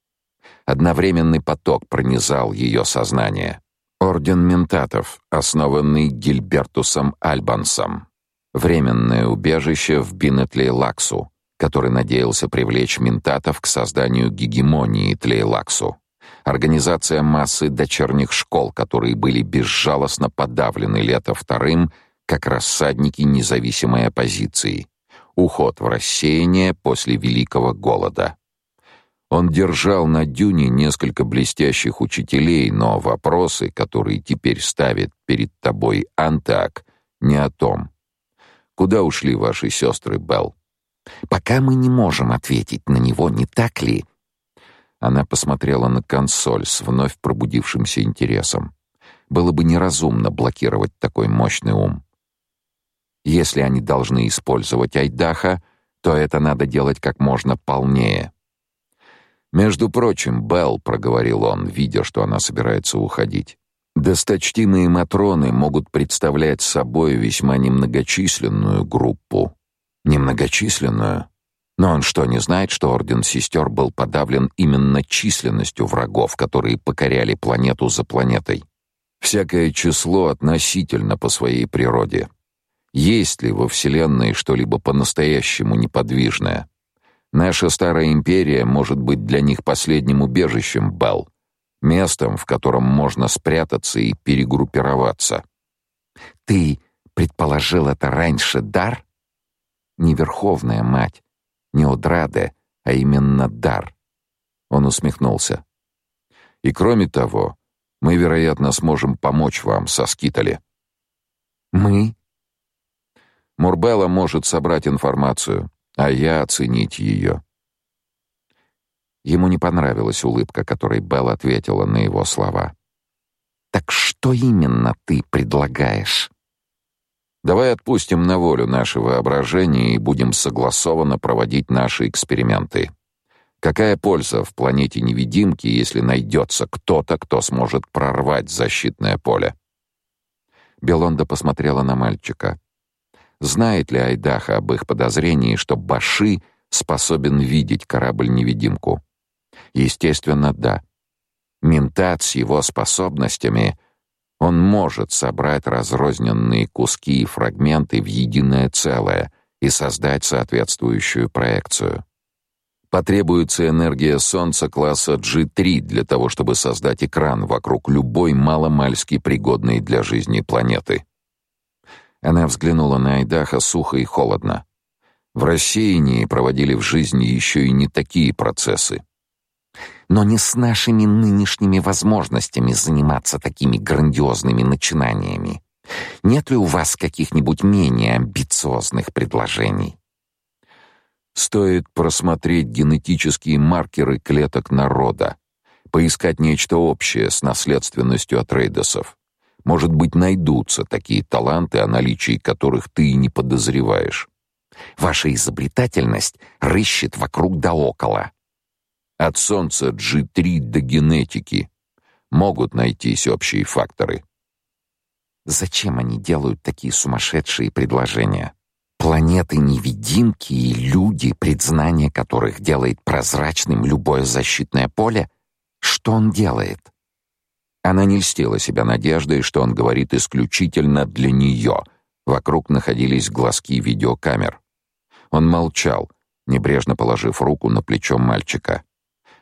Одновременный поток пронизал ее сознание. Орден ментатов, основанный Гильбертусом Альбансом. Временное убежище в Бинетли-Лаксу, который надеялся привлечь ментатов к созданию гегемонии Тлейлаксу. Организация массы дочерних школ, которые были безжалостно подавлены лето вторым, как рассадники независимой оппозиции. Уход в рассеяние после Великого Голода. Он держал на дюне несколько блестящих учителей, но вопросы, которые теперь ставит перед тобой Антак, не о том. Куда ушли ваши сестры, Белл? Пока мы не можем ответить на него, не так ли? Она посмотрела на консоль с вновь пробудившимся интересом. Было бы неразумно блокировать такой мощный ум. Если они должны использовать Айдаха, то это надо делать как можно полнее. Между прочим, Белл проговорил он, видя, что она собирается уходить. Досточтимые матроны могут представлять собой весьма немногочисленную группу, Немногочисленную? Но он что, не знает, что Орден Сестер был подавлен именно численностью врагов, которые покоряли планету за планетой? Всякое число относительно по своей природе. Есть ли во Вселенной что-либо по-настоящему неподвижное? Наша старая империя может быть для них последним убежищем, Бал, местом, в котором можно спрятаться и перегруппироваться. Ты предположил это раньше дар? Не Верховная Мать, не Одраде, а именно дар. Он усмехнулся. И кроме того, мы, вероятно, сможем помочь вам со Скитали. Мы? Мурбелла может собрать информацию, а я оценить ее. Ему не понравилась улыбка, которой Белл ответила на его слова. Так что именно ты предлагаешь? Давай отпустим на волю наше воображение и будем согласованно проводить наши эксперименты. Какая польза в планете невидимки, если найдется кто-то, кто сможет прорвать защитное поле? Белонда посмотрела на мальчика. Знает ли Айдаха об их подозрении, что Баши способен видеть корабль-невидимку? Естественно, да. Ментат с его способностями он может собрать разрозненные куски и фрагменты в единое целое и создать соответствующую проекцию. Потребуется энергия Солнца класса G3 для того, чтобы создать экран вокруг любой маломальски пригодной для жизни планеты. Она взглянула на Айдаха сухо и холодно. В рассеянии проводили в жизни еще и не такие процессы. Но не с нашими нынешними возможностями заниматься такими грандиозными начинаниями. Нет ли у вас каких-нибудь менее амбициозных предложений? Стоит просмотреть генетические маркеры клеток народа, поискать нечто общее с наследственностью от рейдосов. Может быть, найдутся такие таланты, о наличии которых ты и не подозреваешь. Ваша изобретательность рыщет вокруг да около. От солнца G3 до генетики могут найтись общие факторы. Зачем они делают такие сумасшедшие предложения? Планеты-невидимки и люди, предзнание которых делает прозрачным любое защитное поле? Что он делает? Она не льстила себя надеждой, что он говорит исключительно для нее. Вокруг находились глазки видеокамер. Он молчал, небрежно положив руку на плечо мальчика.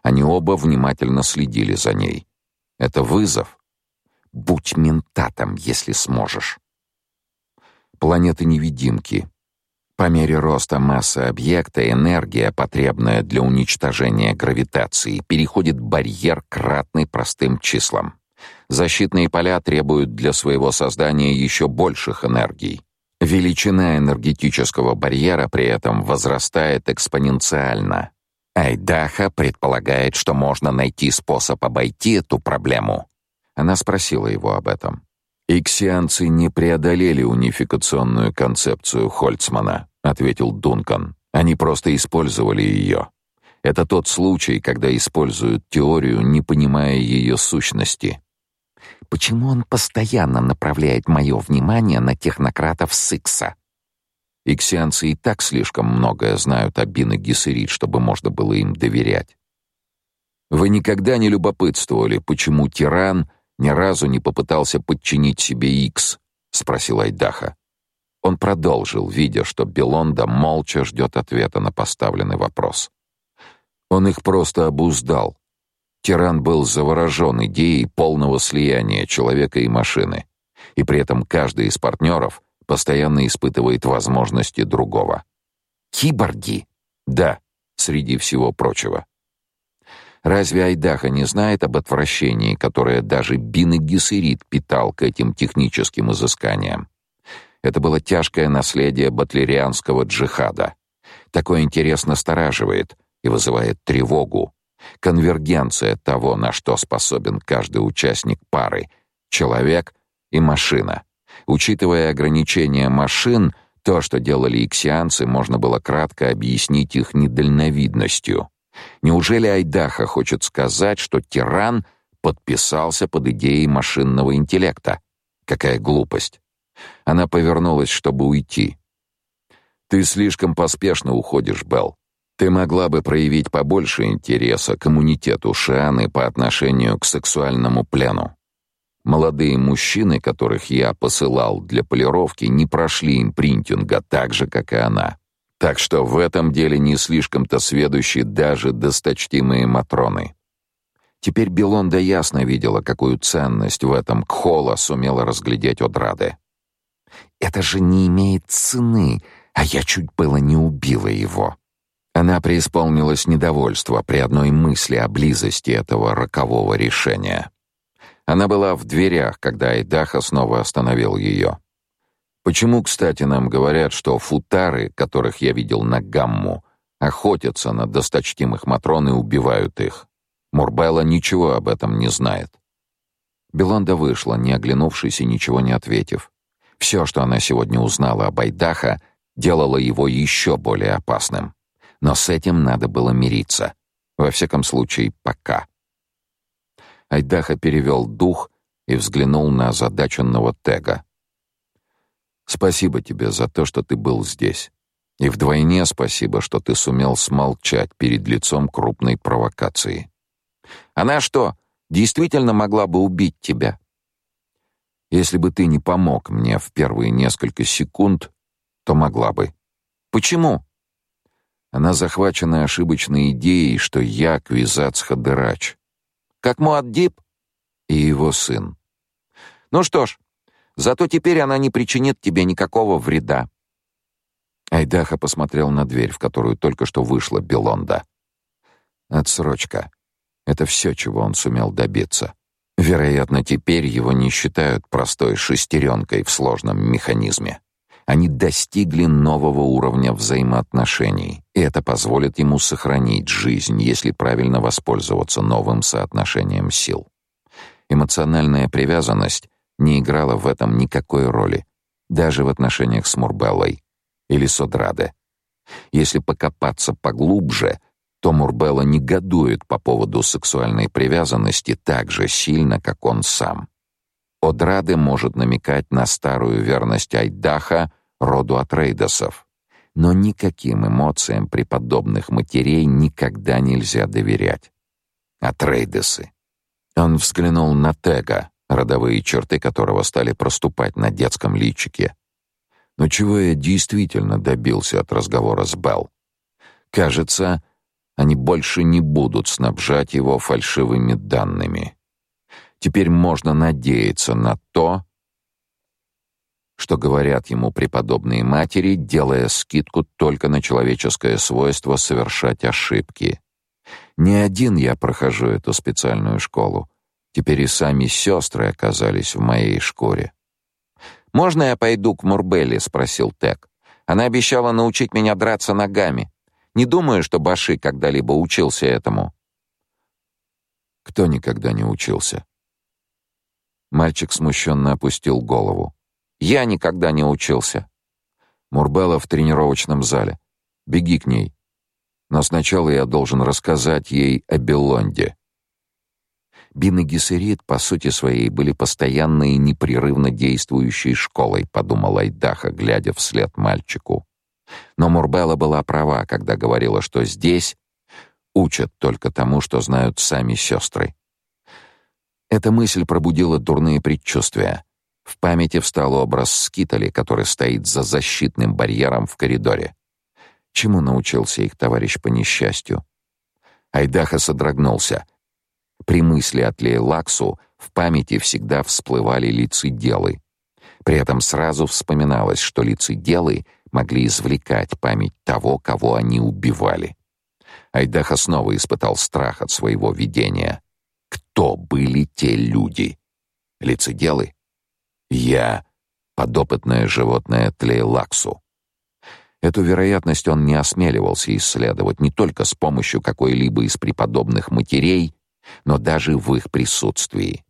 Они оба внимательно следили за ней. Это вызов. Будь ментатом, если сможешь. Планеты-невидимки, по мере роста массы объекта энергия, потребная для уничтожения гравитации, переходит барьер, кратный простым числам. Защитные поля требуют для своего создания еще больших энергий. Величина энергетического барьера при этом возрастает экспоненциально. Айдаха предполагает, что можно найти способ обойти эту проблему. Она спросила его об этом. «Иксианцы не преодолели унификационную концепцию Хольцмана», — ответил Дункан. «Они просто использовали ее. Это тот случай, когда используют теорию, не понимая ее сущности». «Почему он постоянно направляет мое внимание на технократов Сикса?» Иксианцы и так слишком многое знают о Бине Гессерит, чтобы можно было им доверять. Вы никогда не любопытствовали, почему тиран ни разу не попытался подчинить себе Икс?» — спросил Айдаха. Он продолжил, видя, что Белонда молча ждет ответа на поставленный вопрос. Он их просто обуздал. Тиран был заворожен идеей полного слияния человека и машины, и при этом каждый из партнеров постоянно испытывает возможности другого. Киборги? Да, среди всего прочего. Разве Айдаха не знает об отвращении, которое даже Бин и Гессерит питал к этим техническим изысканиям? Это было тяжкое наследие батлерианского джихада. Такой интерес настораживает и вызывает тревогу. Конвергенция того, на что способен каждый участник пары — человек и машина. Учитывая ограничения машин, то, что делали иксианцы, можно было кратко объяснить их недальновидностью — Неужели Айдаха хочет сказать, что тиран подписался под идеей машинного интеллекта? Какая глупость. Она повернулась, чтобы уйти. Ты слишком поспешно уходишь, Белл. Ты могла бы проявить побольше интереса к иммунитету Шианы по отношению к сексуальному плену. Молодые мужчины, которых я посылал для полировки, не прошли импринтинга так же, как и она. Так что в этом деле не слишком-то сведущи даже досточтимые матроны. Теперь Белонда ясно видела, какую ценность в этом Кхола сумела разглядеть Одраде. это же не имеет цены, а я чуть было не убила его. Она преисполнилась недовольства при одной мысли о близости этого рокового решения. Она была в дверях, когда Айдаха снова остановил ее. Почему, кстати, нам говорят, что футары, которых я видел на гамму, охотятся на досточтимых матрон и убивают их? Мурбелла ничего об этом не знает. Белонда вышла, не оглянувшись и ничего не ответив. Все, что она сегодня узнала об Айдаха, делало его еще более опасным. Но с этим надо было мириться. Во всяком случае, пока. Айдаха перевел дух и взглянул на озадаченного Тега. «Спасибо тебе за то, что ты был здесь. И вдвойне спасибо, что ты сумел смолчать перед лицом крупной провокации». «Она что, действительно могла бы убить тебя?» «Если бы ты не помог мне в первые несколько секунд, то могла бы». «Почему?» Она захвачена ошибочной идеей, что я Квизац Хадырач как Муаддиб и его сын. Ну что ж, зато теперь она не причинит тебе никакого вреда. Айдаха посмотрел на дверь, в которую только что вышла Белонда. Отсрочка. Это все, чего он сумел добиться. Вероятно, теперь его не считают простой шестеренкой в сложном механизме. Они достигли нового уровня взаимоотношений, и это позволит ему сохранить жизнь, если правильно воспользоваться новым соотношением сил. Эмоциональная привязанность не играла в этом никакой роли, даже в отношениях с Мурбеллой или Содраде. Если покопаться поглубже, то Мурбелла негодует по поводу сексуальной привязанности так же сильно, как он сам. Одраде может намекать на старую верность Айдаха роду Атрейдосов. Но никаким эмоциям преподобных матерей никогда нельзя доверять. Атрейдосы. Он взглянул на Тега, родовые черты которого стали проступать на детском личике. Но чего я действительно добился от разговора с Белл? Кажется, они больше не будут снабжать его фальшивыми данными. Теперь можно надеяться на то, что говорят ему преподобные матери, делая скидку только на человеческое свойство совершать ошибки. Не один я прохожу эту специальную школу. Теперь и сами сестры оказались в моей шкуре. «Можно я пойду к Мурбелли?» — спросил Тек. «Она обещала научить меня драться ногами. Не думаю, что Баши когда-либо учился этому». «Кто никогда не учился?» Мальчик смущенно опустил голову. Я никогда не учился. Мурбелла в тренировочном зале. Беги к ней. Но сначала я должен рассказать ей о Белонде. Бин и Гессерит, по сути своей, были постоянной и непрерывно действующей школой, подумал Айдаха, глядя вслед мальчику. Но Мурбелла была права, когда говорила, что здесь учат только тому, что знают сами сестры. Эта мысль пробудила дурные предчувствия. В памяти встал образ Скитали, который стоит за защитным барьером в коридоре. Чему научился их товарищ по несчастью? Айдаха содрогнулся. При мысли о Тлейлаксу в памяти всегда всплывали лицеделы. При этом сразу вспоминалось, что лицеделы могли извлекать память того, кого они убивали. Айдаха снова испытал страх от своего видения. Кто были те люди? Лицеделы? Я — подопытное животное Тлейлаксу. Эту вероятность он не осмеливался исследовать не только с помощью какой-либо из преподобных матерей, но даже в их присутствии.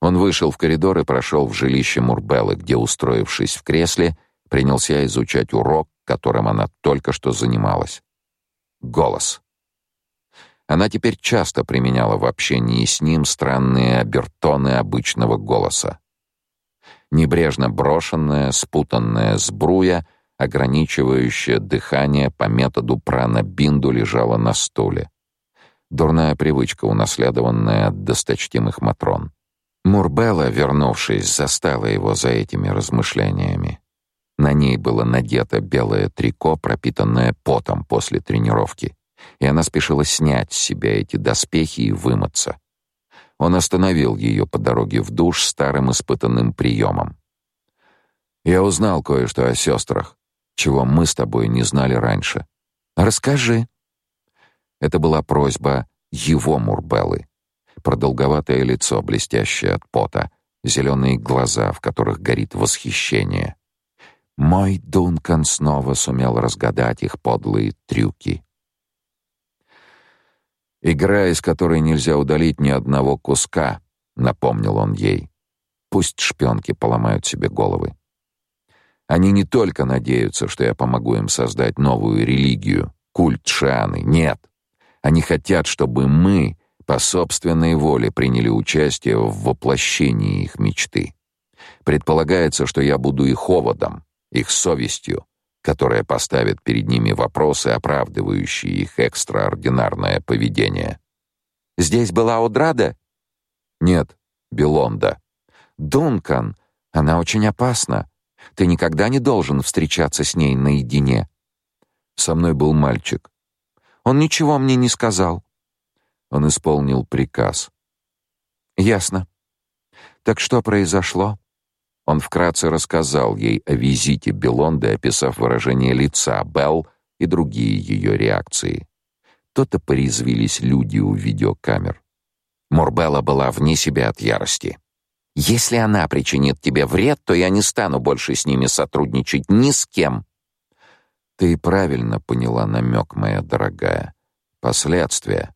Он вышел в коридор и прошел в жилище Мурбеллы, где, устроившись в кресле, принялся изучать урок, которым она только что занималась. Голос. Она теперь часто применяла в общении с ним странные обертоны обычного голоса. Небрежно брошенная, спутанная сбруя, ограничивающая дыхание по методу прана-бинду лежала на стуле. Дурная привычка, унаследованная от досточтимых матрон. Мурбелла, вернувшись, застала его за этими размышлениями. На ней было надето белое трико, пропитанное потом после тренировки и она спешила снять с себя эти доспехи и вымыться. Он остановил ее по дороге в душ старым испытанным приемом. Я узнал кое-что о сестрах, чего мы с тобой не знали раньше. Расскажи. Это была просьба его Мурбеллы. Продолговатое лицо, блестящее от пота, зеленые глаза, в которых горит восхищение. Мой Дункан снова сумел разгадать их подлые трюки. Игра, из которой нельзя удалить ни одного куска, напомнил он ей. Пусть шпионки поломают себе головы. Они не только надеются, что я помогу им создать новую религию, культ Шаны. Нет. Они хотят, чтобы мы по собственной воле приняли участие в воплощении их мечты. Предполагается, что я буду их оводом, их совестью, которая поставит перед ними вопросы, оправдывающие их экстраординарное поведение. Здесь была Одрада? Нет, Белонда. Дункан, она очень опасна. Ты никогда не должен встречаться с ней наедине. Со мной был мальчик. Он ничего мне не сказал. Он исполнил приказ. Ясно. Так что произошло? Он вкратце рассказал ей о визите Белонды, описав выражение лица Белл и другие ее реакции. То-то порезвились люди у видеокамер. Морбелла была вне себя от ярости. Если она причинит тебе вред, то я не стану больше с ними сотрудничать ни с кем. Ты правильно поняла намек, моя дорогая. Последствия.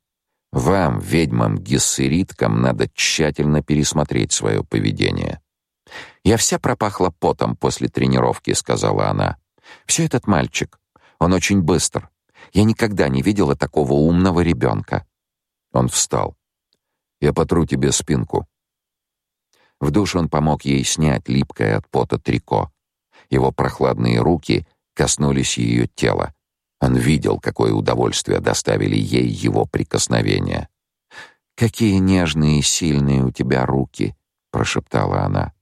Вам, ведьмам-гессериткам, надо тщательно пересмотреть свое поведение. Я вся пропахла потом после тренировки, сказала она. Все этот мальчик, он очень быстр. Я никогда не видела такого умного ребенка. Он встал. Я потру тебе спинку. В душ он помог ей снять липкое от пота трико. Его прохладные руки коснулись ее тела. Он видел, какое удовольствие доставили ей его прикосновения. Какие нежные и сильные у тебя руки, прошептала она.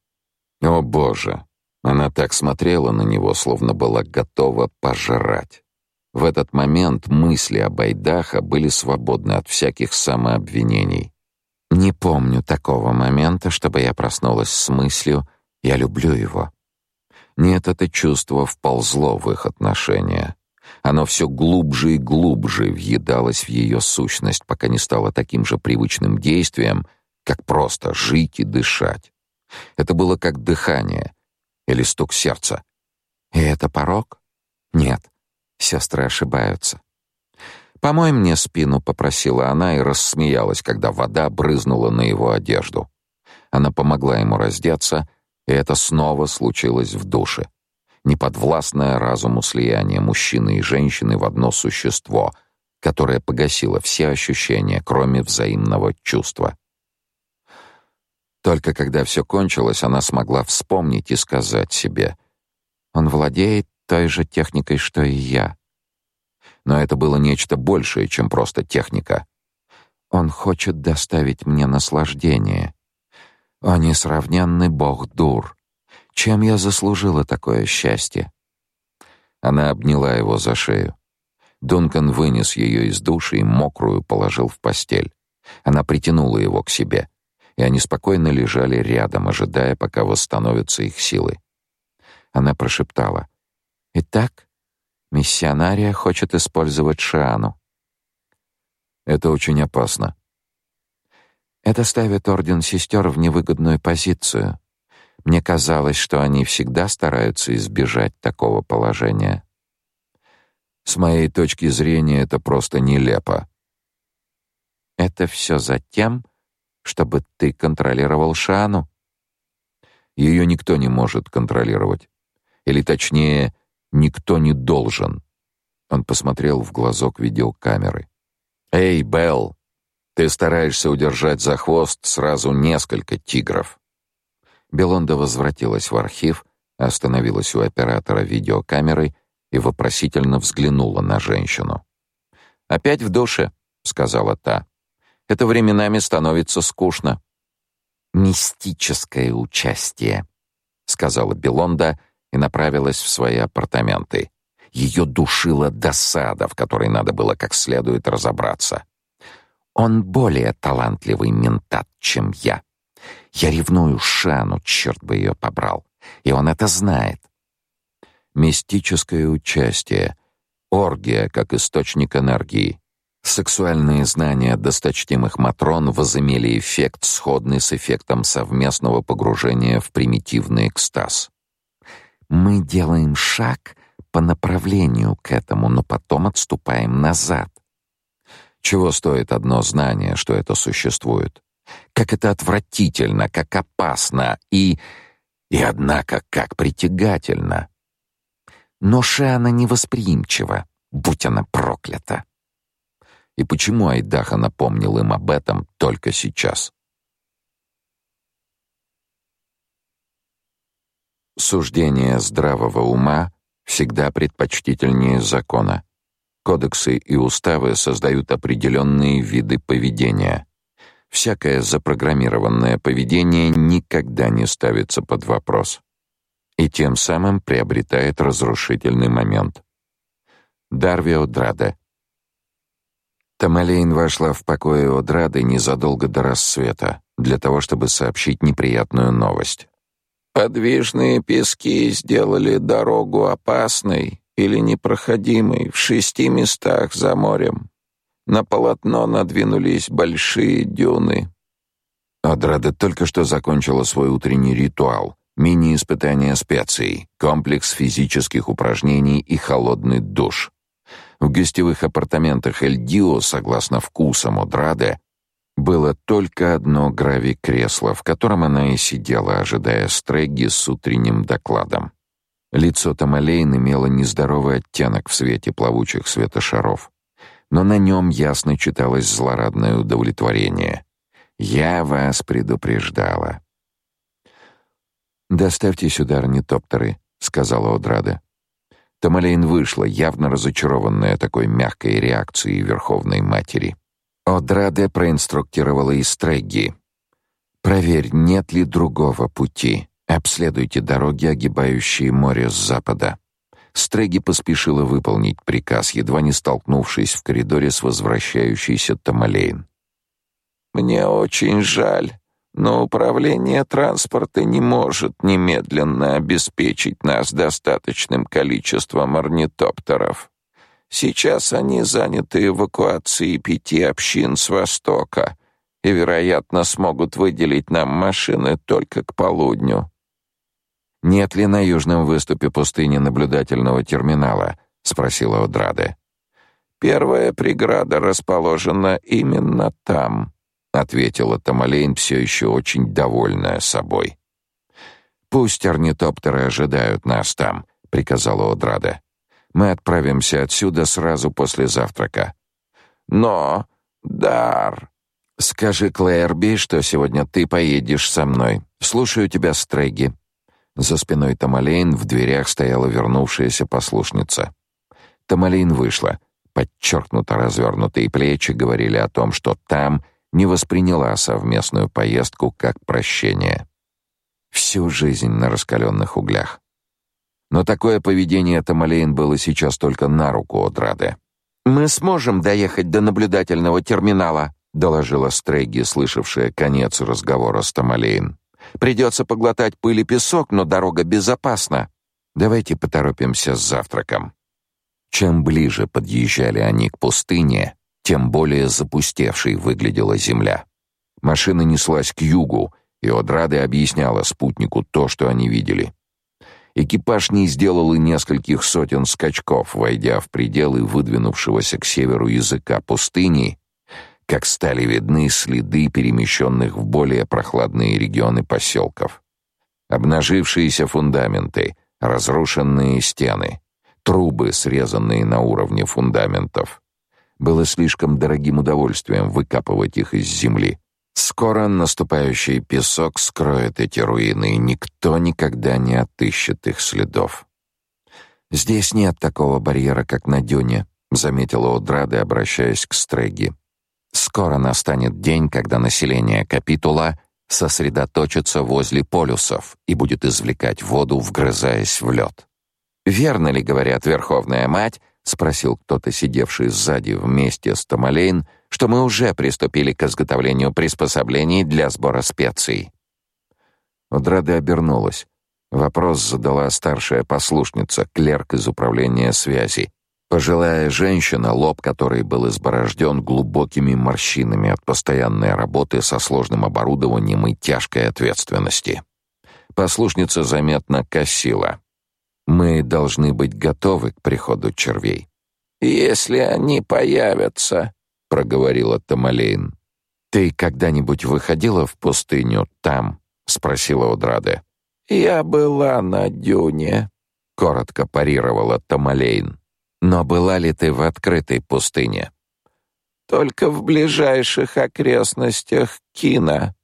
О, боже. Она так смотрела на него, словно была готова пожрать. В этот момент мысли о Байдаха были свободны от всяких самообвинений. Не помню такого момента, чтобы я проснулась с мыслью «я люблю его». Нет, это чувство вползло в их отношения. Оно все глубже и глубже въедалось в ее сущность, пока не стало таким же привычным действием, как просто жить и дышать. Это было как дыхание или стук сердца. И это порог? Нет, сестры ошибаются. «Помой мне спину», — попросила она и рассмеялась, когда вода брызнула на его одежду. Она помогла ему раздеться, и это снова случилось в душе. Неподвластное разуму слияние мужчины и женщины в одно существо, которое погасило все ощущения, кроме взаимного чувства. Только когда все кончилось, она смогла вспомнить и сказать себе: "Он владеет той же техникой, что и я". Но это было нечто большее, чем просто техника. Он хочет доставить мне наслаждение. О несравненный бог Дур. Чем я заслужила такое счастье? Она обняла его за шею. Дункан вынес ее из души и мокрую положил в постель. Она притянула его к себе и они спокойно лежали рядом, ожидая, пока восстановятся их силы. Она прошептала: "Итак, миссионария хочет использовать Шиану. Это очень опасно. Это ставит орден сестер в невыгодную позицию. Мне казалось, что они всегда стараются избежать такого положения. С моей точки зрения, это просто нелепо. Это все затем, чтобы ты контролировал Шану. Ее никто не может контролировать. Или точнее, никто не должен. Он посмотрел в глазок видеокамеры. Эй, Белл, ты стараешься удержать за хвост сразу несколько тигров. Белонда возвратилась в архив, остановилась у оператора видеокамеры и вопросительно взглянула на женщину. Опять в душе, сказала та. Это временами становится скучно. Мистическое участие, сказала Белонда и направилась в свои апартаменты. Ее душила досада, в которой надо было как следует разобраться. Он более талантливый ментат, чем я. Я ревную Шану, черт бы ее побрал. и он это знает. Мистическое участие, оргия как источник энергии. Сексуальные знания досточтимых матрон возымели эффект, сходный с эффектом совместного погружения в примитивный экстаз. Мы делаем шаг по направлению к этому, но потом отступаем назад. Чего стоит одно знание, что это существует? Как это отвратительно, как опасно и... и однако как притягательно. Но Шиана невосприимчива, будь она проклята. И почему Айдаха напомнил им об этом только сейчас? Суждение здравого ума всегда предпочтительнее закона. Кодексы и уставы создают определенные виды поведения. Всякое запрограммированное поведение никогда не ставится под вопрос и тем самым приобретает разрушительный момент. Дарвио Драде Тамалейн вошла в покои Одрады незадолго до рассвета для того, чтобы сообщить неприятную новость. Подвижные пески сделали дорогу опасной или непроходимой в шести местах за морем. На полотно надвинулись большие дюны. Одрада только что закончила свой утренний ритуал, мини-испытание специй, комплекс физических упражнений и холодный душ. В гостевых апартаментах Эльдио, согласно вкусам Одраде, было только одно грави-кресло, в котором она и сидела, ожидая Стрэгги с утренним докладом. Лицо Тамалейн имело нездоровый оттенок в свете плавучих светошаров, но на нем ясно читалось злорадное удовлетворение. «Я вас предупреждала». «Доставьте сюда орнитоптеры», — сказала Одрада. Тамалейн вышла, явно разочарованная такой мягкой реакцией Верховной Матери. Одраде проинструктировала Истрегги. «Проверь, нет ли другого пути. Обследуйте дороги, огибающие море с запада». Стреги поспешила выполнить приказ, едва не столкнувшись в коридоре с возвращающейся Тамалейн. «Мне очень жаль, но управление транспорта не может немедленно обеспечить нас достаточным количеством орнитоптеров. Сейчас они заняты эвакуацией пяти общин с востока и, вероятно, смогут выделить нам машины только к полудню. Нет ли на южном выступе пустыни наблюдательного терминала? спросила Одраде. Первая преграда расположена именно там, ответила Тамалейн, все еще очень довольная собой. Пусть орнитоптеры ожидают нас там, приказала Одраде. Мы отправимся отсюда сразу после завтрака. Но, Дар, скажи Клэрби, что сегодня ты поедешь со мной. Слушаю тебя, Стреги. За спиной Тамалейн в дверях стояла вернувшаяся послушница. Тамалейн вышла. Подчеркнуто развернутые плечи говорили о том, что там не восприняла совместную поездку как прощение. Всю жизнь на раскаленных углях. Но такое поведение Тамалейн было сейчас только на руку Одраде. «Мы сможем доехать до наблюдательного терминала», — доложила Стрейги, слышавшая конец разговора с Тамалейн. «Придется поглотать пыль и песок, но дорога безопасна. Давайте поторопимся с завтраком». Чем ближе подъезжали они к пустыне, тем более запустевшей выглядела земля. Машина неслась к югу, и Одрады объясняла спутнику то, что они видели. Экипаж не сделал и нескольких сотен скачков, войдя в пределы выдвинувшегося к северу языка пустыни, как стали видны следы перемещенных в более прохладные регионы поселков. Обнажившиеся фундаменты, разрушенные стены, трубы, срезанные на уровне фундаментов. Было слишком дорогим удовольствием выкапывать их из земли. Скоро наступающий песок скроет эти руины, и никто никогда не отыщет их следов. Здесь нет такого барьера, как на дюне, заметила Одрада, обращаясь к Стреги. Скоро настанет день, когда население Капитула сосредоточится возле полюсов и будет извлекать воду, вгрызаясь в лед. Верно ли говорят Верховная Мать спросил кто-то, сидевший сзади вместе с Томалейн, что мы уже приступили к изготовлению приспособлений для сбора специй. Одрада обернулась. Вопрос задала старшая послушница, клерк из управления связи. Пожилая женщина, лоб которой был изборожден глубокими морщинами от постоянной работы со сложным оборудованием и тяжкой ответственности. Послушница заметно косила. Мы должны быть готовы к приходу червей. Если они появятся, проговорила Тамалейн. Ты когда-нибудь выходила в пустыню там? спросила Одраде. Я была на дюне, коротко парировала Тамалейн. Но была ли ты в открытой пустыне? Только в ближайших окрестностях Кина.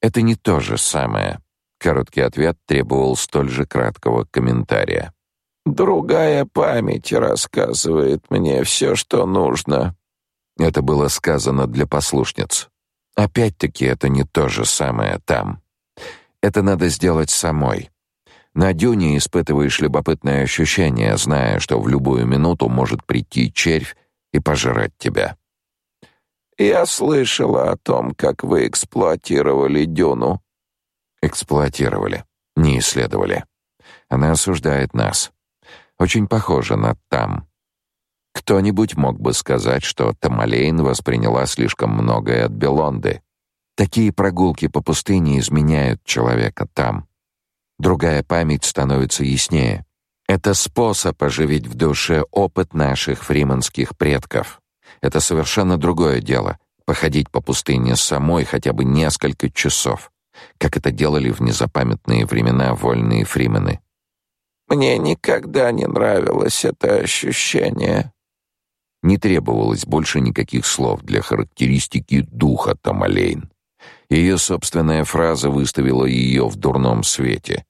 Это не то же самое. Короткий ответ требовал столь же краткого комментария. Другая память рассказывает мне все, что нужно. Это было сказано для послушниц. Опять-таки это не то же самое там. Это надо сделать самой. На дюне испытываешь любопытное ощущение, зная, что в любую минуту может прийти червь и пожрать тебя. Я слышала о том, как вы эксплуатировали дюну. Эксплуатировали, не исследовали. Она осуждает нас. Очень похоже на там. Кто-нибудь мог бы сказать, что Тамалейн восприняла слишком многое от Белонды. Такие прогулки по пустыне изменяют человека там. Другая память становится яснее. Это способ оживить в душе опыт наших фриманских предков. Это совершенно другое дело походить по пустыне самой хотя бы несколько часов, как это делали в незапамятные времена вольные фримены. Мне никогда не нравилось это ощущение. Не требовалось больше никаких слов для характеристики духа Тамалейн. Ее собственная фраза выставила ее в дурном свете.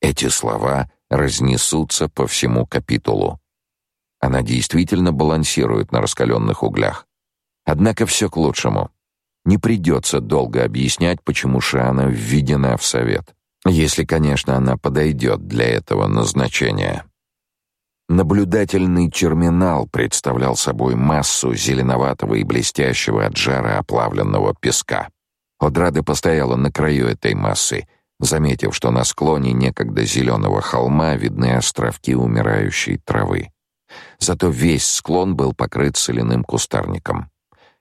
Эти слова разнесутся по всему капитулу. Она действительно балансирует на раскаленных углях. Однако все к лучшему. Не придется долго объяснять, почему Шиана введена в совет. Если, конечно, она подойдет для этого назначения. Наблюдательный терминал представлял собой массу зеленоватого и блестящего от жара оплавленного песка. Одрада постояла на краю этой массы, заметив, что на склоне некогда зеленого холма видны островки умирающей травы. Зато весь склон был покрыт соляным кустарником.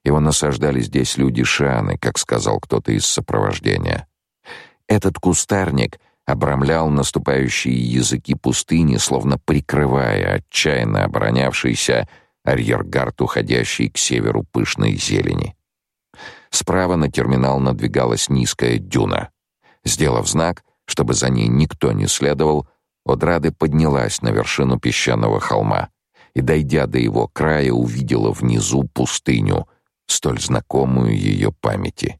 Его насаждали здесь люди Шианы, как сказал кто-то из сопровождения. Этот кустарник обрамлял наступающие языки пустыни, словно прикрывая отчаянно оборонявшийся арьергард, уходящий к северу пышной зелени. Справа на терминал надвигалась низкая дюна. Сделав знак, чтобы за ней никто не следовал, Одрады поднялась на вершину песчаного холма и, дойдя до его края, увидела внизу пустыню, столь знакомую ее памяти.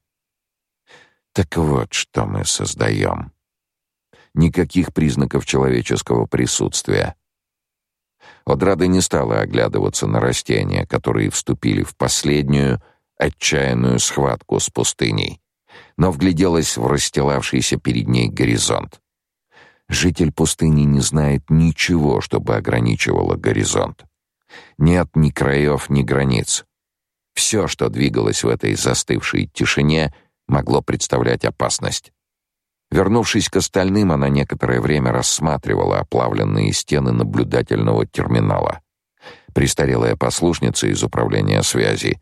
Так вот, что мы создаем. Никаких признаков человеческого присутствия. Одрада не стала оглядываться на растения, которые вступили в последнюю отчаянную схватку с пустыней, но вгляделась в расстилавшийся перед ней горизонт. Житель пустыни не знает ничего, чтобы ограничивало горизонт. Нет ни краев, ни границ. Все, что двигалось в этой застывшей тишине, могло представлять опасность. Вернувшись к остальным, она некоторое время рассматривала оплавленные стены наблюдательного терминала. Престарелая послушница из управления связи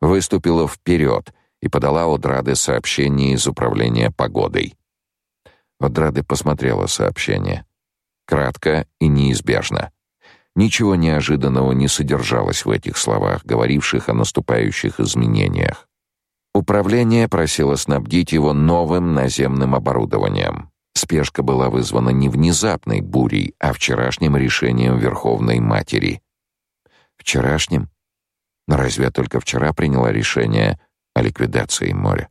выступила вперед и подала Одраде сообщение из управления погодой. Одраде посмотрела сообщение. Кратко и неизбежно. Ничего неожиданного не содержалось в этих словах, говоривших о наступающих изменениях. Управление просило снабдить его новым наземным оборудованием. Спешка была вызвана не внезапной бурей, а вчерашним решением Верховной Матери. Вчерашним? Но разве только вчера приняла решение о ликвидации моря?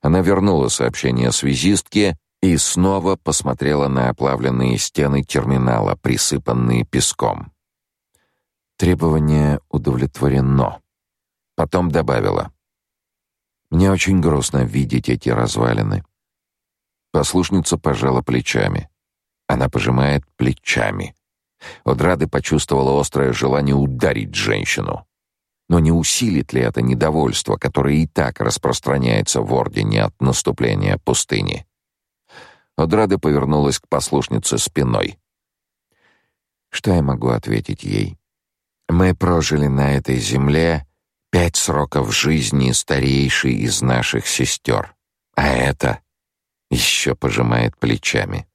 Она вернула сообщение связистке и снова посмотрела на оплавленные стены терминала, присыпанные песком. Требование удовлетворено. Потом добавила: Мне очень грустно видеть эти развалины. Послушница пожала плечами. Она пожимает плечами. Одрады почувствовала острое желание ударить женщину. Но не усилит ли это недовольство, которое и так распространяется в Ордене от наступления пустыни? Одрада повернулась к послушнице спиной. Что я могу ответить ей? Мы прожили на этой земле пять сроков жизни старейшей из наших сестер, а это еще пожимает плечами.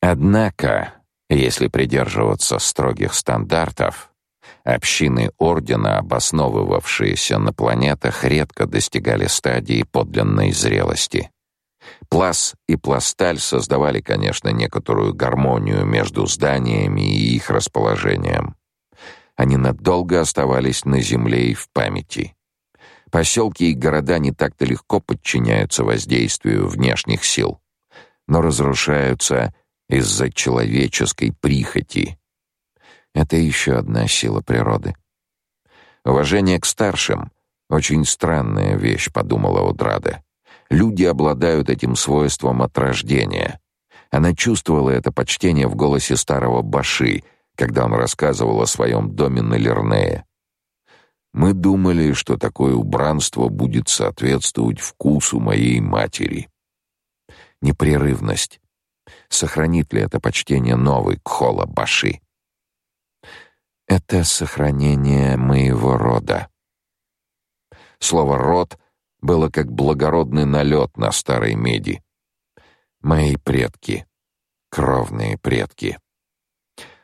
Однако, если придерживаться строгих стандартов, общины ордена, обосновывавшиеся на планетах, редко достигали стадии подлинной зрелости. Плас и пласталь создавали, конечно, некоторую гармонию между зданиями и их расположением. Они надолго оставались на земле и в памяти. Поселки и города не так-то легко подчиняются воздействию внешних сил, но разрушаются из-за человеческой прихоти. Это еще одна сила природы. Уважение к старшим — очень странная вещь, подумала Удрада. Люди обладают этим свойством от рождения. Она чувствовала это почтение в голосе старого Баши, когда он рассказывал о своем доме на Лернее. Мы думали, что такое убранство будет соответствовать вкусу моей матери. Непрерывность. Сохранит ли это почтение новый Кхола Баши? Это сохранение моего рода. Слово род было как благородный налет на старой меди. Мои предки, кровные предки.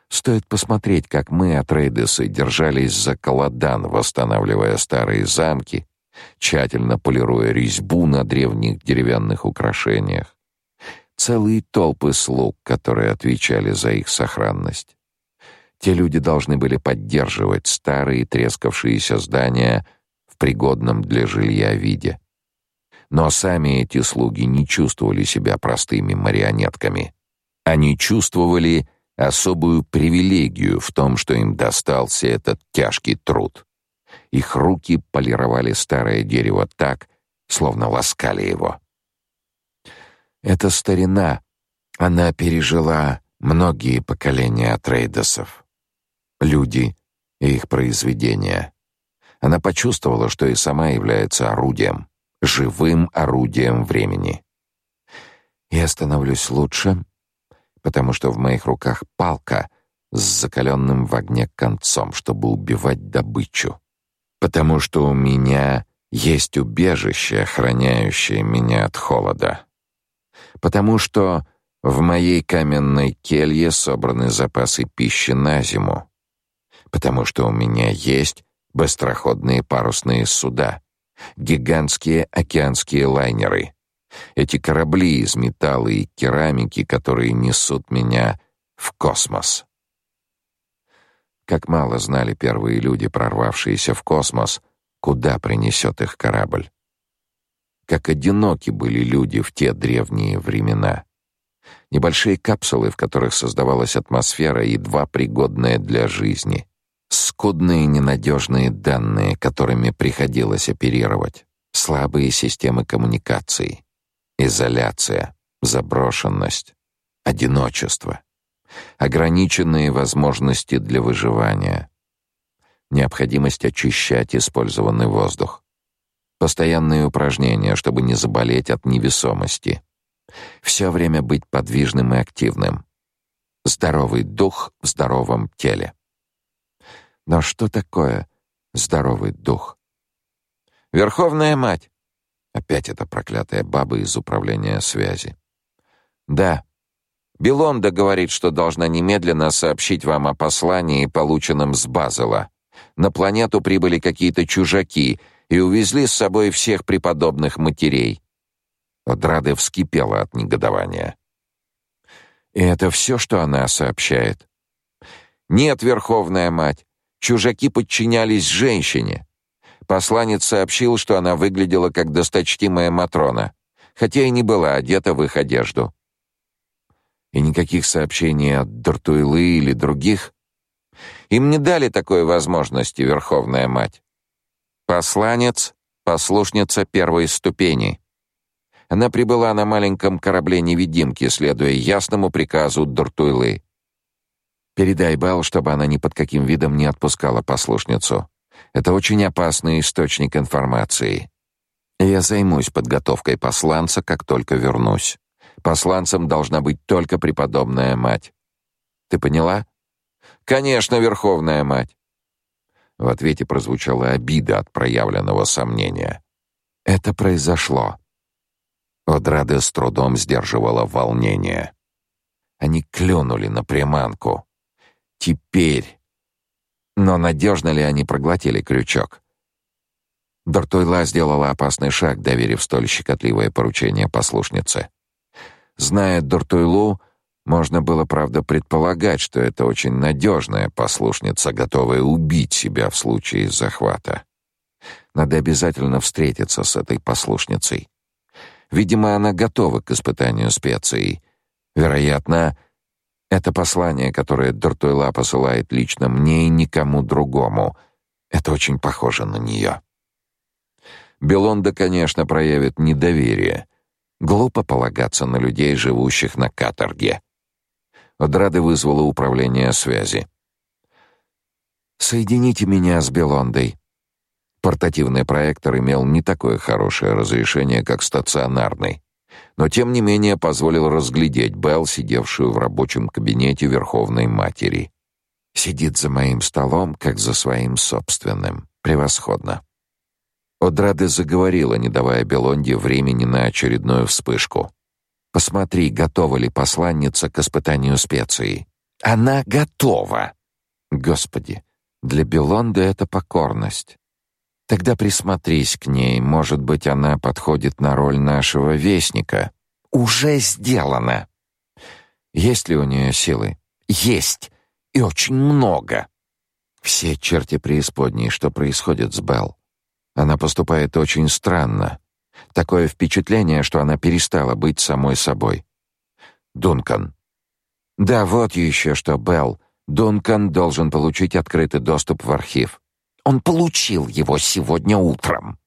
Стоит посмотреть, как мы, Атрейдесы, держались за колодан, восстанавливая старые замки, тщательно полируя резьбу на древних деревянных украшениях. Целые толпы слуг, которые отвечали за их сохранность. Те люди должны были поддерживать старые трескавшиеся здания пригодном для жилья виде. Но сами эти слуги не чувствовали себя простыми марионетками. Они чувствовали особую привилегию в том, что им достался этот тяжкий труд. Их руки полировали старое дерево так, словно ласкали его. Эта старина, она пережила многие поколения трейдосов. Люди и их произведения. Она почувствовала, что и сама является орудием, живым орудием времени. Я становлюсь лучше, потому что в моих руках палка с закаленным в огне концом, чтобы убивать добычу. Потому что у меня есть убежище, охраняющее меня от холода. Потому что в моей каменной келье собраны запасы пищи на зиму. Потому что у меня есть быстроходные парусные суда, гигантские океанские лайнеры, эти корабли из металла и керамики, которые несут меня в космос. Как мало знали первые люди, прорвавшиеся в космос, куда принесет их корабль. Как одиноки были люди в те древние времена. Небольшие капсулы, в которых создавалась атмосфера, едва пригодная для жизни. Скудные ненадежные данные, которыми приходилось оперировать. Слабые системы коммуникации. Изоляция, заброшенность, одиночество, ограниченные возможности для выживания, необходимость очищать использованный воздух, постоянные упражнения, чтобы не заболеть от невесомости, все время быть подвижным и активным, здоровый дух в здоровом теле. Но что такое здоровый дух? Верховная мать Опять эта проклятая баба из управления связи. Да. Белонда говорит, что должна немедленно сообщить вам о послании, полученном с Базела. На планету прибыли какие-то чужаки и увезли с собой всех преподобных матерей. Одрада вскипела от негодования. И это все, что она сообщает? Нет, Верховная Мать. Чужаки подчинялись женщине. Посланец сообщил, что она выглядела как досточтимая матрона, хотя и не была одета в их одежду. И никаких сообщений от Дортуйлы или других им не дали такой возможности, Верховная мать. Посланец послушница первой ступени. Она прибыла на маленьком корабле-невидимке, следуя ясному приказу Дортуйлы. Передай Бал, чтобы она ни под каким видом не отпускала послушницу. Это очень опасный источник информации. Я займусь подготовкой посланца, как только вернусь. Посланцем должна быть только преподобная мать. Ты поняла? Конечно, верховная мать. В ответе прозвучала обида от проявленного сомнения. Это произошло. Одрада с трудом сдерживала волнение. Они клюнули на приманку. Теперь. Но надежно ли они проглотили крючок? Дортойла сделала опасный шаг, доверив столь щекотливое поручение послушнице. Зная Дортойлу, можно было, правда, предполагать, что это очень надежная послушница, готовая убить себя в случае захвата. Надо обязательно встретиться с этой послушницей. Видимо, она готова к испытанию специй. Вероятно, это послание, которое Дортойла посылает лично мне и никому другому. Это очень похоже на нее. Белонда, конечно, проявит недоверие. Глупо полагаться на людей, живущих на каторге. Одрады вызвала управление связи. Соедините меня с Белондой. Портативный проектор имел не такое хорошее разрешение, как стационарный, но тем не менее позволил разглядеть Белл, сидевшую в рабочем кабинете Верховной Матери. Сидит за моим столом, как за своим собственным. Превосходно. Одраде заговорила, не давая Белонде времени на очередную вспышку. Посмотри, готова ли посланница к испытанию специй. Она готова. Господи, для Белонды это покорность. Тогда присмотрись к ней, может быть, она подходит на роль нашего вестника. Уже сделано. Есть ли у нее силы? Есть, и очень много. Все черти преисподней, что происходит с Белл. Она поступает очень странно. Такое впечатление, что она перестала быть самой собой. Дункан. Да, вот еще что, Белл. Дункан должен получить открытый доступ в архив. Он получил его сегодня утром.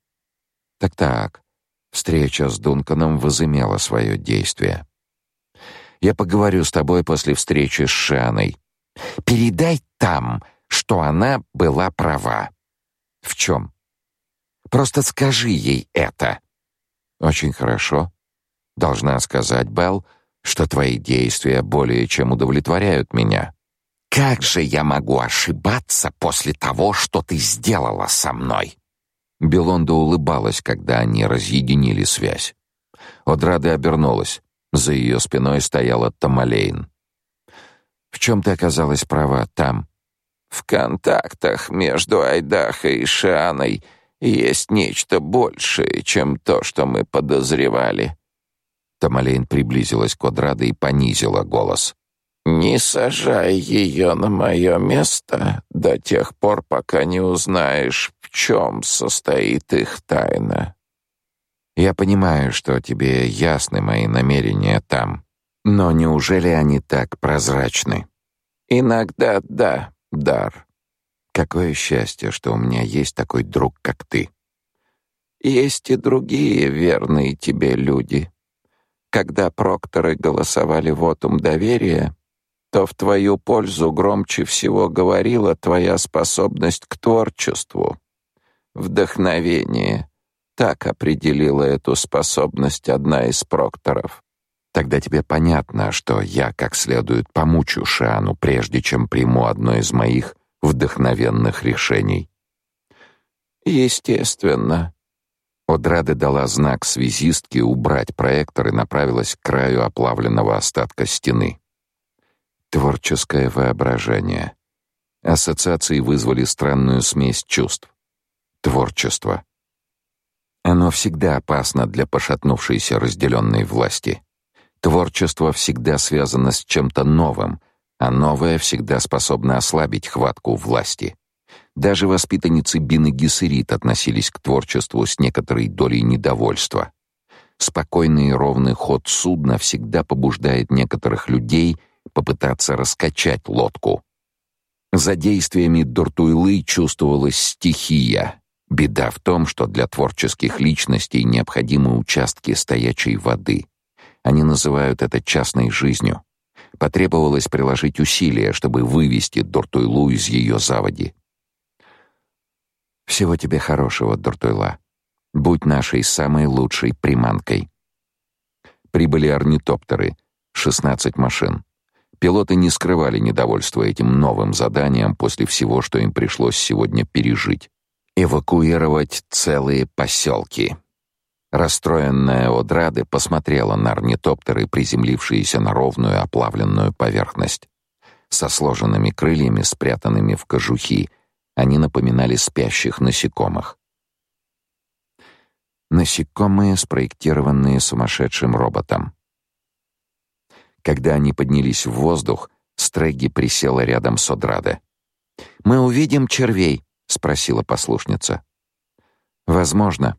Так-так. Встреча с Дунканом возымела свое действие. Я поговорю с тобой после встречи с Шаной. Передай там, что она была права. В чем? Просто скажи ей это. Очень хорошо. Должна сказать Белл, что твои действия более чем удовлетворяют меня. Как же я могу ошибаться после того, что ты сделала со мной? Белонда улыбалась, когда они разъединили связь. Одрада обернулась. За ее спиной стояла Тамалейн. В чем ты оказалась права там? В контактах между Айдахой и Шаной есть нечто большее, чем то, что мы подозревали. Тамалейн приблизилась к Одраде и понизила голос. Не сажай ее на мое место до тех пор, пока не узнаешь, в чем состоит их тайна. Я понимаю, что тебе ясны мои намерения там, но неужели они так прозрачны? Иногда да, Дар. Какое счастье, что у меня есть такой друг, как ты. Есть и другие верные тебе люди. Когда прокторы голосовали вотум доверия, то в твою пользу громче всего говорила твоя способность к творчеству. Вдохновение. Так определила эту способность одна из прокторов. Тогда тебе понятно, что я как следует помучу Шану, прежде чем приму одно из моих вдохновенных решений. Естественно. Одрада дала знак связистке убрать проектор и направилась к краю оплавленного остатка стены. Творческое воображение. Ассоциации вызвали странную смесь чувств. Творчество. Оно всегда опасно для пошатнувшейся разделенной власти. Творчество всегда связано с чем-то новым, а новое всегда способно ослабить хватку власти. Даже воспитанницы Бины Гессерит относились к творчеству с некоторой долей недовольства. Спокойный и ровный ход судна всегда побуждает некоторых людей попытаться раскачать лодку. За действиями Дортуйлы чувствовалась стихия. Беда в том, что для творческих личностей необходимы участки стоячей воды. Они называют это частной жизнью. Потребовалось приложить усилия, чтобы вывести Дортуйлу из ее заводи. Всего тебе хорошего, Дортуйла. Будь нашей самой лучшей приманкой. Прибыли орнитоптеры, 16 машин. Пилоты не скрывали недовольства этим новым заданием после всего, что им пришлось сегодня пережить. Эвакуировать целые поселки. Расстроенная Одрады посмотрела на орнитоптеры, приземлившиеся на ровную оплавленную поверхность. Со сложенными крыльями, спрятанными в кожухи, они напоминали спящих насекомых. Насекомые, спроектированные сумасшедшим роботом. Когда они поднялись в воздух, Стрэгги присела рядом с Одраде. «Мы увидим червей?» — спросила послушница. «Возможно,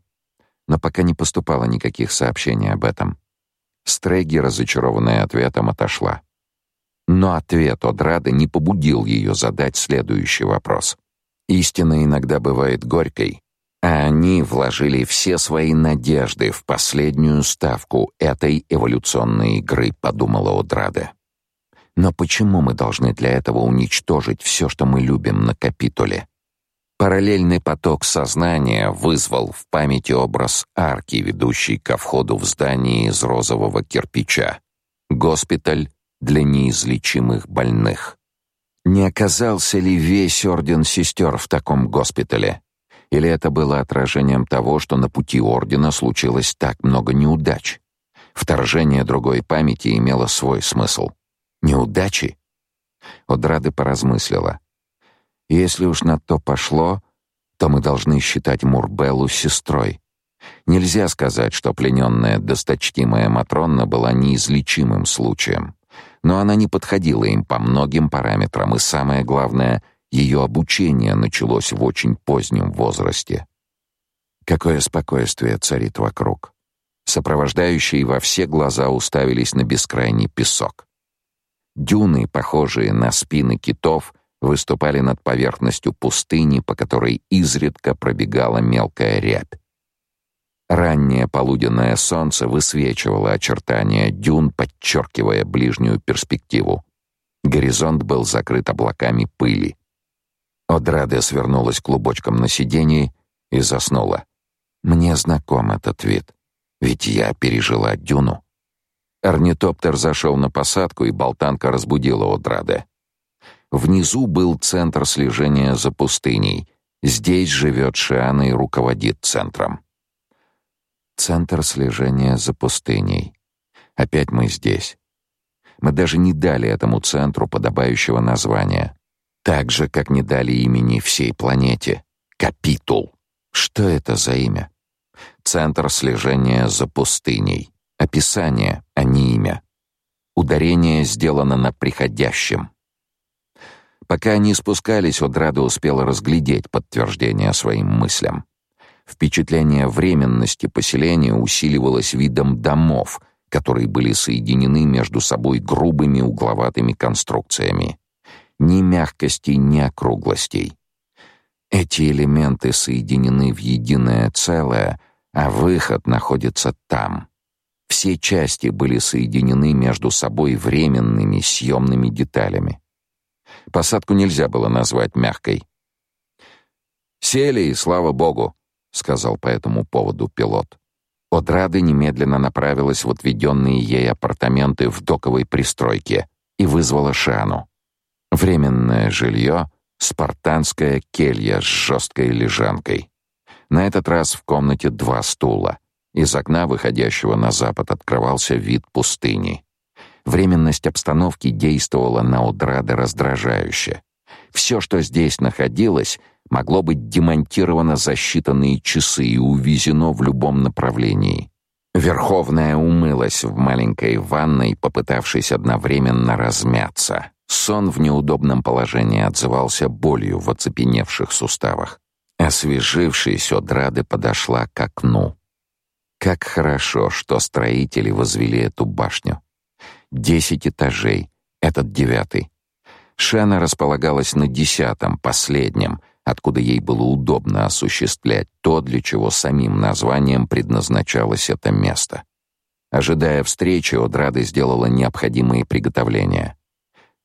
но пока не поступало никаких сообщений об этом». Стрэгги, разочарованная ответом, отошла. Но ответ Одрады не побудил ее задать следующий вопрос. Истина иногда бывает горькой, а они вложили все свои надежды в последнюю ставку этой эволюционной игры, подумала Одрада. Но почему мы должны для этого уничтожить все, что мы любим на капитуле? Параллельный поток сознания вызвал в памяти образ арки, ведущей ко входу в здание из розового кирпича. Госпиталь для неизлечимых больных. Не оказался ли весь орден сестер в таком госпитале? Или это было отражением того, что на пути ордена случилось так много неудач? Вторжение другой памяти имело свой смысл. Неудачи? Одрады поразмыслила. Если уж на то пошло, то мы должны считать Мурбеллу сестрой. Нельзя сказать, что плененная досточтимая Матронна была неизлечимым случаем. Но она не подходила им по многим параметрам, и самое главное, ее обучение началось в очень позднем возрасте. Какое спокойствие царит вокруг. Сопровождающие во все глаза уставились на бескрайний песок. Дюны, похожие на спины китов, выступали над поверхностью пустыни, по которой изредка пробегала мелкая рябь. Раннее полуденное солнце высвечивало очертания дюн, подчеркивая ближнюю перспективу. Горизонт был закрыт облаками пыли. Одраде свернулась клубочком на сиденье и заснула. Мне знаком этот вид, ведь я пережила дюну. Орнитоптер зашел на посадку, и болтанка разбудила Одраде. Внизу был центр слежения за пустыней. Здесь живет Шиана и руководит центром. Центр слежения за пустыней. Опять мы здесь. Мы даже не дали этому центру подобающего названия. Так же, как не дали имени всей планете. Капитул. Что это за имя? Центр слежения за пустыней. Описание, а не имя. Ударение сделано на приходящем. Пока они спускались, Одрада успела разглядеть подтверждение своим мыслям. Впечатление временности поселения усиливалось видом домов, которые были соединены между собой грубыми угловатыми конструкциями ни мягкостей, ни округлостей. Эти элементы соединены в единое целое, а выход находится там. Все части были соединены между собой временными съемными деталями. Посадку нельзя было назвать мягкой. «Сели, и слава богу», — сказал по этому поводу пилот. Одрада немедленно направилась в отведенные ей апартаменты в доковой пристройке и вызвала Шану. Временное жилье — спартанская келья с жесткой лежанкой. На этот раз в комнате два стула. Из окна, выходящего на запад, открывался вид пустыни. Временность обстановки действовала на Удрада раздражающе. Все, что здесь находилось, могло быть демонтировано за считанные часы и увезено в любом направлении. Верховная умылась в маленькой ванной, попытавшись одновременно размяться. Сон в неудобном положении отзывался болью в оцепеневших суставах. Освежившись, Одрада подошла к окну. Как хорошо, что строители возвели эту башню. Десять этажей, этот девятый. Шена располагалась на десятом, последнем, откуда ей было удобно осуществлять то, для чего самим названием предназначалось это место. Ожидая встречи, Одрада сделала необходимые приготовления.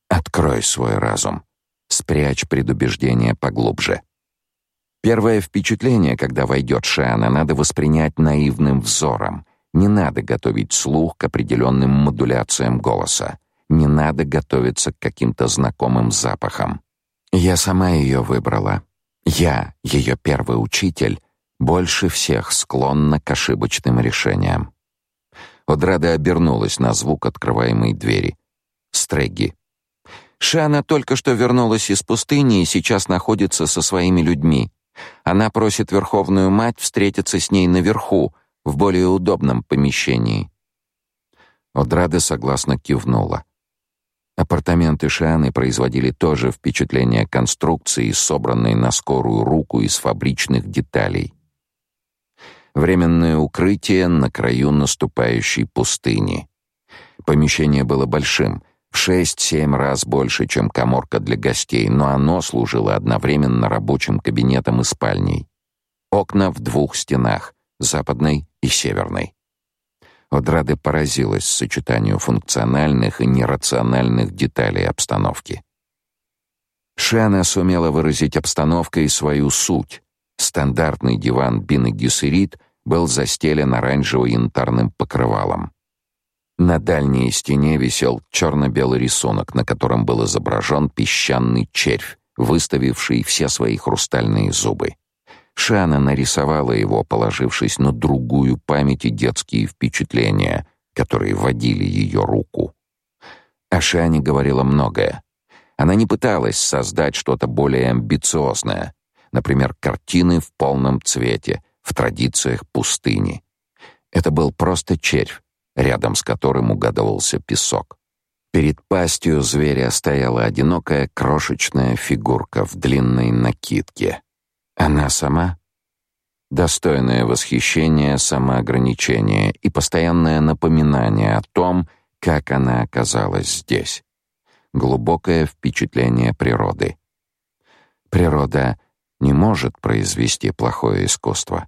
Открой свой разум. Спрячь предубеждение поглубже. Первое впечатление, когда войдет Шиана, надо воспринять наивным взором, Не надо готовить слух к определенным модуляциям голоса. Не надо готовиться к каким-то знакомым запахам. Я сама ее выбрала. Я, ее первый учитель, больше всех склонна к ошибочным решениям. Одрада обернулась на звук открываемой двери. Стрегги. Шана только что вернулась из пустыни и сейчас находится со своими людьми. Она просит Верховную Мать встретиться с ней наверху, в более удобном помещении. Одрада согласно кивнула. Апартаменты Шаны производили тоже впечатление конструкции, собранной на скорую руку из фабричных деталей. Временное укрытие на краю наступающей пустыни. Помещение было большим, в шесть-семь раз больше, чем каморка для гостей, но оно служило одновременно рабочим кабинетом и спальней. Окна в двух стенах, западной и северной. Одраде поразилась сочетанию функциональных и нерациональных деталей обстановки. Шана сумела выразить обстановкой свою суть. Стандартный диван Гессерит был застелен оранжево-янтарным покрывалом. На дальней стене висел черно-белый рисунок, на котором был изображен песчаный червь, выставивший все свои хрустальные зубы. Шана нарисовала его, положившись на другую память и детские впечатления, которые водили ее руку. О Шане говорила многое. Она не пыталась создать что-то более амбициозное, например, картины в полном цвете, в традициях пустыни. Это был просто червь, рядом с которым угадывался песок. Перед пастью зверя стояла одинокая крошечная фигурка в длинной накидке. Она сама достойное восхищение, самоограничение и постоянное напоминание о том, как она оказалась здесь. Глубокое впечатление природы. Природа не может произвести плохое искусство.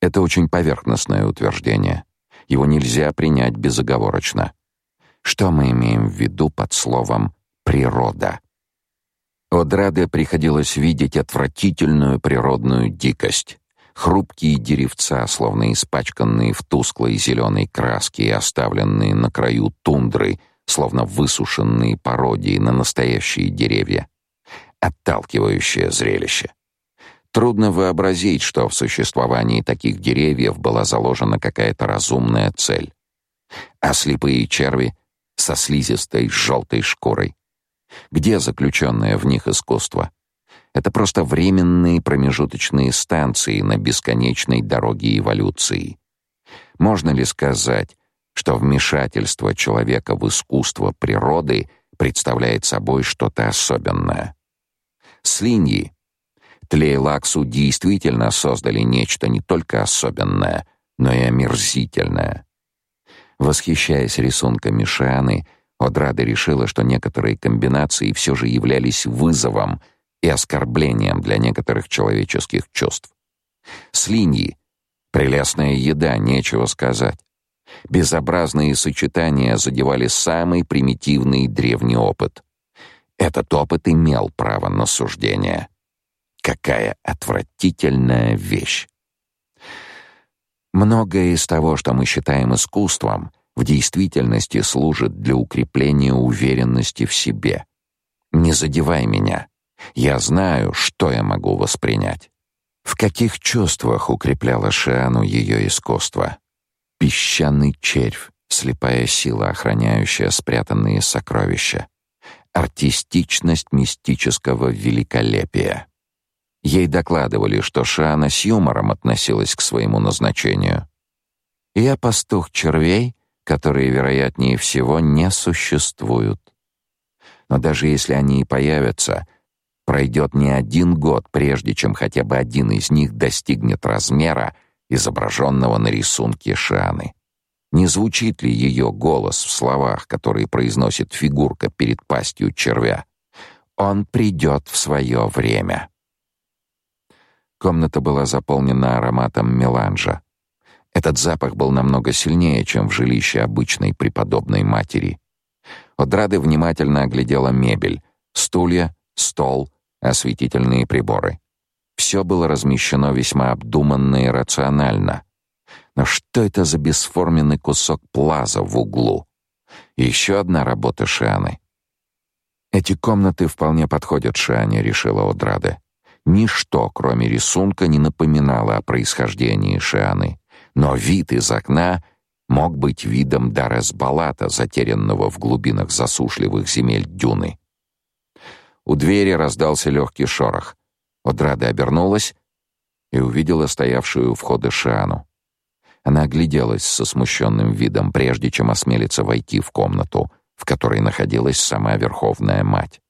Это очень поверхностное утверждение. Его нельзя принять безоговорочно. Что мы имеем в виду под словом природа? Одраде приходилось видеть отвратительную природную дикость. Хрупкие деревца, словно испачканные в тусклой зеленой краске и оставленные на краю тундры, словно высушенные пародии на настоящие деревья. Отталкивающее зрелище. Трудно вообразить, что в существовании таких деревьев была заложена какая-то разумная цель. А слепые черви со слизистой желтой шкурой. Где заключенное в них искусство? Это просто временные промежуточные станции на бесконечной дороге эволюции. Можно ли сказать, что вмешательство человека в искусство природы представляет собой что-то особенное? Слиньи, Тлейлаксу действительно создали нечто не только особенное, но и омерзительное. Восхищаясь рисунками Шианы, Одрада решила, что некоторые комбинации все же являлись вызовом и оскорблением для некоторых человеческих чувств. Слиньи — прелестная еда, нечего сказать. Безобразные сочетания задевали самый примитивный древний опыт. Этот опыт имел право на суждение. Какая отвратительная вещь! Многое из того, что мы считаем искусством — в действительности служит для укрепления уверенности в себе. Не задевай меня. Я знаю, что я могу воспринять. В каких чувствах укрепляло Шиану ее искусство? Песчаный червь, слепая сила, охраняющая спрятанные сокровища. Артистичность мистического великолепия. Ей докладывали, что Шиана с юмором относилась к своему назначению. «Я пастух червей», которые, вероятнее всего, не существуют. Но даже если они и появятся, пройдет не один год, прежде чем хотя бы один из них достигнет размера, изображенного на рисунке Шаны. Не звучит ли ее голос в словах, которые произносит фигурка перед пастью червя? Он придет в свое время. Комната была заполнена ароматом меланжа. Этот запах был намного сильнее, чем в жилище обычной преподобной матери. Одрады внимательно оглядела мебель: стулья, стол, осветительные приборы. Все было размещено весьма обдуманно и рационально. Но что это за бесформенный кусок плаза в углу? еще одна работа Шианы. Эти комнаты вполне подходят Шиане, решила Одраде. Ничто, кроме рисунка, не напоминало о происхождении Шианы, но вид из окна мог быть видом Дарес-Балата, затерянного в глубинах засушливых земель дюны. У двери раздался легкий шорох. Одрада обернулась и увидела стоявшую у входа Шиану. Она огляделась со смущенным видом, прежде чем осмелиться войти в комнату, в которой находилась сама Верховная Мать.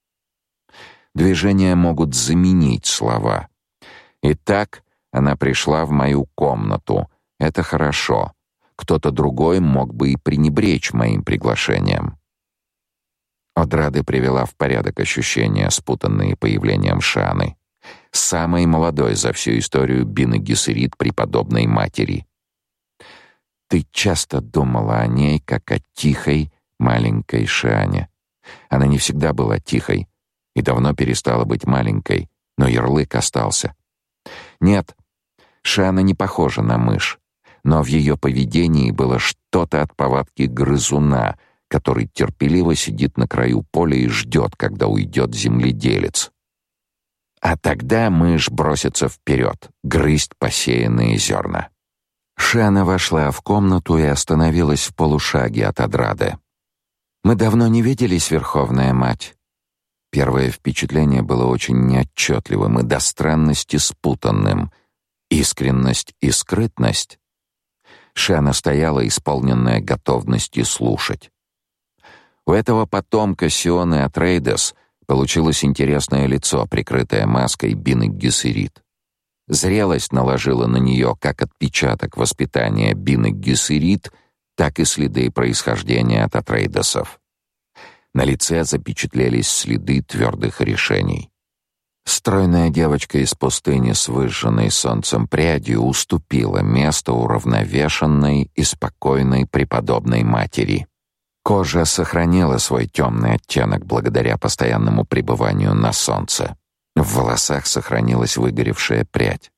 Движения могут заменить слова. Итак, она пришла в мою комнату. Это хорошо. Кто-то другой мог бы и пренебречь моим приглашением. Одрады привела в порядок ощущения, спутанные появлением Шаны, самой молодой за всю историю Бины Гессерит преподобной матери. Ты часто думала о ней как о тихой маленькой Шане. Она не всегда была тихой и давно перестала быть маленькой, но ярлык остался. Нет, Шана не похожа на мышь, но в ее поведении было что-то от повадки грызуна, который терпеливо сидит на краю поля и ждет, когда уйдет земледелец. А тогда мышь бросится вперед, грызть посеянные зерна. Шана вошла в комнату и остановилась в полушаге от Адрады. Мы давно не виделись, Верховная мать. Первое впечатление было очень неотчетливым и до странности спутанным. Искренность и скрытность. Шана стояла, исполненная готовности слушать. У этого потомка Сионы Атрейдес получилось интересное лицо, прикрытое маской Бины Гессерит. Зрелость наложила на нее как отпечаток воспитания Бины Гессерит, так и следы происхождения от Атрейдесов. На лице запечатлелись следы твердых решений. Стройная девочка из пустыни с выжженной солнцем прядью уступила место уравновешенной и спокойной преподобной матери. Кожа сохранила свой темный оттенок благодаря постоянному пребыванию на солнце. В волосах сохранилась выгоревшая прядь.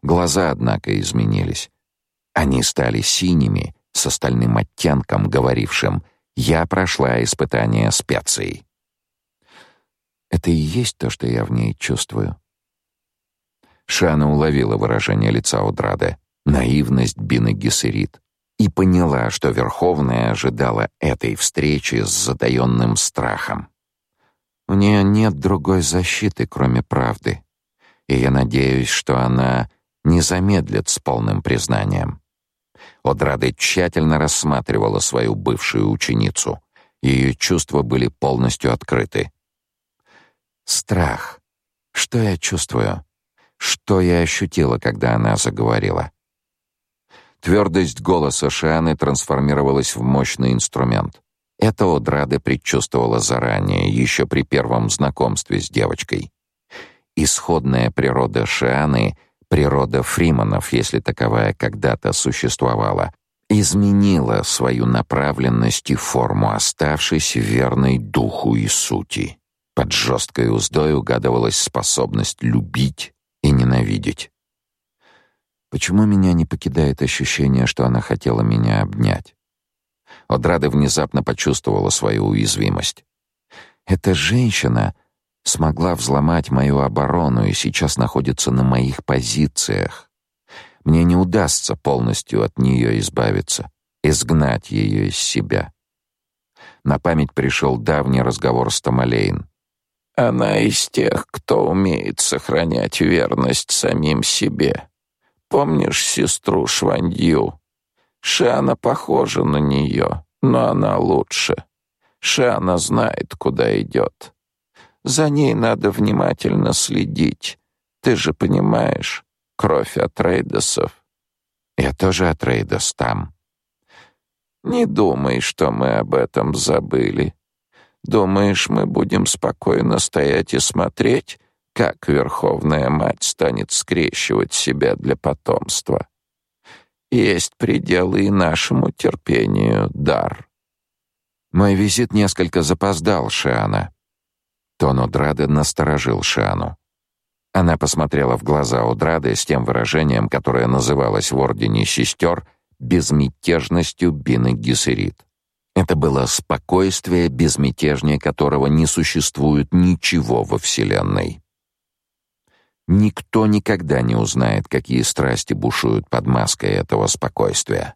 Глаза, однако, изменились. Они стали синими, с остальным оттенком, говорившим «Я прошла испытание специей». Это и есть то, что я в ней чувствую. Шана уловила выражение лица Удрады, наивность Бины Гессерит и поняла, что Верховная ожидала этой встречи с затаённым страхом. У нее нет другой защиты, кроме правды, и я надеюсь, что она не замедлит с полным признанием. Одрады тщательно рассматривала свою бывшую ученицу. Ее чувства были полностью открыты. Страх. Что я чувствую? Что я ощутила, когда она заговорила? Твердость голоса Шианы трансформировалась в мощный инструмент. Это Одрада предчувствовала заранее, еще при первом знакомстве с девочкой. Исходная природа Шианы, природа Фриманов, если таковая когда-то существовала, изменила свою направленность и форму, оставшись верной духу и сути. Под жесткой уздой угадывалась способность любить и ненавидеть. Почему меня не покидает ощущение, что она хотела меня обнять? Одрада внезапно почувствовала свою уязвимость. Эта женщина смогла взломать мою оборону и сейчас находится на моих позициях. Мне не удастся полностью от нее избавиться, изгнать ее из себя. На память пришел давний разговор с Тамалейн. Она из тех, кто умеет сохранять верность самим себе. Помнишь сестру Шванью? Шана похожа на нее, но она лучше. Шана знает, куда идет. За ней надо внимательно следить. Ты же понимаешь, кровь от Рейдосов. Я тоже от Рейдос там. Не думай, что мы об этом забыли. Думаешь, мы будем спокойно стоять и смотреть, как Верховная Мать станет скрещивать себя для потомства. Есть пределы и нашему терпению, дар. Мой визит несколько запоздал, Шиана. Тон Одрада насторожил Шиану. Она посмотрела в глаза Удрады с тем выражением, которое называлось в Ордене Сестер безмятежностью Бины Гессерит. Это было спокойствие, безмятежнее которого не существует ничего во Вселенной. Никто никогда не узнает, какие страсти бушуют под маской этого спокойствия.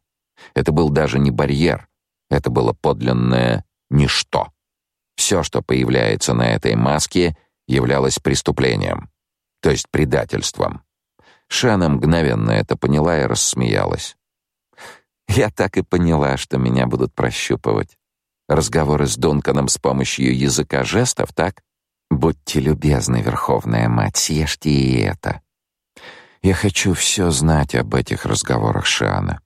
Это был даже не барьер, это было подлинное ничто. Все, что появляется на этой маске, являлось преступлением, то есть предательством. Шана мгновенно это поняла и рассмеялась. Я так и поняла, что меня будут прощупывать. Разговоры с Дунканом с помощью языка жестов, так? Будьте любезны, Верховная Мать, съешьте и это. Я хочу все знать об этих разговорах Шиана.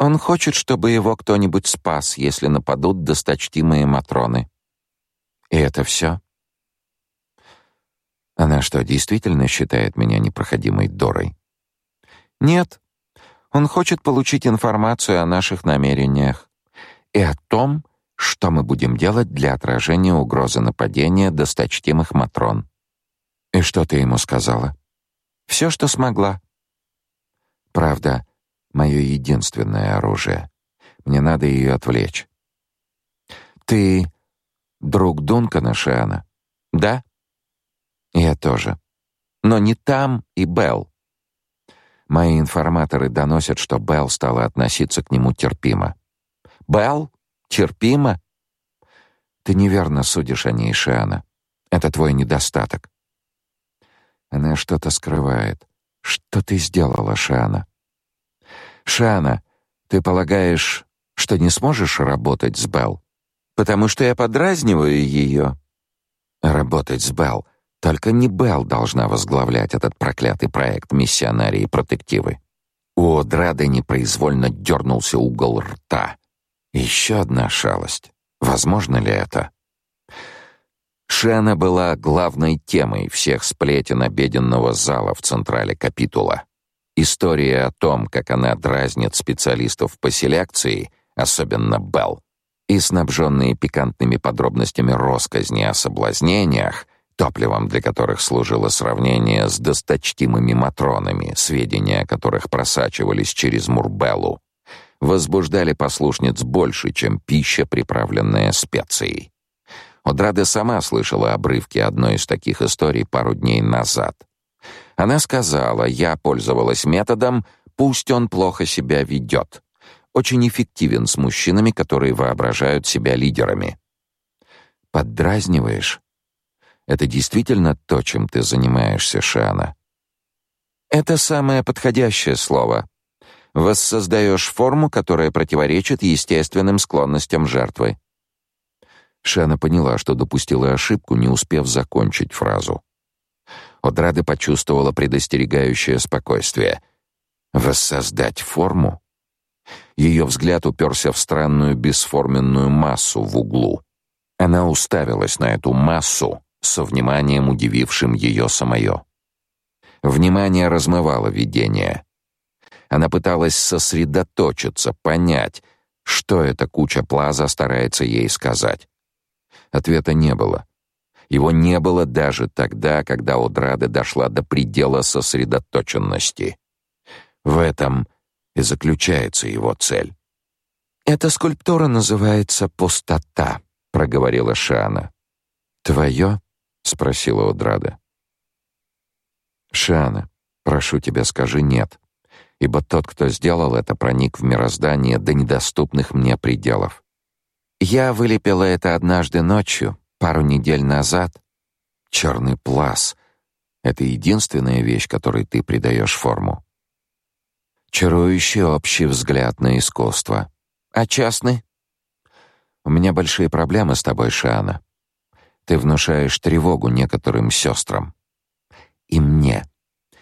Он хочет, чтобы его кто-нибудь спас, если нападут досточтимые матроны. И это все? Она что, действительно считает меня непроходимой Дорой? Нет, он хочет получить информацию о наших намерениях и о том, что мы будем делать для отражения угрозы нападения досточтимых матрон. И что ты ему сказала? Все, что смогла. Правда, мое единственное оружие. Мне надо ее отвлечь. Ты друг Дункана Шиана? Да? Я тоже. Но не там и Белл. Мои информаторы доносят, что Белл стала относиться к нему терпимо. Белл? Терпимо? Ты неверно судишь о ней, Шиана. Это твой недостаток. Она что-то скрывает. Что ты сделала, Шиана? Шиана, ты полагаешь, что не сможешь работать с Белл? Потому что я подразниваю ее. Работать с Белл только не Белл должна возглавлять этот проклятый проект миссионарии протективы. У Драды непроизвольно дернулся угол рта. Еще одна шалость. Возможно ли это? Шена была главной темой всех сплетен обеденного зала в централе капитула. История о том, как она дразнит специалистов по селекции, особенно Белл, и снабженные пикантными подробностями росказни о соблазнениях, топливом для которых служило сравнение с досточтимыми матронами, сведения о которых просачивались через Мурбеллу, возбуждали послушниц больше, чем пища, приправленная специей. Одрада сама слышала обрывки одной из таких историй пару дней назад. Она сказала, я пользовалась методом «пусть он плохо себя ведет». Очень эффективен с мужчинами, которые воображают себя лидерами. «Поддразниваешь?» Это действительно то, чем ты занимаешься, Шана. Это самое подходящее слово. Воссоздаешь форму, которая противоречит естественным склонностям жертвы. Шана поняла, что допустила ошибку, не успев закончить фразу. Одрада почувствовала предостерегающее спокойствие. Воссоздать форму? Ее взгляд уперся в странную бесформенную массу в углу. Она уставилась на эту массу, со вниманием удивившим ее самое. Внимание размывало видение. Она пыталась сосредоточиться, понять, что эта куча плаза старается ей сказать. Ответа не было. Его не было даже тогда, когда Одрада дошла до предела сосредоточенности. В этом и заключается его цель. «Эта скульптура называется «Пустота», — проговорила Шана. «Твое?» спросила Одрада. Шана, прошу тебя, скажи нет, ибо тот, кто сделал это, проник в мироздание до недоступных мне пределов. Я вылепила это однажды ночью, пару недель назад. Черный плас это единственная вещь, которой ты придаешь форму. Чарующий общий взгляд на искусство. А частный? У меня большие проблемы с тобой, Шана. Ты внушаешь тревогу некоторым сестрам. И мне.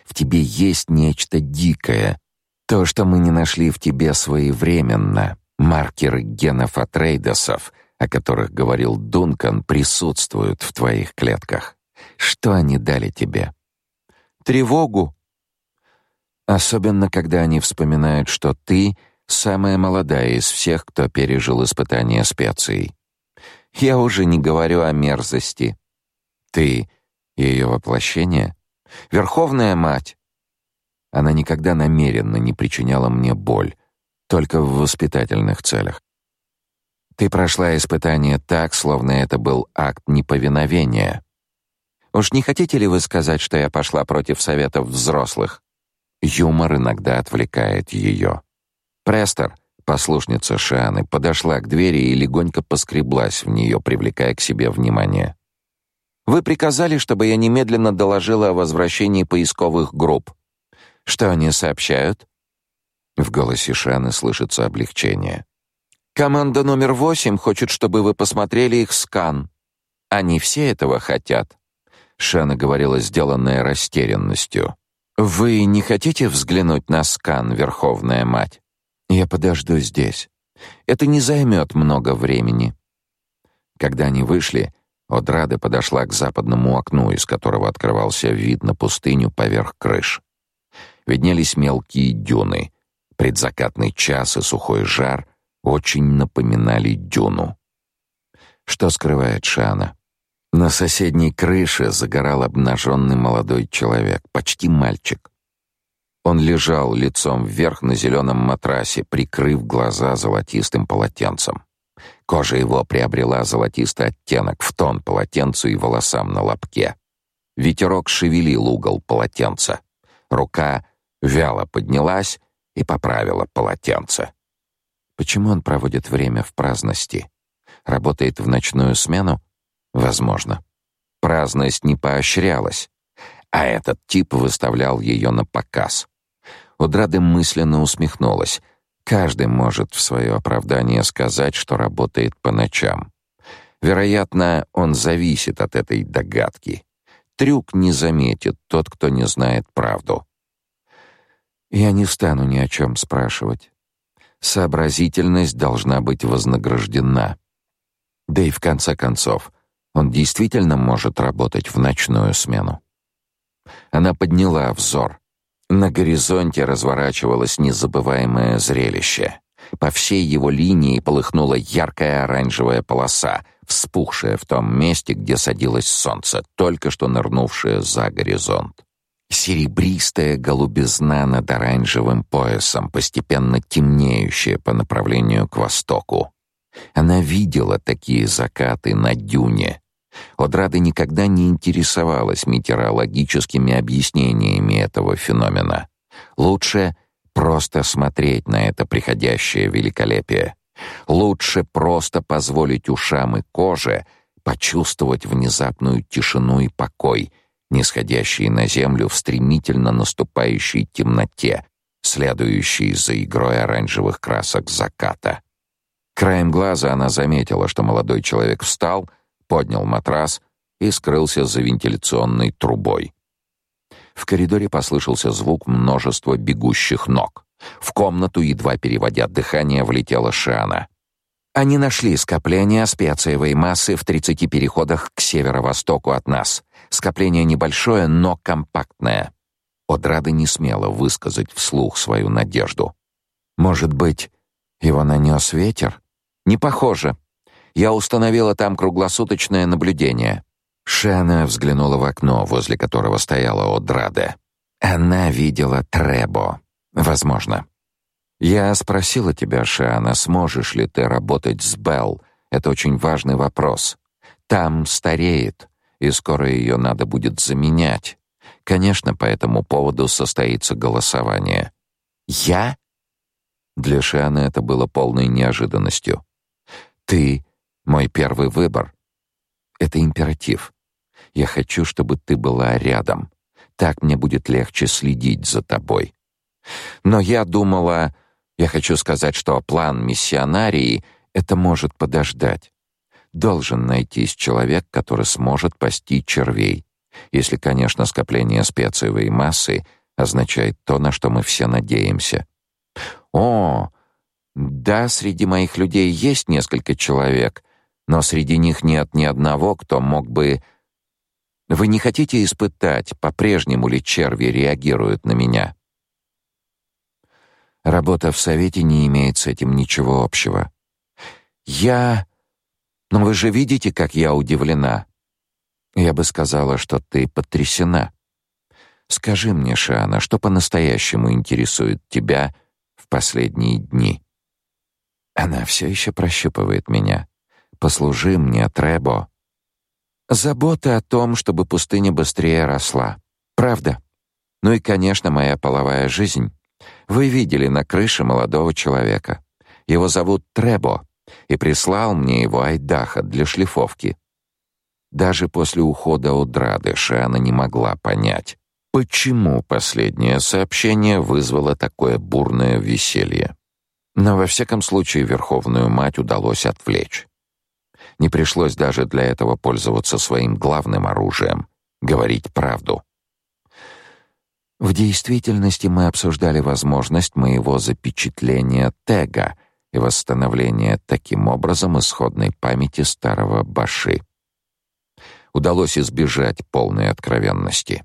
В тебе есть нечто дикое. То, что мы не нашли в тебе своевременно. Маркеры генов Атрейдосов, о которых говорил Дункан, присутствуют в твоих клетках. Что они дали тебе? Тревогу. Особенно, когда они вспоминают, что ты самая молодая из всех, кто пережил испытание специей. Я уже не говорю о мерзости. Ты ее воплощение? Верховная мать. Она никогда намеренно не причиняла мне боль, только в воспитательных целях. Ты прошла испытание так, словно это был акт неповиновения. Уж не хотите ли вы сказать, что я пошла против советов взрослых? Юмор иногда отвлекает ее. Престер, послушница Шианы, подошла к двери и легонько поскреблась в нее, привлекая к себе внимание. Вы приказали, чтобы я немедленно доложила о возвращении поисковых групп. Что они сообщают? В голосе Шаны слышится облегчение. Команда номер восемь хочет, чтобы вы посмотрели их скан. Они все этого хотят. Шана говорила, сделанная растерянностью. Вы не хотите взглянуть на скан, Верховная мать? Я подожду здесь. Это не займет много времени. Когда они вышли, Одрада подошла к западному окну, из которого открывался вид на пустыню поверх крыш. Виднелись мелкие дюны. Предзакатный час и сухой жар очень напоминали дюну. Что скрывает Шана? На соседней крыше загорал обнаженный молодой человек, почти мальчик. Он лежал лицом вверх на зеленом матрасе, прикрыв глаза золотистым полотенцем. Кожа его приобрела золотистый оттенок в тон полотенцу и волосам на лобке. Ветерок шевелил угол полотенца. Рука вяло поднялась и поправила полотенце. Почему он проводит время в праздности? Работает в ночную смену? Возможно. Праздность не поощрялась, а этот тип выставлял ее на показ. Удрада мысленно усмехнулась. Каждый может в свое оправдание сказать, что работает по ночам. Вероятно, он зависит от этой догадки. Трюк не заметит тот, кто не знает правду. Я не стану ни о чем спрашивать. Сообразительность должна быть вознаграждена. Да и в конце концов, он действительно может работать в ночную смену. Она подняла взор. На горизонте разворачивалось незабываемое зрелище. По всей его линии полыхнула яркая оранжевая полоса, вспухшая в том месте, где садилось солнце, только что нырнувшее за горизонт. Серебристая голубизна над оранжевым поясом, постепенно темнеющая по направлению к востоку. Она видела такие закаты на дюне. Одрада никогда не интересовалась метеорологическими объяснениями этого феномена. Лучше просто смотреть на это приходящее великолепие. Лучше просто позволить ушам и коже почувствовать внезапную тишину и покой, нисходящие на землю в стремительно наступающей темноте, следующей за игрой оранжевых красок заката. Краем глаза она заметила, что молодой человек встал, поднял матрас и скрылся за вентиляционной трубой. В коридоре послышался звук множества бегущих ног. В комнату, едва переводя дыхание, влетела Шиана. Они нашли скопление специевой массы в 30 переходах к северо-востоку от нас. Скопление небольшое, но компактное. Одрада не смела высказать вслух свою надежду. Может быть, его нанес ветер? Не похоже. Я установила там круглосуточное наблюдение. Шана взглянула в окно, возле которого стояла Одраде. Она видела Требо. Возможно. Я спросила тебя, Шана, сможешь ли ты работать с Белл? Это очень важный вопрос. Там стареет, и скоро ее надо будет заменять. Конечно, по этому поводу состоится голосование. Я? Для Шианы это было полной неожиданностью. Ты мой первый выбор. Это императив. Я хочу, чтобы ты была рядом. Так мне будет легче следить за тобой. Но я думала, я хочу сказать, что план миссионарии это может подождать. Должен найтись человек, который сможет пасти червей. Если, конечно, скопление специевой массы означает то, на что мы все надеемся. О, да, среди моих людей есть несколько человек, но среди них нет ни одного, кто мог бы Вы не хотите испытать, по-прежнему ли черви реагируют на меня? Работа в совете не имеет с этим ничего общего. Я Но вы же видите, как я удивлена. Я бы сказала, что ты потрясена. Скажи мне, Шана, что по-настоящему интересует тебя в последние дни? Она все еще прощупывает меня. Послужи мне, Требо. Забота о том, чтобы пустыня быстрее росла. Правда. Ну и, конечно, моя половая жизнь. Вы видели на крыше молодого человека. Его зовут Требо, и прислал мне его Айдаха для шлифовки. Даже после ухода Удрады Шана не могла понять, почему последнее сообщение вызвало такое бурное веселье. Но во всяком случае Верховную Мать удалось отвлечь. Не пришлось даже для этого пользоваться своим главным оружием — говорить правду. В действительности мы обсуждали возможность моего запечатления тега и восстановления таким образом исходной памяти старого Баши удалось избежать полной откровенности.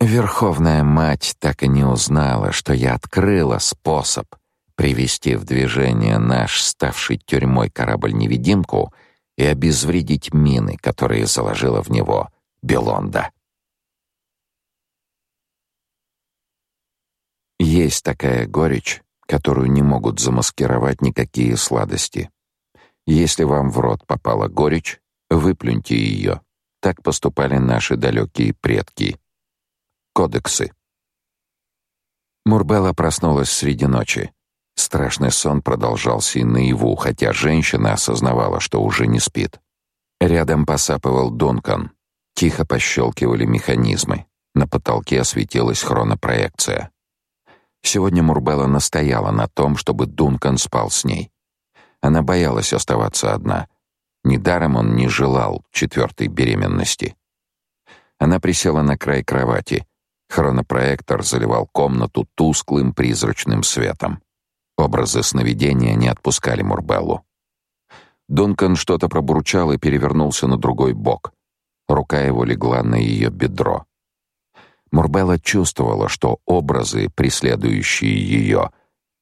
Верховная мать так и не узнала, что я открыла способ привести в движение наш ставший тюрьмой корабль-невидимку и обезвредить мины, которые заложила в него Белонда. Есть такая горечь, которую не могут замаскировать никакие сладости. Если вам в рот попала горечь, выплюньте ее. Так поступали наши далекие предки. Кодексы. Мурбелла проснулась среди ночи. Страшный сон продолжался и наяву, хотя женщина осознавала, что уже не спит. Рядом посапывал Дункан. Тихо пощелкивали механизмы. На потолке осветилась хронопроекция. Сегодня Мурбелла настояла на том, чтобы Дункан спал с ней. Она боялась оставаться одна. Недаром он не желал четвертой беременности. Она присела на край кровати. Хронопроектор заливал комнату тусклым призрачным светом. Образы сновидения не отпускали Мурбеллу. Дункан что-то пробурчал и перевернулся на другой бок. Рука его легла на ее бедро. Мурбелла чувствовала, что образы, преследующие ее,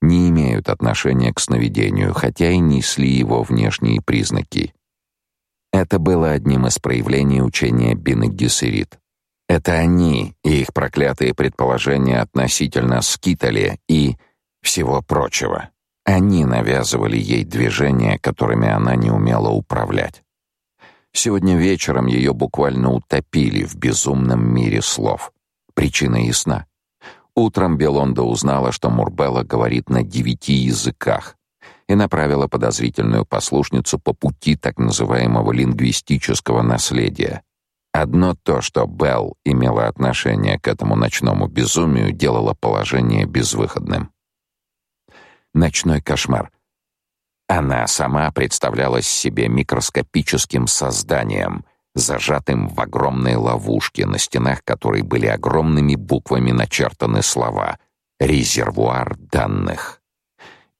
не имеют отношения к сновидению, хотя и несли его внешние признаки. Это было одним из проявлений учения Бины Гессерит. Это они и их проклятые предположения относительно скитали и всего прочего. Они навязывали ей движения, которыми она не умела управлять. Сегодня вечером ее буквально утопили в безумном мире слов. Причина ясна. Утром Белонда узнала, что Мурбелла говорит на девяти языках, и направила подозрительную послушницу по пути так называемого лингвистического наследия. Одно то, что Белл имела отношение к этому ночному безумию, делало положение безвыходным. Ночной кошмар. Она сама представлялась себе микроскопическим созданием, зажатым в огромной ловушке, на стенах которой были огромными буквами начертаны слова «Резервуар данных».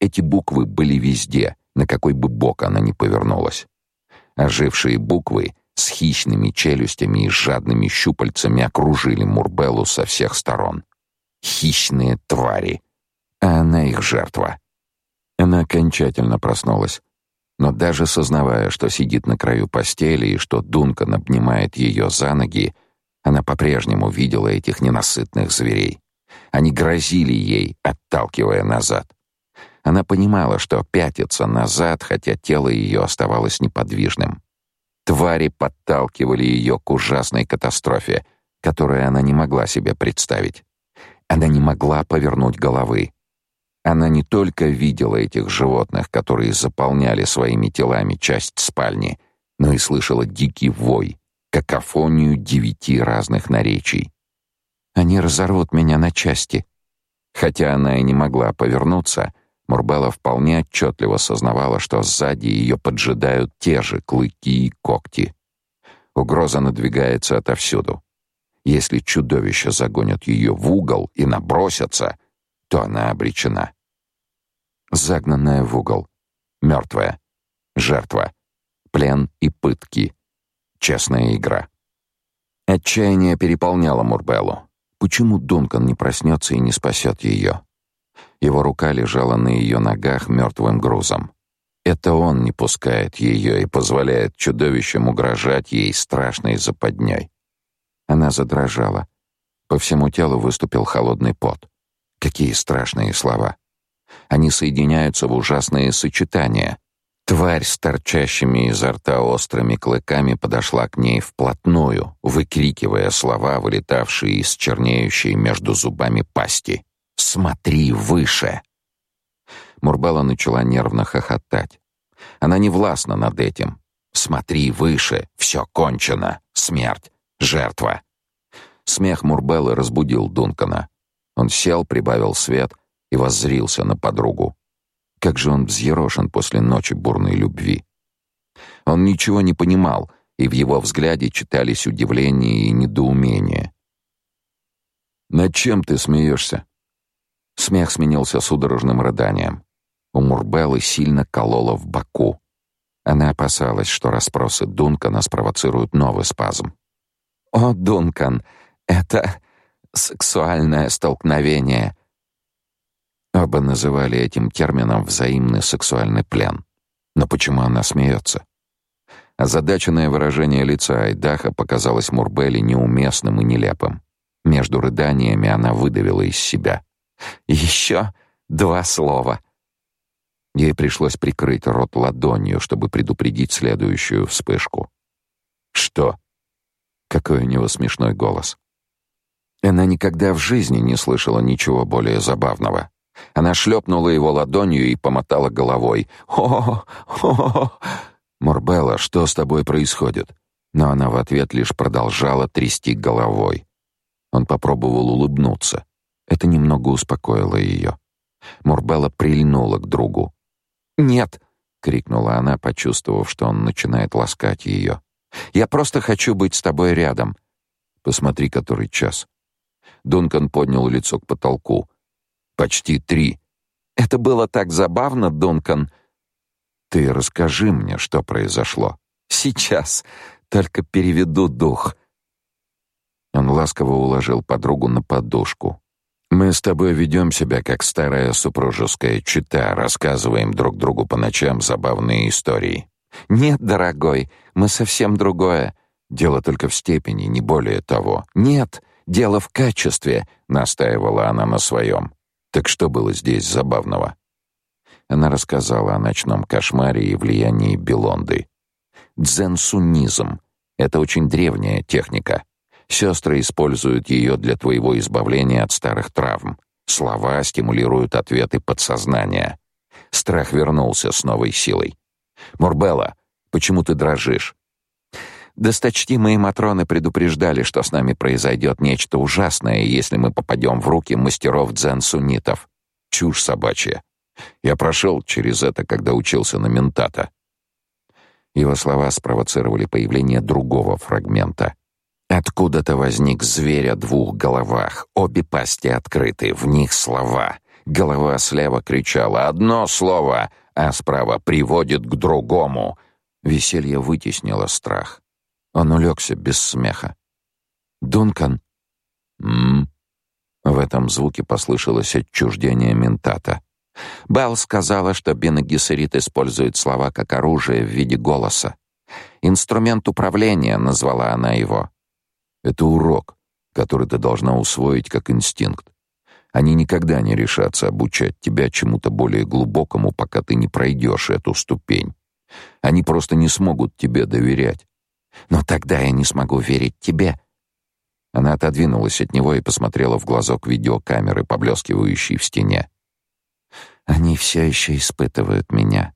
Эти буквы были везде, на какой бы бок она ни повернулась. Ожившие буквы с хищными челюстями и жадными щупальцами окружили Мурбеллу со всех сторон. Хищные твари. А она их жертва. Она окончательно проснулась. Но даже сознавая, что сидит на краю постели и что Дункан обнимает ее за ноги, она по-прежнему видела этих ненасытных зверей. Они грозили ей, отталкивая назад. Она понимала, что пятится назад, хотя тело ее оставалось неподвижным. Твари подталкивали ее к ужасной катастрофе, которую она не могла себе представить. Она не могла повернуть головы. Она не только видела этих животных, которые заполняли своими телами часть спальни, но и слышала дикий вой, какофонию девяти разных наречий. Они разорвут меня на части. Хотя она и не могла повернуться, Мурбелла вполне отчетливо сознавала, что сзади ее поджидают те же клыки и когти. Угроза надвигается отовсюду. Если чудовища загонят ее в угол и набросятся, то она обречена. Загнанная в угол, мертвая, жертва, плен и пытки, честная игра. Отчаяние переполняло Мурбеллу. Почему Дункан не проснется и не спасет ее? Его рука лежала на ее ногах мертвым грузом. Это он не пускает ее и позволяет чудовищам угрожать ей страшной западней. Она задрожала. По всему телу выступил холодный пот. Какие страшные слова. Они соединяются в ужасные сочетания. Тварь с торчащими изо рта острыми клыками подошла к ней вплотную, выкрикивая слова, вылетавшие из чернеющей между зубами пасти. «Смотри выше!» Мурбала начала нервно хохотать. Она не властна над этим. «Смотри выше! Все кончено! Смерть! Жертва!» Смех Мурбеллы разбудил Дункана. Он сел, прибавил свет и воззрился на подругу. Как же он взъерошен после ночи бурной любви. Он ничего не понимал, и в его взгляде читались удивление и недоумение. «Над чем ты смеешься?» Смех сменился судорожным рыданием. У Мурбеллы сильно кололо в боку. Она опасалась, что расспросы Дункана спровоцируют новый спазм. «О, Дункан, это сексуальное столкновение!» Оба называли этим термином взаимный сексуальный плен. Но почему она смеется? Озадаченное выражение лица Айдаха показалось Мурбелли неуместным и нелепым. Между рыданиями она выдавила из себя. «Еще два слова!» Ей пришлось прикрыть рот ладонью, чтобы предупредить следующую вспышку. «Что?» Какой у него смешной голос. Она никогда в жизни не слышала ничего более забавного. Она шлепнула его ладонью и помотала головой. «О, о, Морбелла, что с тобой происходит?» Но она в ответ лишь продолжала трясти головой. Он попробовал улыбнуться. Это немного успокоило ее. Морбелла прильнула к другу. «Нет!» — крикнула она, почувствовав, что он начинает ласкать ее. «Я просто хочу быть с тобой рядом». «Посмотри, который час». Дункан поднял лицо к потолку. «Почти три». «Это было так забавно, Дункан». «Ты расскажи мне, что произошло». «Сейчас. Только переведу дух». Он ласково уложил подругу на подушку. Мы с тобой ведем себя как старая супружеская чета, рассказываем друг другу по ночам забавные истории. Нет, дорогой, мы совсем другое. Дело только в степени, не более того. Нет, дело в качестве, настаивала она на своем. Так что было здесь забавного? Она рассказала о ночном кошмаре и влиянии Белонды. Дзенсунизм это очень древняя техника. Сестры используют ее для твоего избавления от старых травм. Слова стимулируют ответы подсознания. Страх вернулся с новой силой. Мурбелла, почему ты дрожишь? Досточтимые матроны предупреждали, что с нами произойдет нечто ужасное, если мы попадем в руки мастеров дзен-суннитов. Чушь собачья. Я прошел через это, когда учился на ментата. Его слова спровоцировали появление другого фрагмента. Откуда-то возник зверь о двух головах, обе пасти открыты, в них слова. Голова слева кричала «Одно слово!», а справа «Приводит к другому!». Веселье вытеснило страх. Он улегся без смеха. «Дункан?» «М-м-м?» В этом звуке послышалось отчуждение ментата. Белл сказала, что Бенегисерит использует слова как оружие в виде голоса. «Инструмент управления», — назвала она его. Это урок, который ты должна усвоить как инстинкт. Они никогда не решатся обучать тебя чему-то более глубокому, пока ты не пройдешь эту ступень. Они просто не смогут тебе доверять. Но тогда я не смогу верить тебе. Она отодвинулась от него и посмотрела в глазок видеокамеры, поблескивающей в стене. Они все еще испытывают меня.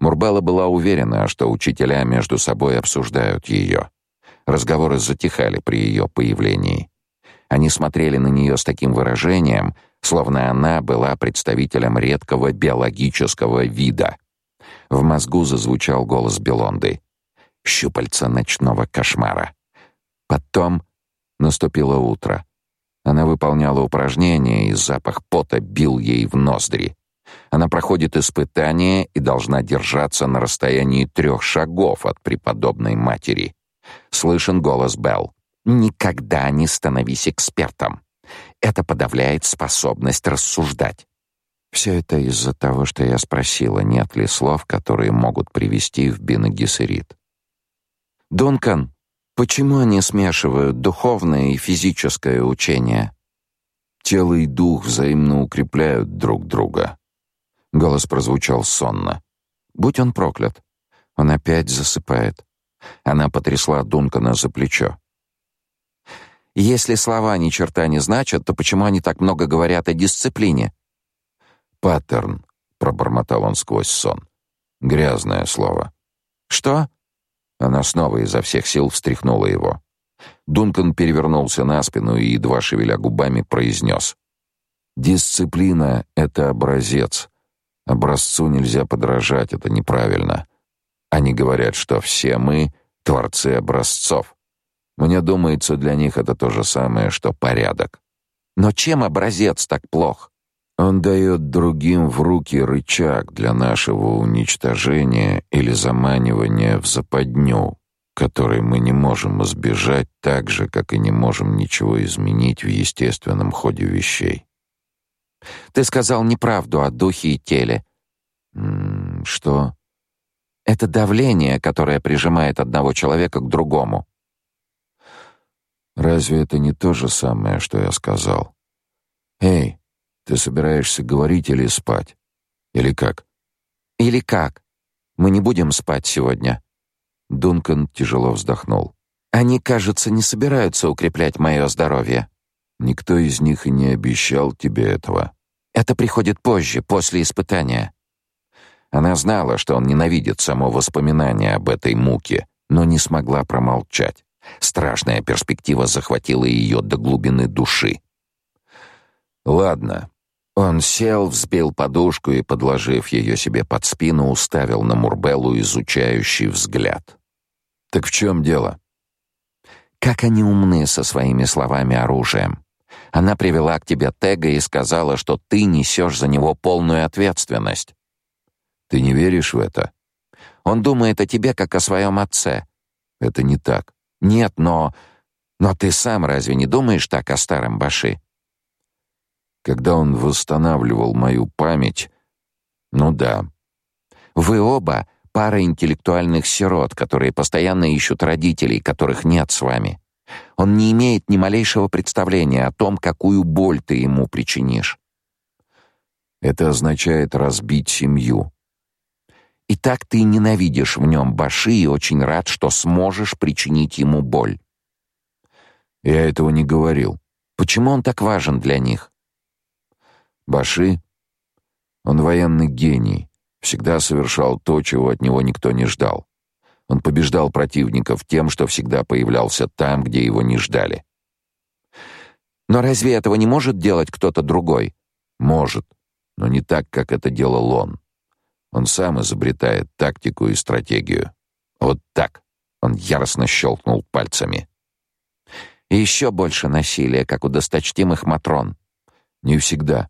Мурбала была уверена, что учителя между собой обсуждают ее. Разговоры затихали при ее появлении. Они смотрели на нее с таким выражением, словно она была представителем редкого биологического вида. В мозгу зазвучал голос Белонды. Щупальца ночного кошмара. Потом наступило утро. Она выполняла упражнения, и запах пота бил ей в ноздри. Она проходит испытание и должна держаться на расстоянии трех шагов от преподобной матери. Слышен голос Белл. Никогда не становись экспертом. Это подавляет способность рассуждать. Все это из-за того, что я спросила, нет ли слов, которые могут привести в Бенегисерит. «Дункан!» Почему они смешивают духовное и физическое учение? Тело и дух взаимно укрепляют друг друга. Голос прозвучал сонно. Будь он проклят. Он опять засыпает. Она потрясла Дункана за плечо. Если слова ни черта не значат, то почему они так много говорят о дисциплине? Паттерн, пробормотал он сквозь сон. Грязное слово. Что? Она снова изо всех сил встряхнула его. Дункан перевернулся на спину и едва шевеля губами произнес: "Дисциплина это образец. Образцу нельзя подражать, это неправильно. Они говорят, что все мы творцы образцов. Мне думается, для них это то же самое, что порядок. Но чем образец так плох? Он дает другим в руки рычаг для нашего уничтожения или заманивания в западню, который мы не можем избежать так же, как и не можем ничего изменить в естественном ходе вещей. Ты сказал неправду о духе и теле. М -м, что? Это давление, которое прижимает одного человека к другому. Разве это не то же самое, что я сказал? Эй, ты собираешься говорить или спать? Или как? Или как? Мы не будем спать сегодня. Дункан тяжело вздохнул. Они, кажется, не собираются укреплять мое здоровье. Никто из них и не обещал тебе этого. Это приходит позже, после испытания. Она знала, что он ненавидит само воспоминание об этой муке, но не смогла промолчать. Страшная перспектива захватила ее до глубины души. Ладно. Он сел, взбил подушку и, подложив ее себе под спину, уставил на Мурбеллу изучающий взгляд. Так в чем дело? Как они умны со своими словами оружием. Она привела к тебе Тега и сказала, что ты несешь за него полную ответственность. Ты не веришь в это? Он думает о тебе как о своем отце. Это не так. Нет, но но ты сам разве не думаешь так о старом Баши? Когда он восстанавливал мою память, ну да. Вы оба пара интеллектуальных сирот, которые постоянно ищут родителей, которых нет с вами. Он не имеет ни малейшего представления о том, какую боль ты ему причинишь. Это означает разбить семью. И так ты ненавидишь в нем Баши и очень рад, что сможешь причинить ему боль. Я этого не говорил. Почему он так важен для них? Баши он военный гений, всегда совершал то, чего от него никто не ждал. Он побеждал противников тем, что всегда появлялся там, где его не ждали. Но разве этого не может делать кто-то другой? Может, но не так, как это делал он. Он сам изобретает тактику и стратегию. Вот так. Он яростно щелкнул пальцами. И еще больше насилия, как у досточтимых матрон. Не всегда.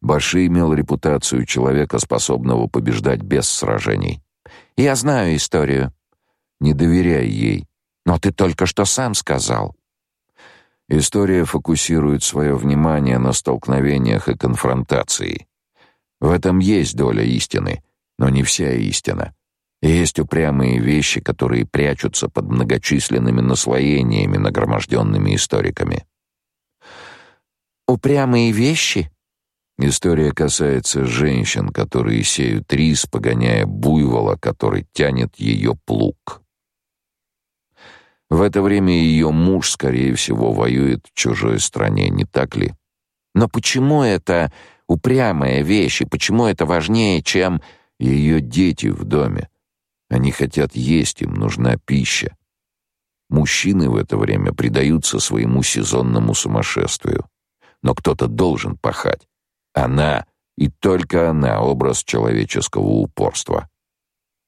Баши имел репутацию человека, способного побеждать без сражений. Я знаю историю. Не доверяй ей. Но ты только что сам сказал. История фокусирует свое внимание на столкновениях и конфронтации. В этом есть доля истины, но не вся истина. Есть упрямые вещи, которые прячутся под многочисленными наслоениями, нагроможденными историками. Упрямые вещи? История касается женщин, которые сеют рис, погоняя буйвола, который тянет ее плуг. В это время ее муж, скорее всего, воюет в чужой стране, не так ли? Но почему это упрямая вещь, и почему это важнее, чем ее дети в доме? Они хотят есть, им нужна пища. Мужчины в это время предаются своему сезонному сумасшествию. Но кто-то должен пахать. Она и только она образ человеческого упорства.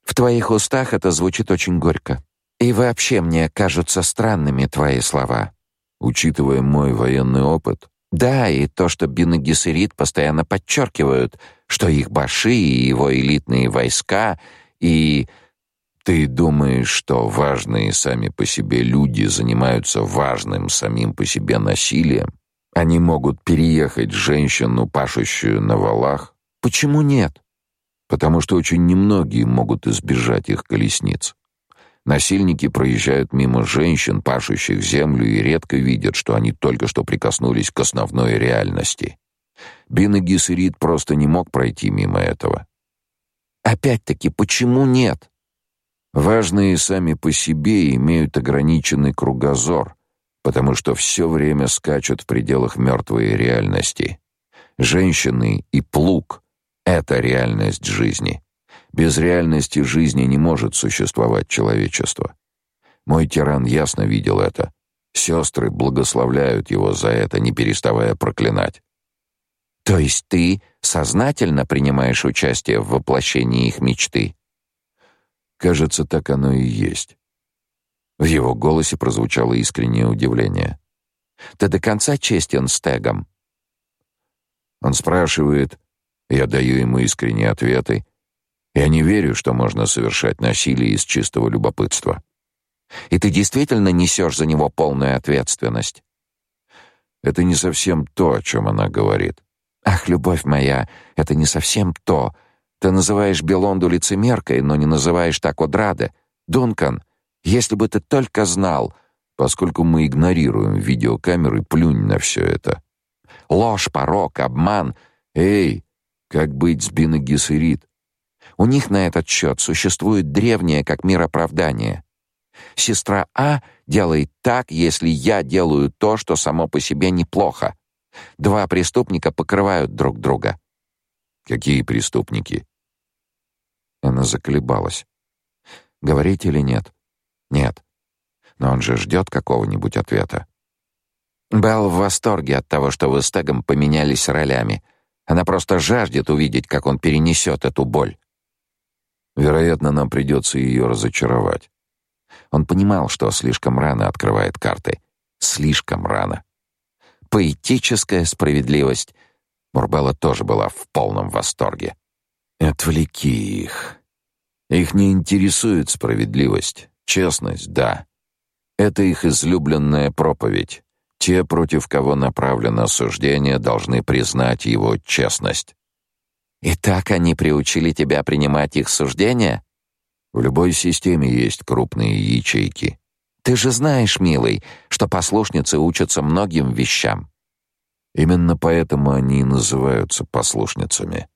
В твоих устах это звучит очень горько. И вообще мне кажутся странными твои слова. Учитывая мой военный опыт, да, и то, что Бин и постоянно подчеркивают, что их баши и его элитные войска и ты думаешь, что важные сами по себе люди занимаются важным самим по себе насилием? Они могут переехать женщину, пашущую на валах? Почему нет? Потому что очень немногие могут избежать их колесниц. Насильники проезжают мимо женщин, пашущих землю, и редко видят, что они только что прикоснулись к основной реальности. Бин и Гессерит просто не мог пройти мимо этого. Опять-таки, почему нет? Важные сами по себе имеют ограниченный кругозор, потому что все время скачут в пределах мертвой реальности. Женщины и плуг — это реальность жизни. Без реальности жизни не может существовать человечество. Мой тиран ясно видел это. Сестры благословляют его за это, не переставая проклинать. То есть ты сознательно принимаешь участие в воплощении их мечты? Кажется, так оно и есть. В его голосе прозвучало искреннее удивление. Ты до конца честен с Тегом? Он спрашивает, я даю ему искренние ответы. Я не верю, что можно совершать насилие из чистого любопытства. И ты действительно несешь за него полную ответственность? Это не совсем то, о чем она говорит. Ах, любовь моя, это не совсем то. Ты называешь Белонду лицемеркой, но не называешь так Одраде. Дункан, если бы ты только знал, поскольку мы игнорируем видеокамеры, плюнь на все это. Ложь, порок, обман. Эй, как быть с Бин У них на этот счет существует древнее как мир оправдание. Сестра А делает так, если я делаю то, что само по себе неплохо. Два преступника покрывают друг друга. Какие преступники? Она заколебалась. Говорить или нет? Нет. Но он же ждет какого-нибудь ответа. Белл в восторге от того, что вы с Тегом поменялись ролями. Она просто жаждет увидеть, как он перенесет эту боль. Вероятно, нам придется ее разочаровать. Он понимал, что слишком рано открывает карты. Слишком рано. Поэтическая справедливость. Мурбелла тоже была в полном восторге. Отвлеки их. Их не интересует справедливость, честность, да. Это их излюбленная проповедь. Те, против кого направлено осуждение, должны признать его честность. И так они приучили тебя принимать их суждения? В любой системе есть крупные ячейки. Ты же знаешь, милый, что послушницы учатся многим вещам. Именно поэтому они и называются послушницами.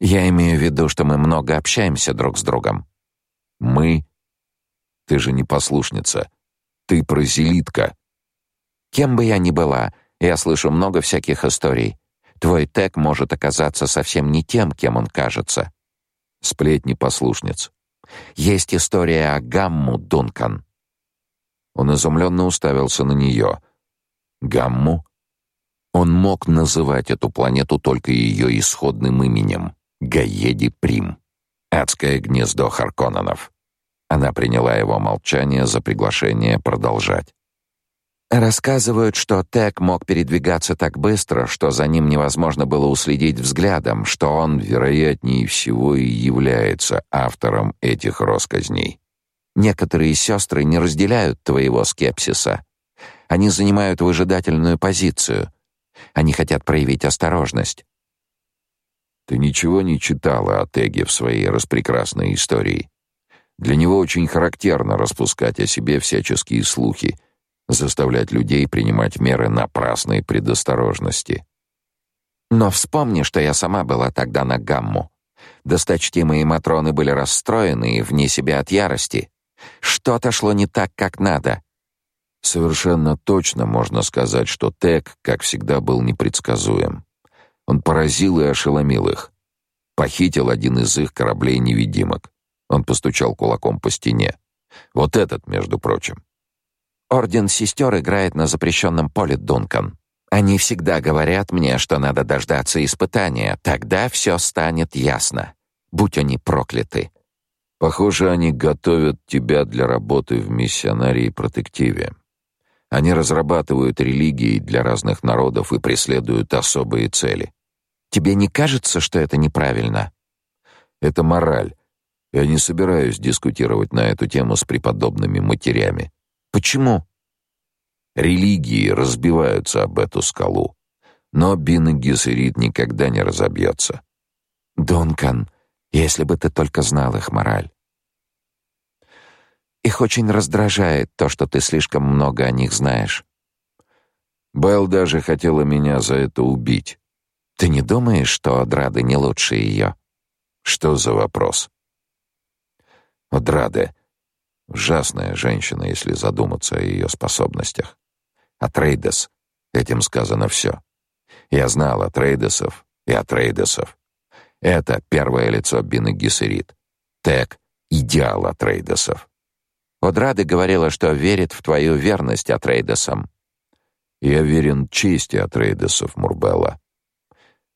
Я имею в виду, что мы много общаемся друг с другом. Мы? Ты же не послушница. Ты прозелитка. Кем бы я ни была, я слышу много всяких историй. Твой Тек может оказаться совсем не тем, кем он кажется. Сплетни послушниц. Есть история о Гамму, Дункан. Он изумленно уставился на нее. Гамму? Он мог называть эту планету только ее исходным именем. Гаеди Прим. Адское гнездо Харконненов. Она приняла его молчание за приглашение продолжать. Рассказывают, что Тек мог передвигаться так быстро, что за ним невозможно было уследить взглядом, что он, вероятнее всего, и является автором этих россказней. Некоторые сестры не разделяют твоего скепсиса. Они занимают выжидательную позицию. Они хотят проявить осторожность. Ты ничего не читала о Теге в своей распрекрасной истории. Для него очень характерно распускать о себе всяческие слухи, заставлять людей принимать меры напрасной предосторожности. Но вспомни, что я сама была тогда на гамму. Досточтимые матроны были расстроены и вне себя от ярости. Что-то шло не так, как надо. Совершенно точно можно сказать, что Тек, как всегда, был непредсказуем. Он поразил и ошеломил их. Похитил один из их кораблей-невидимок. Он постучал кулаком по стене. Вот этот, между прочим. Орден сестер играет на запрещенном поле, Дункан. Они всегда говорят мне, что надо дождаться испытания, тогда все станет ясно. Будь они прокляты. Похоже, они готовят тебя для работы в миссионарии протективе. Они разрабатывают религии для разных народов и преследуют особые цели. Тебе не кажется, что это неправильно? Это мораль. Я не собираюсь дискутировать на эту тему с преподобными матерями. Почему? Религии разбиваются об эту скалу, но Бин и Гессерит никогда не разобьется. Донкан, если бы ты только знал их мораль. Их очень раздражает то, что ты слишком много о них знаешь. Белл даже хотела меня за это убить. Ты не думаешь, что Одрада не лучше ее? Что за вопрос? Одрада — ужасная женщина, если задуматься о ее способностях. А Трейдес — этим сказано все. Я знал о Трейдесов и о Трейдесов. Это первое лицо Бины Гессерит. Тек — идеал от Трейдесов. Одрада говорила, что верит в твою верность Атрейдесам. Я верен чести Атрейдесов, Мурбелла.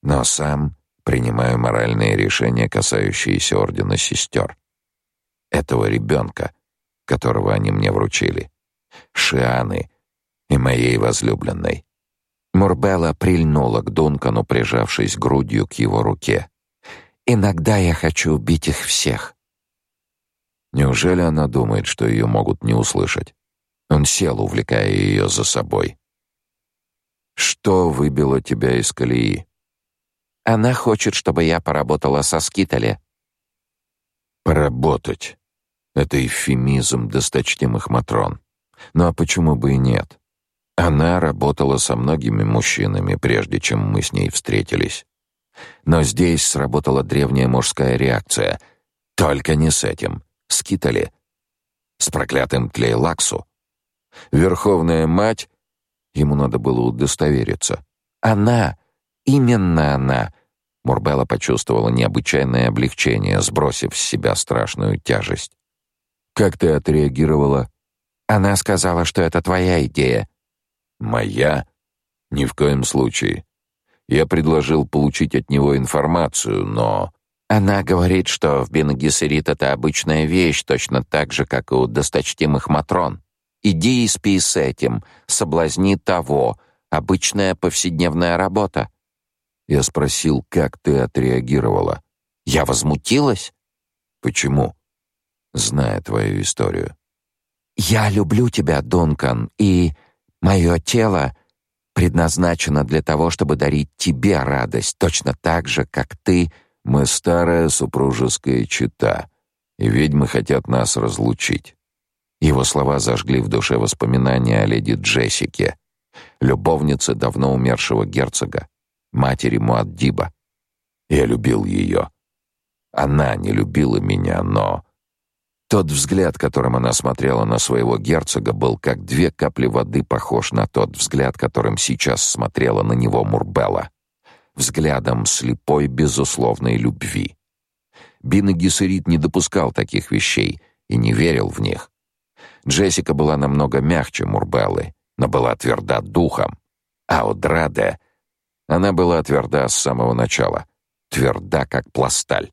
Но сам принимаю моральные решения, касающиеся Ордена Сестер. Этого ребенка, которого они мне вручили. Шианы и моей возлюбленной. Мурбелла прильнула к Дункану, прижавшись грудью к его руке. «Иногда я хочу убить их всех». Неужели она думает, что ее могут не услышать? Он сел, увлекая ее за собой. Что выбило тебя из колеи? Она хочет, чтобы я поработала со Скитали. Поработать. Это эвфемизм досточтимых матрон. Ну а почему бы и нет? Она работала со многими мужчинами, прежде чем мы с ней встретились. Но здесь сработала древняя мужская реакция. Только не с этим. Скитали. С проклятым Тлейлаксу. Верховная мать Ему надо было удостовериться. Она, именно она. Мурбелла почувствовала необычайное облегчение, сбросив с себя страшную тяжесть. Как ты отреагировала? Она сказала, что это твоя идея. Моя? Ни в коем случае. Я предложил получить от него информацию, но она говорит, что в Бенагисерит это обычная вещь, точно так же, как и у досточтимых матрон. Иди и спи с этим, соблазни того. Обычная повседневная работа. Я спросил, как ты отреагировала. Я возмутилась. Почему? Зная твою историю. Я люблю тебя, Дункан, и мое тело предназначено для того, чтобы дарить тебе радость, точно так же, как ты. Мы старая супружеская чета, и ведьмы хотят нас разлучить. Его слова зажгли в душе воспоминания о леди Джессике, любовнице давно умершего герцога, матери Муаддиба. Я любил ее. Она не любила меня, но тот взгляд, которым она смотрела на своего герцога, был как две капли воды похож на тот взгляд, которым сейчас смотрела на него Мурбелла, взглядом слепой безусловной любви. Бин Гессерит не допускал таких вещей и не верил в них. Джессика была намного мягче Мурбеллы, но была тверда духом. А Одраде, она была тверда с самого начала, тверда как пласталь.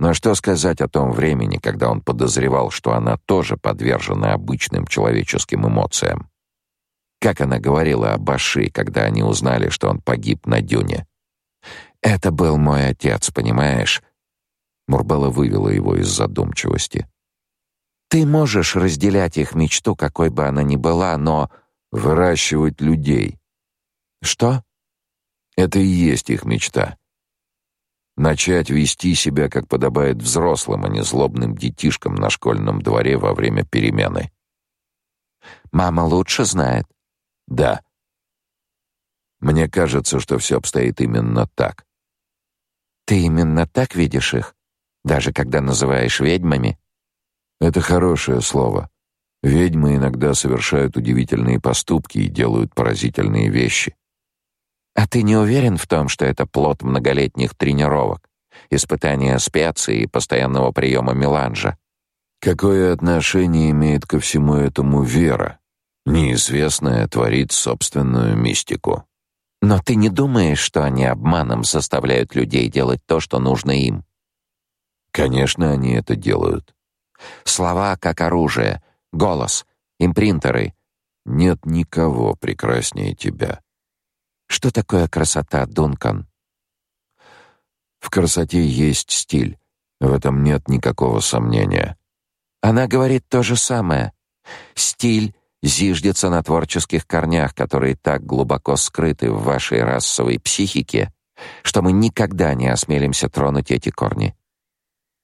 Но что сказать о том времени, когда он подозревал, что она тоже подвержена обычным человеческим эмоциям? Как она говорила о Баши, когда они узнали, что он погиб на дюне? «Это был мой отец, понимаешь?» Мурбелла вывела его из задумчивости. Ты можешь разделять их мечту, какой бы она ни была, но выращивать людей. Что? Это и есть их мечта. Начать вести себя, как подобает взрослым, а не злобным детишкам на школьном дворе во время перемены. Мама лучше знает. Да. Мне кажется, что все обстоит именно так. Ты именно так видишь их, даже когда называешь ведьмами? Это хорошее слово. Ведьмы иногда совершают удивительные поступки и делают поразительные вещи. А ты не уверен в том, что это плод многолетних тренировок, испытания специй и постоянного приема меланжа? Какое отношение имеет ко всему этому вера? Неизвестное творит собственную мистику. Но ты не думаешь, что они обманом заставляют людей делать то, что нужно им? Конечно, они это делают. Слова как оружие, голос, импринтеры. Нет никого прекраснее тебя. Что такое красота, Дункан? В красоте есть стиль. В этом нет никакого сомнения. Она говорит то же самое. Стиль зиждется на творческих корнях, которые так глубоко скрыты в вашей расовой психике, что мы никогда не осмелимся тронуть эти корни.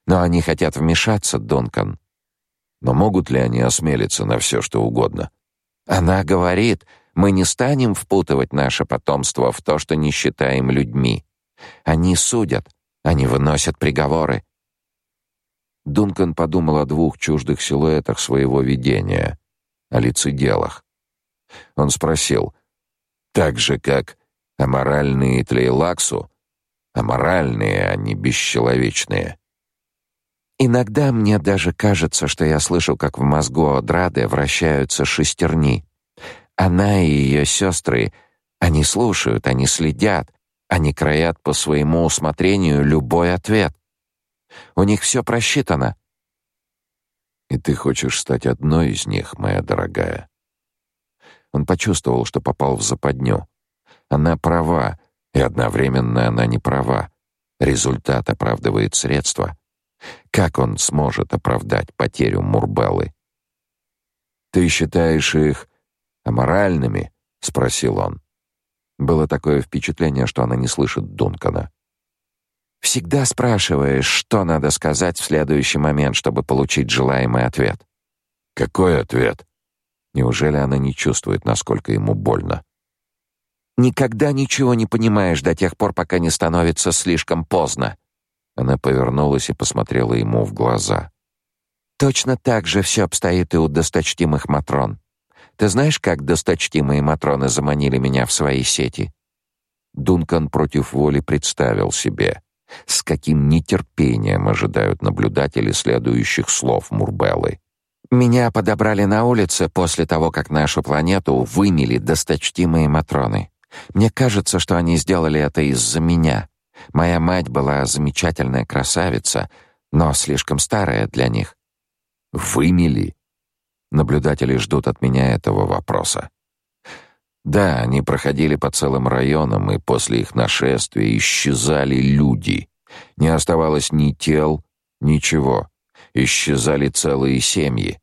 Но они хотят вмешаться, Дункан. Но могут ли они осмелиться на все, что угодно? Она говорит, мы не станем впутывать наше потомство в то, что не считаем людьми. Они судят, они выносят приговоры. Дункан подумал о двух чуждых силуэтах своего видения, о лицеделах. Он спросил, так же, как аморальные Тлейлаксу, аморальные, а не бесчеловечные. Иногда мне даже кажется, что я слышу, как в мозгу Одрады вращаются шестерни. Она и ее сестры, они слушают, они следят, они краят по своему усмотрению любой ответ. У них все просчитано. И ты хочешь стать одной из них, моя дорогая. Он почувствовал, что попал в западню. Она права, и одновременно она не права. Результат оправдывает средства. Как он сможет оправдать потерю Мурбеллы? Ты считаешь их аморальными? спросил он. Было такое впечатление, что она не слышит Дункана. Всегда спрашиваешь, что надо сказать в следующий момент, чтобы получить желаемый ответ. Какой ответ? Неужели она не чувствует, насколько ему больно? Никогда ничего не понимаешь до тех пор, пока не становится слишком поздно. Она повернулась и посмотрела ему в глаза. Точно так же все обстоит и у досточтимых матрон. Ты знаешь, как досточтимые матроны заманили меня в свои сети? Дункан против воли представил себе, с каким нетерпением ожидают наблюдатели следующих слов Мурбеллы. Меня подобрали на улице после того, как нашу планету вымели досточтимые матроны. Мне кажется, что они сделали это из-за меня. Моя мать была замечательная красавица, но слишком старая для них. Вымели. Наблюдатели ждут от меня этого вопроса. Да, они проходили по целым районам, и после их нашествия исчезали люди. Не оставалось ни тел, ничего. Исчезали целые семьи.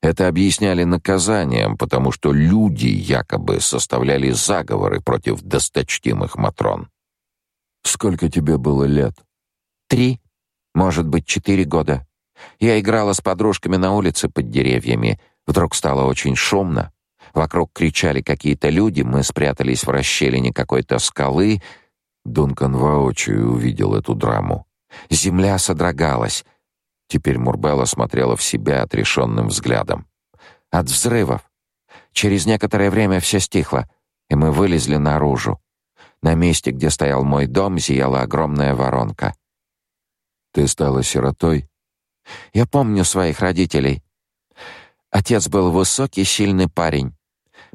Это объясняли наказанием, потому что люди якобы составляли заговоры против досточтимых матрон. Сколько тебе было лет? Три, может быть, четыре года. Я играла с подружками на улице под деревьями. Вдруг стало очень шумно. Вокруг кричали какие-то люди, мы спрятались в расщелине какой-то скалы. Дункан воочию увидел эту драму. Земля содрогалась. Теперь Мурбелла смотрела в себя отрешенным взглядом. От взрывов. Через некоторое время все стихло, и мы вылезли наружу. На месте, где стоял мой дом, зияла огромная воронка. Ты стала сиротой? Я помню своих родителей. Отец был высокий, сильный парень.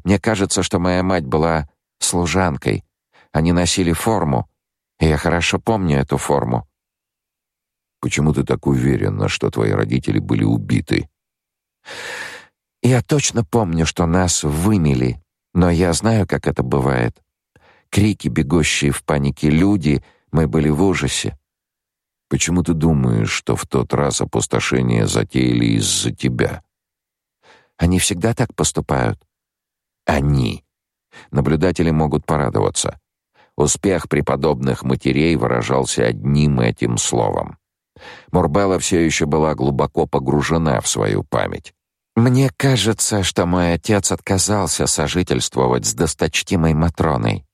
Мне кажется, что моя мать была служанкой. Они носили форму, и я хорошо помню эту форму. Почему ты так уверена, что твои родители были убиты? Я точно помню, что нас вымели, но я знаю, как это бывает. Крики, бегущие в панике люди, мы были в ужасе. Почему ты думаешь, что в тот раз опустошение затеяли из-за тебя? Они всегда так поступают. Они. Наблюдатели могут порадоваться. Успех преподобных матерей выражался одним этим словом. Мурбелла все еще была глубоко погружена в свою память. Мне кажется, что мой отец отказался сожительствовать с досточтимой Матроной.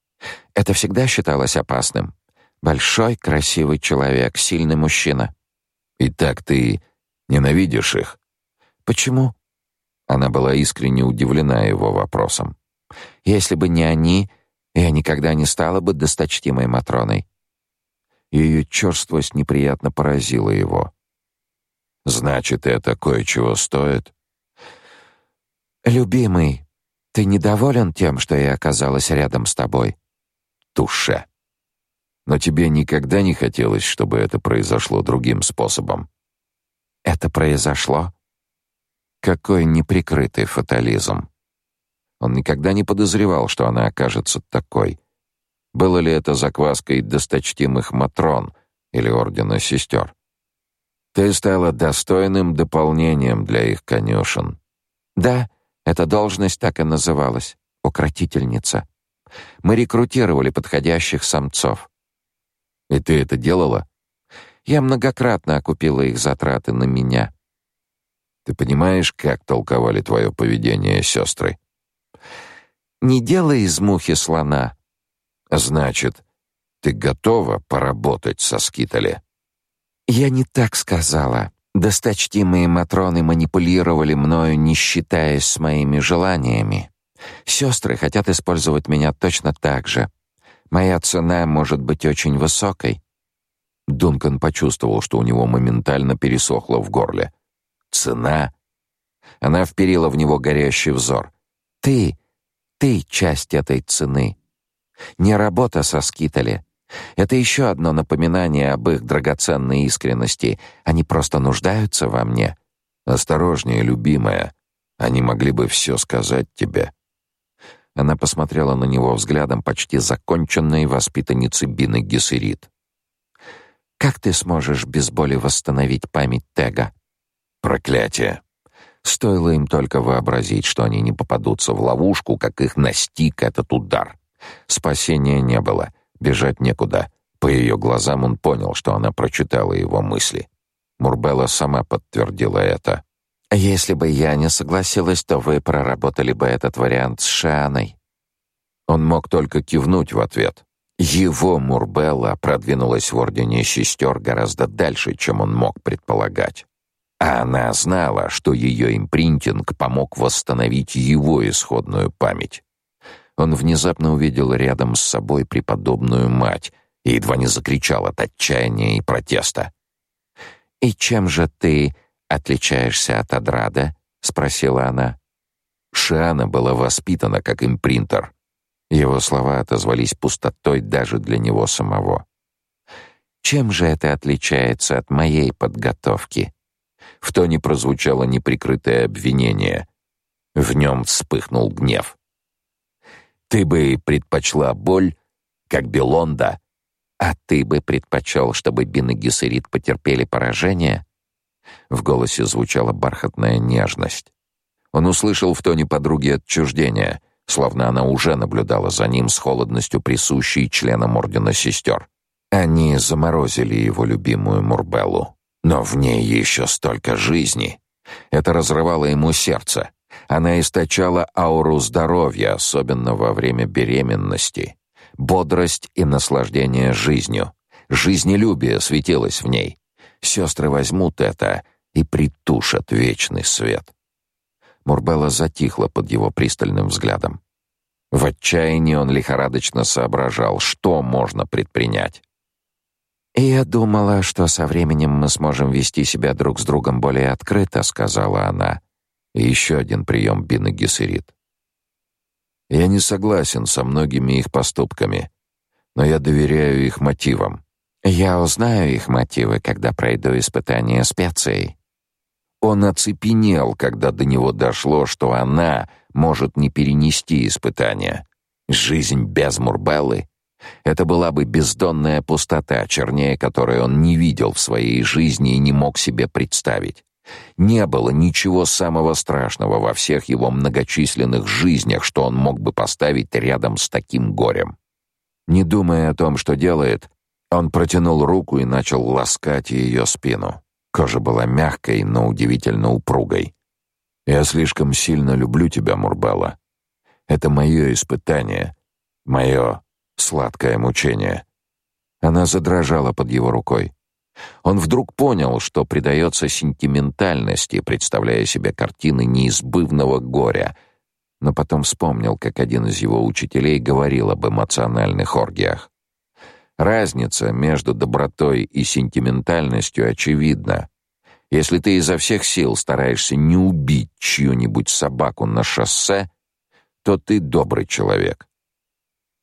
Это всегда считалось опасным. Большой, красивый человек, сильный мужчина. И так ты ненавидишь их? Почему? Она была искренне удивлена его вопросом. Если бы не они, я никогда не стала бы досточтимой Матроной. Ее черствость неприятно поразила его. Значит, это кое-чего стоит. Любимый, ты недоволен тем, что я оказалась рядом с тобой? Туше. Но тебе никогда не хотелось, чтобы это произошло другим способом. Это произошло? Какой неприкрытый фатализм. Он никогда не подозревал, что она окажется такой. Было ли это закваской досточтимых матрон или ордена сестер? Ты стала достойным дополнением для их конюшен. Да, эта должность так и называлась — укротительница. Мы рекрутировали подходящих самцов. И ты это делала? Я многократно окупила их затраты на меня. Ты понимаешь, как толковали твое поведение сестры? Не делай из мухи слона. Значит, ты готова поработать со Скитали? Я не так сказала. Досточтимые матроны манипулировали мною, не считаясь с моими желаниями. Сестры хотят использовать меня точно так же. Моя цена может быть очень высокой. Дункан почувствовал, что у него моментально пересохло в горле. Цена? Она вперила в него горящий взор. Ты, ты часть этой цены. Не работа со скитали, это еще одно напоминание об их драгоценной искренности. Они просто нуждаются во мне. Осторожнее, любимая. Они могли бы все сказать тебе. Она посмотрела на него взглядом почти законченной воспитанницы Бины Гессерит. Как ты сможешь без боли восстановить память Тега? Проклятие. Стоило им только вообразить, что они не попадутся в ловушку, как их настиг этот удар. Спасения не было. Бежать некуда. По ее глазам он понял, что она прочитала его мысли. Мурбелла сама подтвердила это. Если бы я не согласилась, то вы проработали бы этот вариант с Шаной. Он мог только кивнуть в ответ. Его Мурбелла продвинулась в ордене сестер гораздо дальше, чем он мог предполагать. А она знала, что ее импринтинг помог восстановить его исходную память. Он внезапно увидел рядом с собой преподобную мать и едва не закричал от отчаяния и протеста. «И чем же ты отличаешься от Адрада?» — спросила она. Шиана была воспитана как импринтер. Его слова отозвались пустотой даже для него самого. «Чем же это отличается от моей подготовки?» В тоне прозвучало неприкрытое обвинение. В нем вспыхнул гнев. Ты бы предпочла боль, как Белонда, а ты бы предпочел, чтобы Бин и Гессерит потерпели поражение? В голосе звучала бархатная нежность. Он услышал в тоне подруги отчуждение, словно она уже наблюдала за ним с холодностью присущей членам ордена сестер. Они заморозили его любимую Мурбеллу, но в ней еще столько жизни. Это разрывало ему сердце. Она источала ауру здоровья, особенно во время беременности. Бодрость и наслаждение жизнью. Жизнелюбие светилось в ней. Сестры возьмут это и притушат вечный свет. Мурбелла затихла под его пристальным взглядом. В отчаянии он лихорадочно соображал, что можно предпринять. «И я думала, что со временем мы сможем вести себя друг с другом более открыто», — сказала она. И еще один прием Бины Гессерит. Я не согласен со многими их поступками, но я доверяю их мотивам. Я узнаю их мотивы, когда пройду испытание специей. Он оцепенел, когда до него дошло, что она может не перенести испытания. Жизнь без Мурбеллы — это была бы бездонная пустота, чернее которой он не видел в своей жизни и не мог себе представить. Не было ничего самого страшного во всех его многочисленных жизнях, что он мог бы поставить рядом с таким горем. Не думая о том, что делает, он протянул руку и начал ласкать ее спину. Кожа была мягкой, но удивительно упругой. «Я слишком сильно люблю тебя, Мурбала. Это мое испытание, мое сладкое мучение». Она задрожала под его рукой. Он вдруг понял, что предается сентиментальности, представляя себе картины неизбывного горя, но потом вспомнил, как один из его учителей говорил об эмоциональных оргиях. Разница между добротой и сентиментальностью очевидна. Если ты изо всех сил стараешься не убить чью-нибудь собаку на шоссе, то ты добрый человек.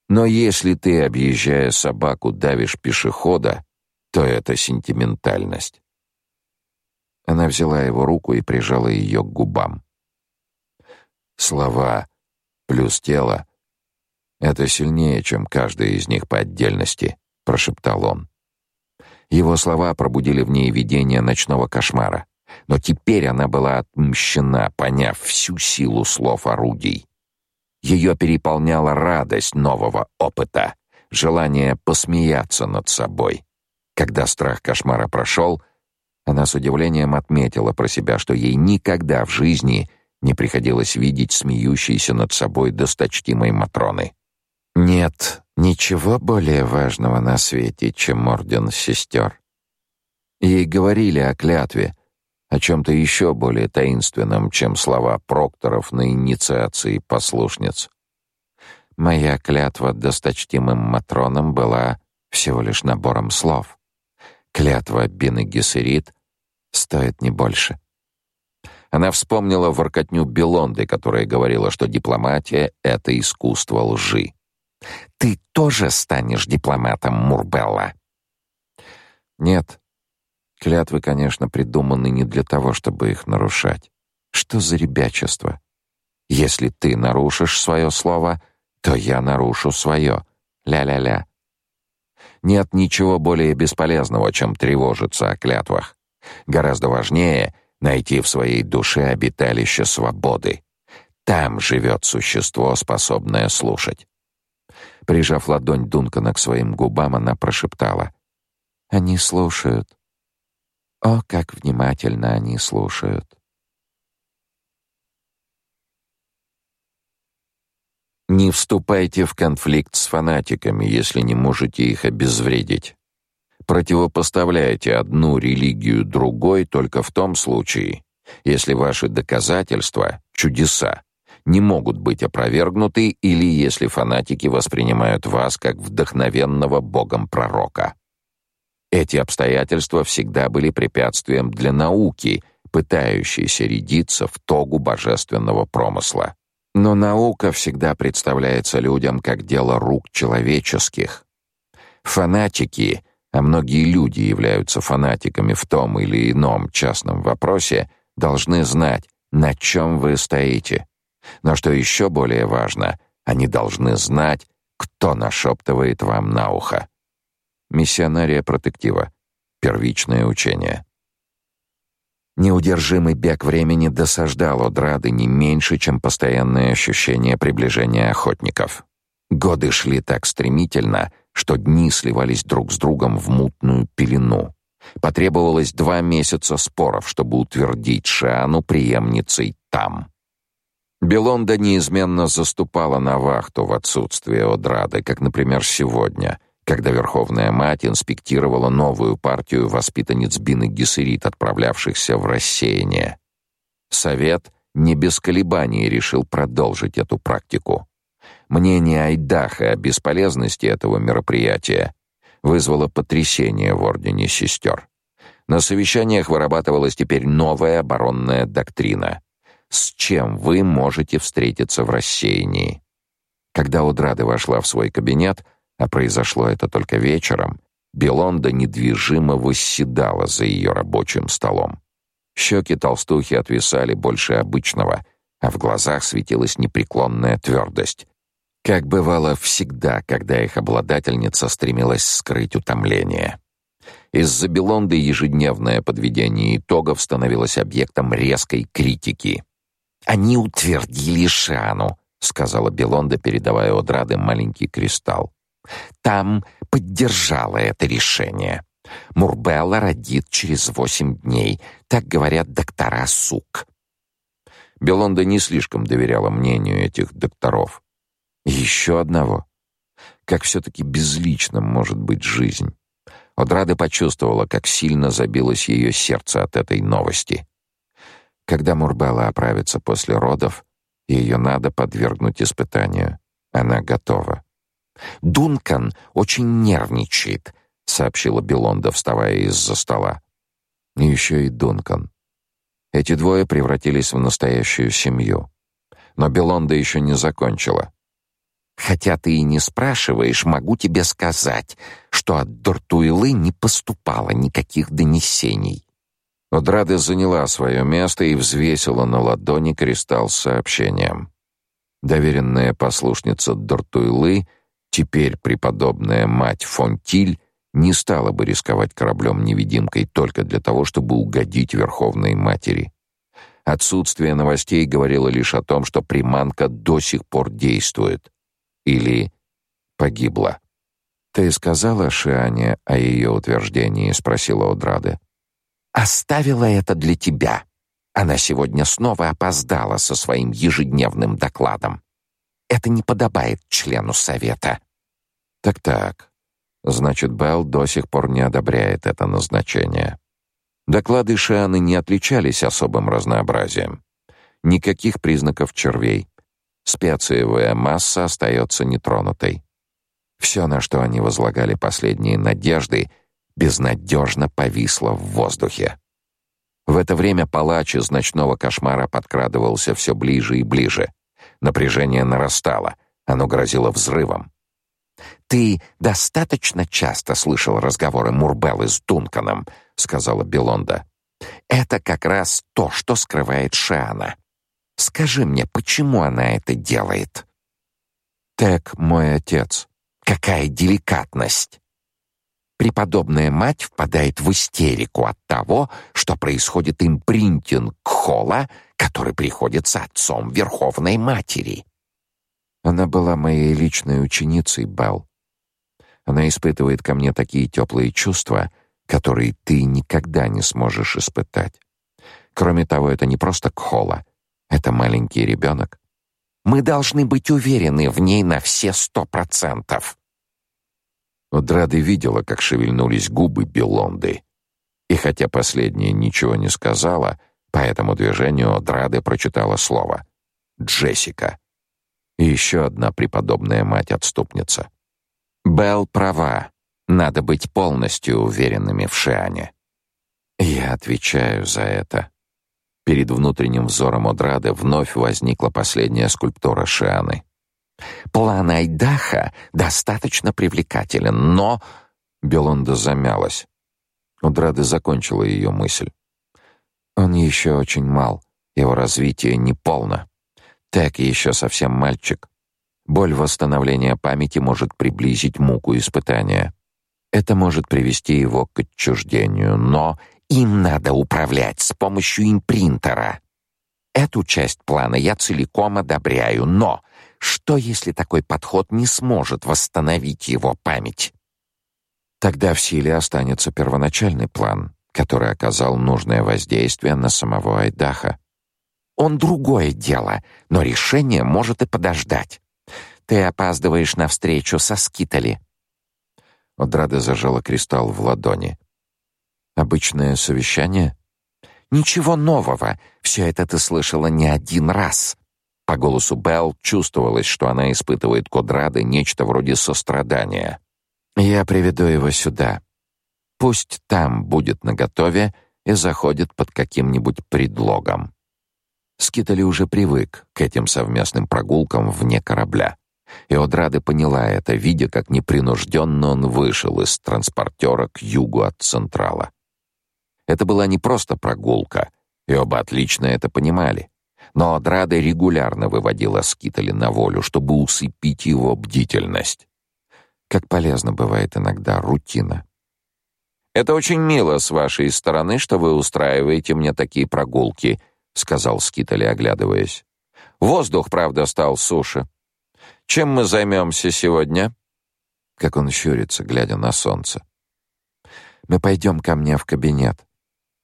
Но если ты, объезжая собаку, давишь пешехода, то это сентиментальность. Она взяла его руку и прижала ее к губам. Слова плюс тело — это сильнее, чем каждая из них по отдельности, прошептал он. Его слова пробудили в ней видение ночного кошмара, но теперь она была отмщена, поняв всю силу слов орудий. Ее переполняла радость нового опыта, желание посмеяться над собой. Когда страх кошмара прошел, Она с удивлением отметила про себя, что ей никогда в жизни не приходилось видеть смеющейся над собой досточтимой Матроны. Нет ничего более важного на свете, чем орден сестер. Ей говорили о клятве, о чем-то еще более таинственном, чем слова прокторов на инициации послушниц. Моя клятва досточтимым Матронам была всего лишь набором слов. Клятва Бины стоит не больше. Она вспомнила воркотню Белонды, которая говорила, что дипломатия — это искусство лжи. «Ты тоже станешь дипломатом, Мурбелла?» «Нет. Клятвы, конечно, придуманы не для того, чтобы их нарушать. Что за ребячество? Если ты нарушишь свое слово, то я нарушу свое. Ля-ля-ля. Нет ничего более бесполезного, чем тревожиться о клятвах. Гораздо важнее найти в своей душе обиталище свободы. Там живет существо, способное слушать. Прижав ладонь Дункана к своим губам, она прошептала: "Они слушают. О, как внимательно они слушают". Не вступайте в конфликт с фанатиками, если не можете их обезвредить. Противопоставляйте одну религию другой только в том случае, если ваши доказательства, чудеса, не могут быть опровергнуты или если фанатики воспринимают вас как вдохновенного богом пророка. Эти обстоятельства всегда были препятствием для науки, пытающейся рядиться в тогу божественного промысла. Но наука всегда представляется людям как дело рук человеческих. Фанатики, а многие люди являются фанатиками в том или ином частном вопросе, должны знать, на чем вы стоите. Но что еще более важно, они должны знать, кто нашептывает вам на ухо. Миссионария протектива. Первичное учение. Неудержимый бег времени досаждал Одрады не меньше, чем постоянное ощущение приближения охотников. Годы шли так стремительно, что дни сливались друг с другом в мутную пелену. Потребовалось два месяца споров, чтобы утвердить Шиану преемницей там. Белонда неизменно заступала на вахту в отсутствие Одрады, как, например, сегодня, когда Верховная Мать инспектировала новую партию воспитанниц Бины Гессерит, отправлявшихся в рассеяние. Совет не без колебаний решил продолжить эту практику. Мнение Айдаха о бесполезности этого мероприятия вызвало потрясение в Ордене Сестер. На совещаниях вырабатывалась теперь новая оборонная доктрина. С чем вы можете встретиться в рассеянии? Когда Удрада вошла в свой кабинет, а произошло это только вечером, Белонда недвижимо восседала за ее рабочим столом. Щеки толстухи отвисали больше обычного, а в глазах светилась непреклонная твердость. Как бывало всегда, когда их обладательница стремилась скрыть утомление. Из-за Белонды ежедневное подведение итогов становилось объектом резкой критики. «Они утвердили Шану», — сказала Белонда, передавая Одрады маленький кристалл. Там поддержала это решение. Мурбелла родит через восемь дней, так говорят доктора Сук. Белонда не слишком доверяла мнению этих докторов. Еще одного. Как все-таки безличным может быть жизнь. Одрада почувствовала, как сильно забилось ее сердце от этой новости. Когда Мурбелла оправится после родов, ее надо подвергнуть испытанию. Она готова. Дункан очень нервничает, сообщила Белонда, вставая из-за стола. И еще и Дункан. Эти двое превратились в настоящую семью. Но Белонда еще не закончила. Хотя ты и не спрашиваешь, могу тебе сказать, что от Дортуилы не поступало никаких донесений. Одрада заняла свое место и взвесила на ладони кристалл с сообщением. Доверенная послушница Дортуилы Теперь преподобная мать Фонтиль не стала бы рисковать кораблем-невидимкой только для того, чтобы угодить Верховной Матери. Отсутствие новостей говорило лишь о том, что приманка до сих пор действует. Или погибла. «Ты сказала Шиане о ее утверждении?» — спросила Одраде. Оставила это для тебя. Она сегодня снова опоздала со своим ежедневным докладом. Это не подобает члену совета. Так-так. Значит, Белл до сих пор не одобряет это назначение. Доклады Шианы не отличались особым разнообразием. Никаких признаков червей. Специевая масса остается нетронутой. Все, на что они возлагали последние надежды, безнадежно повисло в воздухе. В это время палач из ночного кошмара подкрадывался все ближе и ближе. Напряжение нарастало, оно грозило взрывом. Ты достаточно часто слышал разговоры Мурбеллы с Дунканом, сказала Белонда. Это как раз то, что скрывает Шиана. Скажи мне, почему она это делает? Так мой отец. Какая деликатность. Преподобная мать впадает в истерику от того, что происходит импринтинг Холла, который приходится отцом Верховной Матери. Она была моей личной ученицей, Белл. Она испытывает ко мне такие теплые чувства, которые ты никогда не сможешь испытать. Кроме того, это не просто Кхола, это маленький ребенок. Мы должны быть уверены в ней на все сто процентов. Одрады видела, как шевельнулись губы Белонды. И хотя последняя ничего не сказала, по этому движению Одрады прочитала слово «Джессика». И еще одна преподобная мать-отступница. Белл права. Надо быть полностью уверенными в Шиане. Я отвечаю за это. Перед внутренним взором Одрады вновь возникла последняя скульптура Шианы. План Айдаха достаточно привлекателен, но Белонда замялась. Одрада закончила ее мысль. Он еще очень мал, его развитие не полно. Так еще совсем мальчик. Боль восстановления памяти может приблизить муку испытания. Это может привести его к отчуждению, но им надо управлять с помощью импринтера. Эту часть плана я целиком одобряю, но что если такой подход не сможет восстановить его память? Тогда в силе останется первоначальный план, который оказал нужное воздействие на самого Айдаха. Он другое дело, но решение может и подождать. Ты опаздываешь на встречу со Скитали. Одрада зажала кристалл в ладони. Обычное совещание? Ничего нового. Все это ты слышала не один раз. По голосу Белл чувствовалось, что она испытывает к Одрады нечто вроде сострадания. Я приведу его сюда. Пусть там будет наготове и заходит под каким-нибудь предлогом. Скитали уже привык к этим совместным прогулкам вне корабля. И Одрада поняла это, видя, как непринужденно он вышел из транспортера к югу от Централа. Это была не просто прогулка, и оба отлично это понимали. Но Адрада регулярно выводила Скитали на волю, чтобы усыпить его бдительность. Как полезно бывает иногда рутина. «Это очень мило с вашей стороны, что вы устраиваете мне такие прогулки», — сказал Скитали, оглядываясь. «Воздух, правда, стал суше. Чем мы займемся сегодня?» Как он щурится, глядя на солнце. «Мы пойдем ко мне в кабинет.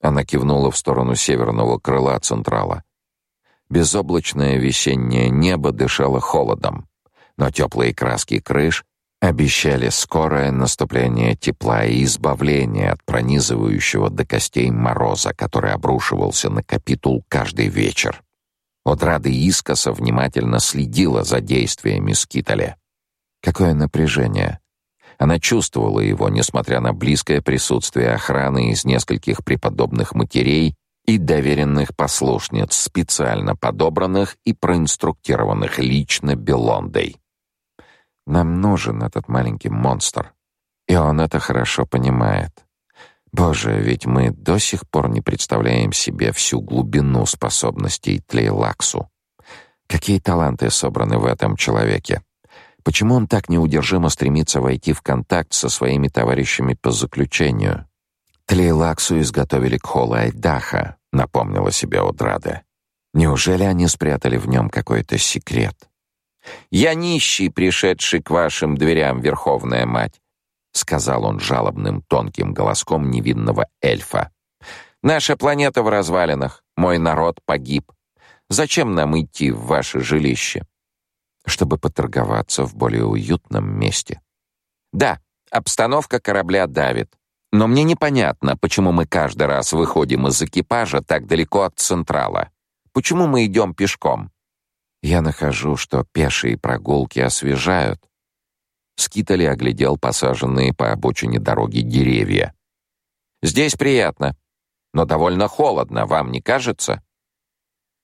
Она кивнула в сторону северного крыла Централа. Безоблачное весеннее небо дышало холодом, но теплые краски крыш обещали скорое наступление тепла и избавление от пронизывающего до костей мороза, который обрушивался на капитул каждый вечер. Одрада искоса внимательно следила за действиями Скиталя. Какое напряжение! Она чувствовала его, несмотря на близкое присутствие охраны из нескольких преподобных матерей и доверенных послушниц, специально подобранных и проинструктированных лично Белондой. Нам нужен этот маленький монстр, и он это хорошо понимает. Боже, ведь мы до сих пор не представляем себе всю глубину способностей Тлейлаксу. Какие таланты собраны в этом человеке? Почему он так неудержимо стремится войти в контакт со своими товарищами по заключению? Тлейлаксу изготовили Кхола Айдаха, напомнила себе Одрада. Неужели они спрятали в нем какой-то секрет? «Я нищий, пришедший к вашим дверям, Верховная Мать», — сказал он жалобным тонким голоском невинного эльфа. Наша планета в развалинах, мой народ погиб. Зачем нам идти в ваше жилище? Чтобы поторговаться в более уютном месте. Да, обстановка корабля давит. Но мне непонятно, почему мы каждый раз выходим из экипажа так далеко от централа. Почему мы идем пешком? Я нахожу, что пешие прогулки освежают. Скитали оглядел посаженные по обочине дороги деревья. Здесь приятно, но довольно холодно, вам не кажется?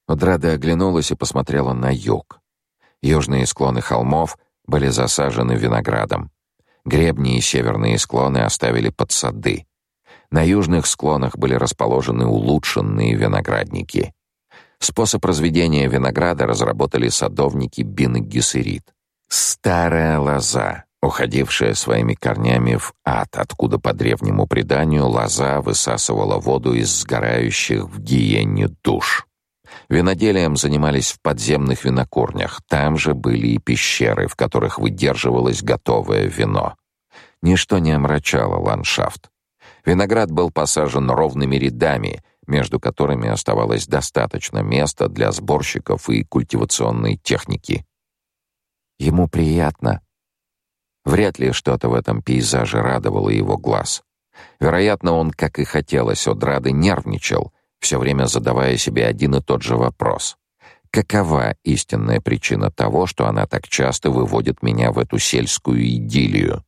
Одрада оглянулась и посмотрела на юг. Южные склоны холмов были засажены виноградом. Гребни и северные склоны оставили под сады. На южных склонах были расположены улучшенные виноградники. Способ разведения винограда разработали садовники Бин Гессерит. Старая лоза, уходившая своими корнями в ад, откуда по древнему преданию лоза высасывала воду из сгорающих в гиене душ. Виноделием занимались в подземных винокурнях. Там же были и пещеры, в которых выдерживалось готовое вино. Ничто не омрачало ландшафт. Виноград был посажен ровными рядами, между которыми оставалось достаточно места для сборщиков и культивационной техники. Ему приятно. Вряд ли что-то в этом пейзаже радовало его глаз. Вероятно, он, как и хотелось Одрады, нервничал, все время задавая себе один и тот же вопрос. Какова истинная причина того, что она так часто выводит меня в эту сельскую идиллию?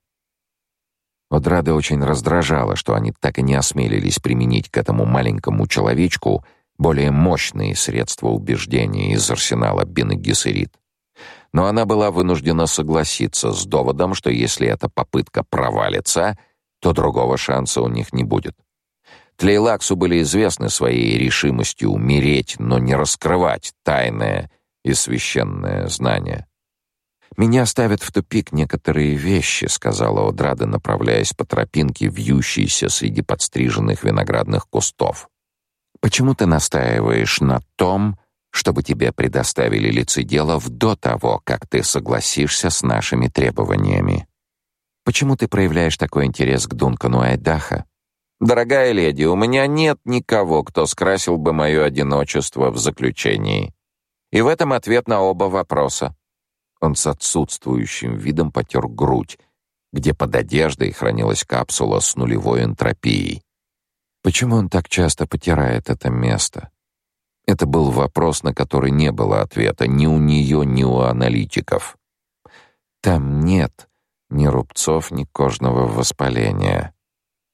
Одрада очень раздражала, что они так и не осмелились применить к этому маленькому человечку более мощные средства убеждения из арсенала Бин Но она была вынуждена согласиться с доводом, что если эта попытка провалится, то другого шанса у них не будет. Тлейлаксу были известны своей решимостью умереть, но не раскрывать тайное и священное знание. Меня ставят в тупик некоторые вещи, сказала Одрада, направляясь по тропинке, вьющейся среди подстриженных виноградных кустов. Почему ты настаиваешь на том, чтобы тебе предоставили лицеделов до того, как ты согласишься с нашими требованиями? Почему ты проявляешь такой интерес к Дункану Айдаха? Дорогая леди, у меня нет никого, кто скрасил бы мое одиночество в заключении. И в этом ответ на оба вопроса. Он с отсутствующим видом потер грудь, где под одеждой хранилась капсула с нулевой энтропией. Почему он так часто потирает это место? Это был вопрос, на который не было ответа ни у нее, ни у аналитиков. Там нет ни рубцов, ни кожного воспаления.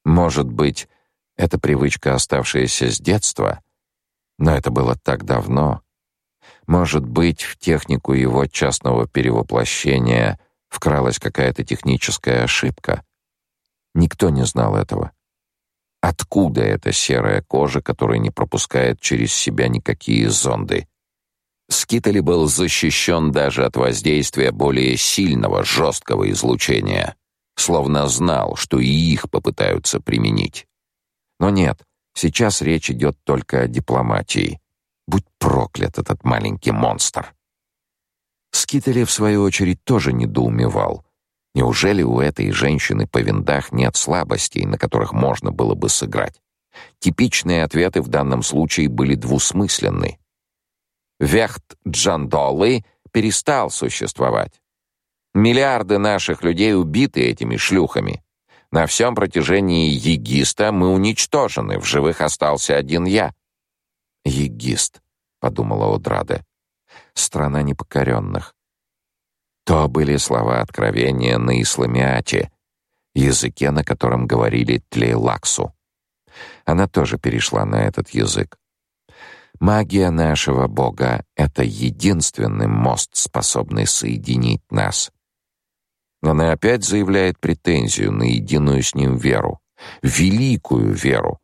Может быть, это привычка, оставшаяся с детства, но это было так давно. Может быть, в технику его частного перевоплощения вкралась какая-то техническая ошибка. Никто не знал этого. Откуда эта серая кожа, которая не пропускает через себя никакие зонды? Скитали был защищен даже от воздействия более сильного, жесткого излучения словно знал, что и их попытаются применить. Но нет, сейчас речь идет только о дипломатии. Будь проклят этот маленький монстр. Скитали в свою очередь тоже недоумевал. Неужели у этой женщины по виндах нет слабостей, на которых можно было бы сыграть? Типичные ответы в данном случае были двусмысленны. Вехт Джандолы перестал существовать. Миллиарды наших людей убиты этими шлюхами. На всем протяжении Егиста мы уничтожены, в живых остался один я. Егист, подумала Одраде. Страна непокоренных. То были слова откровения на исламиате, языке, на котором говорили тлейлаксу. Она тоже перешла на этот язык. Магия нашего бога — это единственный мост, способный соединить нас. Она опять заявляет претензию на единую с ним веру, великую веру,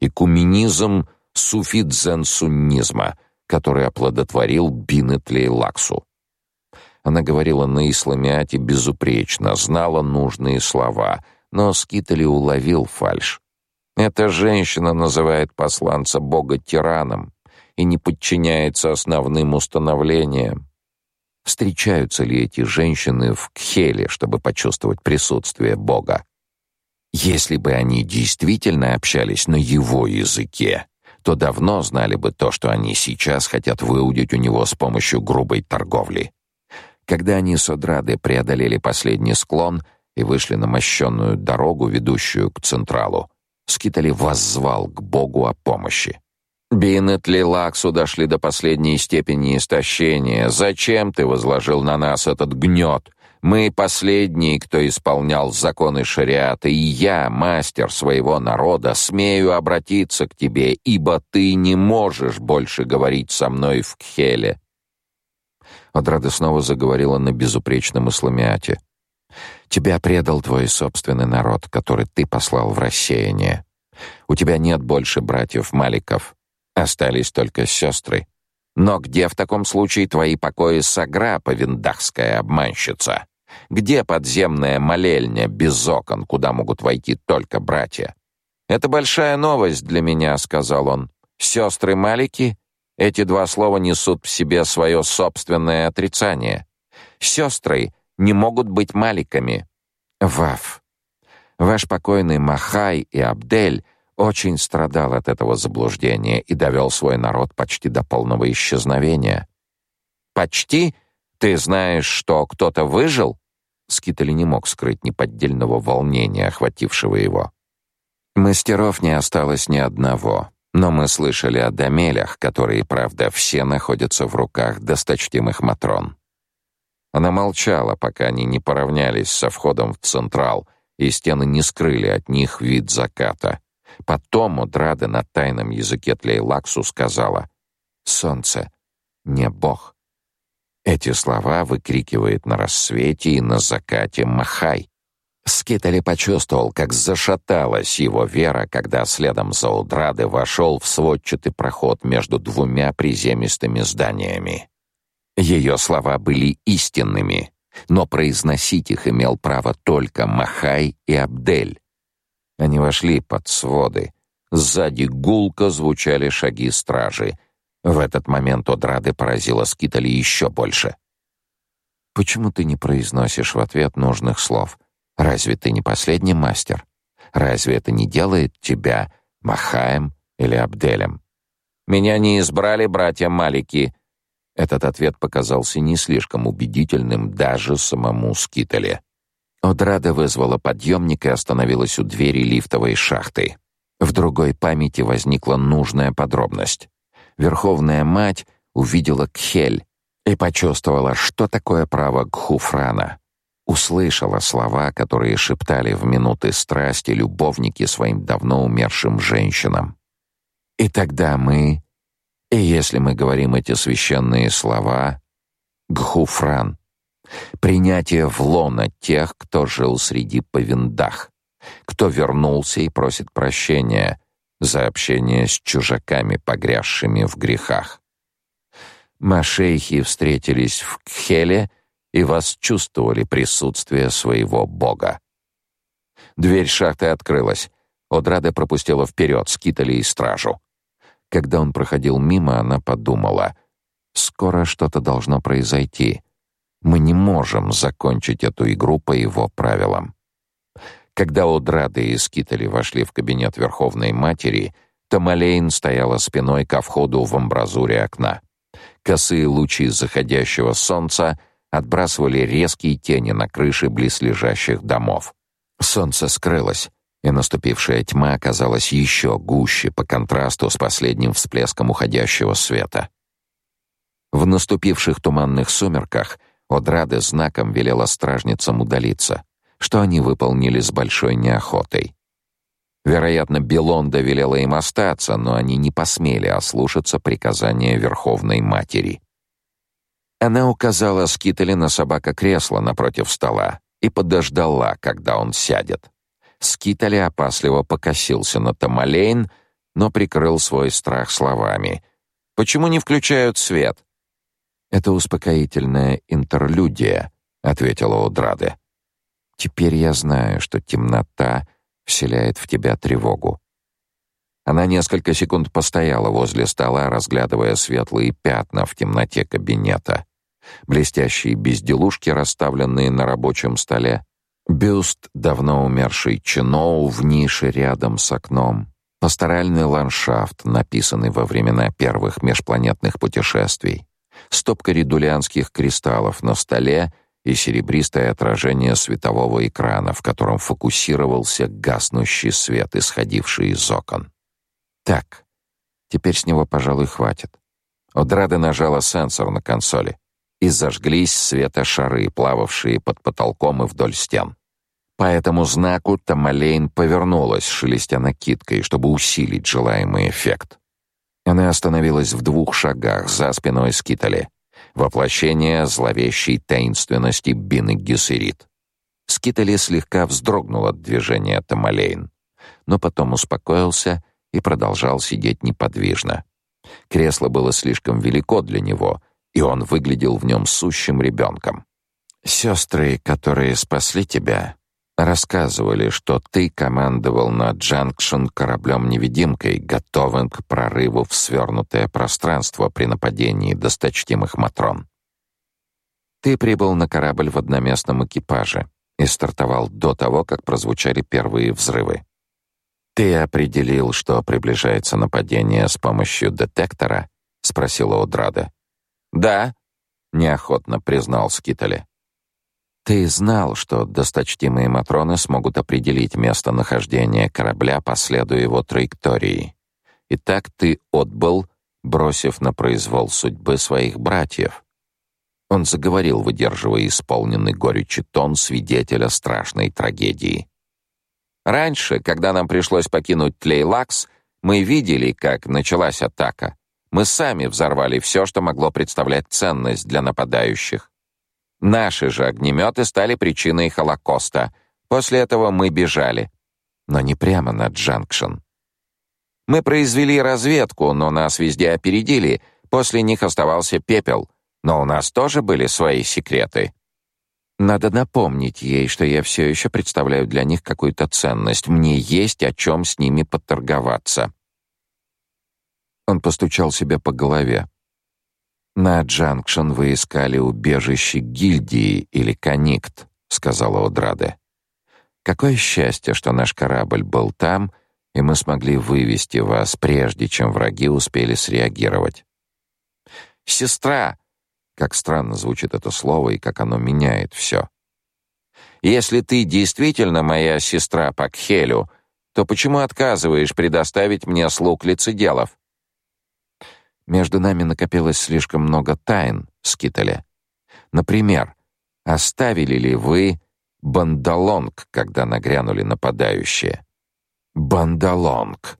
экуменизм суфидзен-суннизма, который оплодотворил Бинетли Лаксу. Она говорила на исламиате безупречно, знала нужные слова, но Скитали уловил фальшь. Эта женщина называет посланца бога тираном и не подчиняется основным установлениям. Встречаются ли эти женщины в Кхеле, чтобы почувствовать присутствие Бога? Если бы они действительно общались на его языке, то давно знали бы то, что они сейчас хотят выудить у него с помощью грубой торговли. Когда они с Одрады преодолели последний склон и вышли на мощенную дорогу, ведущую к Централу, Скитали воззвал к Богу о помощи. Бинет Лилаксу дошли до последней степени истощения. Зачем ты возложил на нас этот гнет? Мы последние, кто исполнял законы шариата, и я, мастер своего народа, смею обратиться к тебе, ибо ты не можешь больше говорить со мной в Кхеле. Одрада снова заговорила на безупречном исламиате. Тебя предал твой собственный народ, который ты послал в рассеяние. У тебя нет больше братьев Маликов, остались только сестры. Но где в таком случае твои покои Сагра, повиндахская обманщица? Где подземная молельня без окон, куда могут войти только братья? Это большая новость для меня, сказал он. Сестры Малики, эти два слова несут в себе свое собственное отрицание. Сестры не могут быть Маликами. Ваф. Ваш покойный Махай и Абдель очень страдал от этого заблуждения и довел свой народ почти до полного исчезновения. Почти? Ты знаешь, что кто-то выжил? Скитали не мог скрыть неподдельного волнения, охватившего его. Мастеров не осталось ни одного, но мы слышали о домелях, которые, правда, все находятся в руках досточтимых матрон. Она молчала, пока они не поравнялись со входом в Централ, и стены не скрыли от них вид заката. Потом Удрада на тайном языке Тлейлаксу сказала «Солнце, не бог». Эти слова выкрикивает на рассвете и на закате Махай. Скитали почувствовал, как зашаталась его вера, когда следом за Удрады вошел в сводчатый проход между двумя приземистыми зданиями. Ее слова были истинными, но произносить их имел право только Махай и Абдель. Они вошли под своды. Сзади гулко звучали шаги стражи. В этот момент Одрады поразила Скитали еще больше. «Почему ты не произносишь в ответ нужных слов? Разве ты не последний мастер? Разве это не делает тебя Махаем или Абделем?» «Меня не избрали братья Малики», этот ответ показался не слишком убедительным даже самому Скитале. Одрада вызвала подъемник и остановилась у двери лифтовой шахты. В другой памяти возникла нужная подробность. Верховная мать увидела Кхель и почувствовала, что такое право Гхуфрана. Услышала слова, которые шептали в минуты страсти любовники своим давно умершим женщинам. И тогда мы и если мы говорим эти священные слова, гхуфран принятие в лоно тех, кто жил среди повиндах, кто вернулся и просит прощения за общение с чужаками, погрязшими в грехах. Машейхи встретились в Кхеле и восчувствовали присутствие своего бога. Дверь шахты открылась. Одрада пропустила вперед скитали и стражу. Когда он проходил мимо, она подумала: скоро что-то должно произойти. Мы не можем закончить эту игру по его правилам. Когда Одрады и Скитали вошли в кабинет Верховной Матери, Тамалейн стояла спиной ко входу в амбразуре окна. Косые лучи заходящего солнца отбрасывали резкие тени на крыши близлежащих домов. Солнце скрылось и наступившая тьма оказалась еще гуще по контрасту с последним всплеском уходящего света. В наступивших туманных сумерках Одраде знаком велела стражницам удалиться, что они выполнили с большой неохотой. Вероятно, Белонда велела им остаться, но они не посмели ослушаться приказания Верховной Матери. Она указала Скитали на собака-кресло напротив стола и подождала, когда он сядет. Скитали опасливо покосился на Тамалейн, но прикрыл свой страх словами. «Почему не включают свет?» «Это успокоительная интерлюдия», — ответила Одраде. «Теперь я знаю, что темнота вселяет в тебя тревогу». Она несколько секунд постояла возле стола, разглядывая светлые пятна в темноте кабинета. Блестящие безделушки, расставленные на рабочем столе, Бюст давно умершей Чиноу в нише рядом с окном. Пасторальный ландшафт, написанный во времена первых межпланетных путешествий. Стопка редулианских кристаллов на столе и серебристое отражение светового экрана, в котором фокусировался гаснущий свет, исходивший из окон. Так, теперь с него, пожалуй, хватит. Одрада нажала сенсор на консоли, и зажглись светошары, плававшие под потолком и вдоль стен. По этому знаку Тамалейн повернулась, шелестя накидкой, чтобы усилить желаемый эффект. Она остановилась в двух шагах за спиной Скитали. Воплощение зловещей таинственности Бины Гессерит. Скитали слегка вздрогнул от движения Тамалейн, но потом успокоился и продолжал сидеть неподвижно. Кресло было слишком велико для него, и он выглядел в нем сущим ребенком. «Сестры, которые спасли тебя, Рассказывали, что ты командовал на Джанкшн кораблем-невидимкой, готовым к прорыву в свернутое пространство при нападении досточтимых Матрон. Ты прибыл на корабль в одноместном экипаже и стартовал до того, как прозвучали первые взрывы. Ты определил, что приближается нападение с помощью детектора? спросила Одрада. Да, неохотно признал Скитали. Ты знал, что досточтимые матроны смогут определить местонахождение корабля по следу его траектории. И так ты отбыл, бросив на произвол судьбы своих братьев. Он заговорил, выдерживая исполненный горечи тон свидетеля страшной трагедии. Раньше, когда нам пришлось покинуть Тлейлакс, мы видели, как началась атака. Мы сами взорвали все, что могло представлять ценность для нападающих. Наши же огнеметы стали причиной Холокоста. После этого мы бежали. Но не прямо на Джанкшн. Мы произвели разведку, но нас везде опередили. После них оставался пепел. Но у нас тоже были свои секреты. Надо напомнить ей, что я все еще представляю для них какую-то ценность. Мне есть о чем с ними подторговаться. Он постучал себя по голове. На Джанкшн вы искали убежище гильдии или конникт, сказала Одраде. Какое счастье, что наш корабль был там, и мы смогли вывести вас прежде, чем враги успели среагировать. Сестра, как странно звучит это слово и как оно меняет все. Если ты действительно моя сестра по Кхелю, то почему отказываешь предоставить мне слуг лицеделов? Между нами накопилось слишком много тайн, Скитали. Например, оставили ли вы Бандалонг, когда нагрянули нападающие? Бандалонг.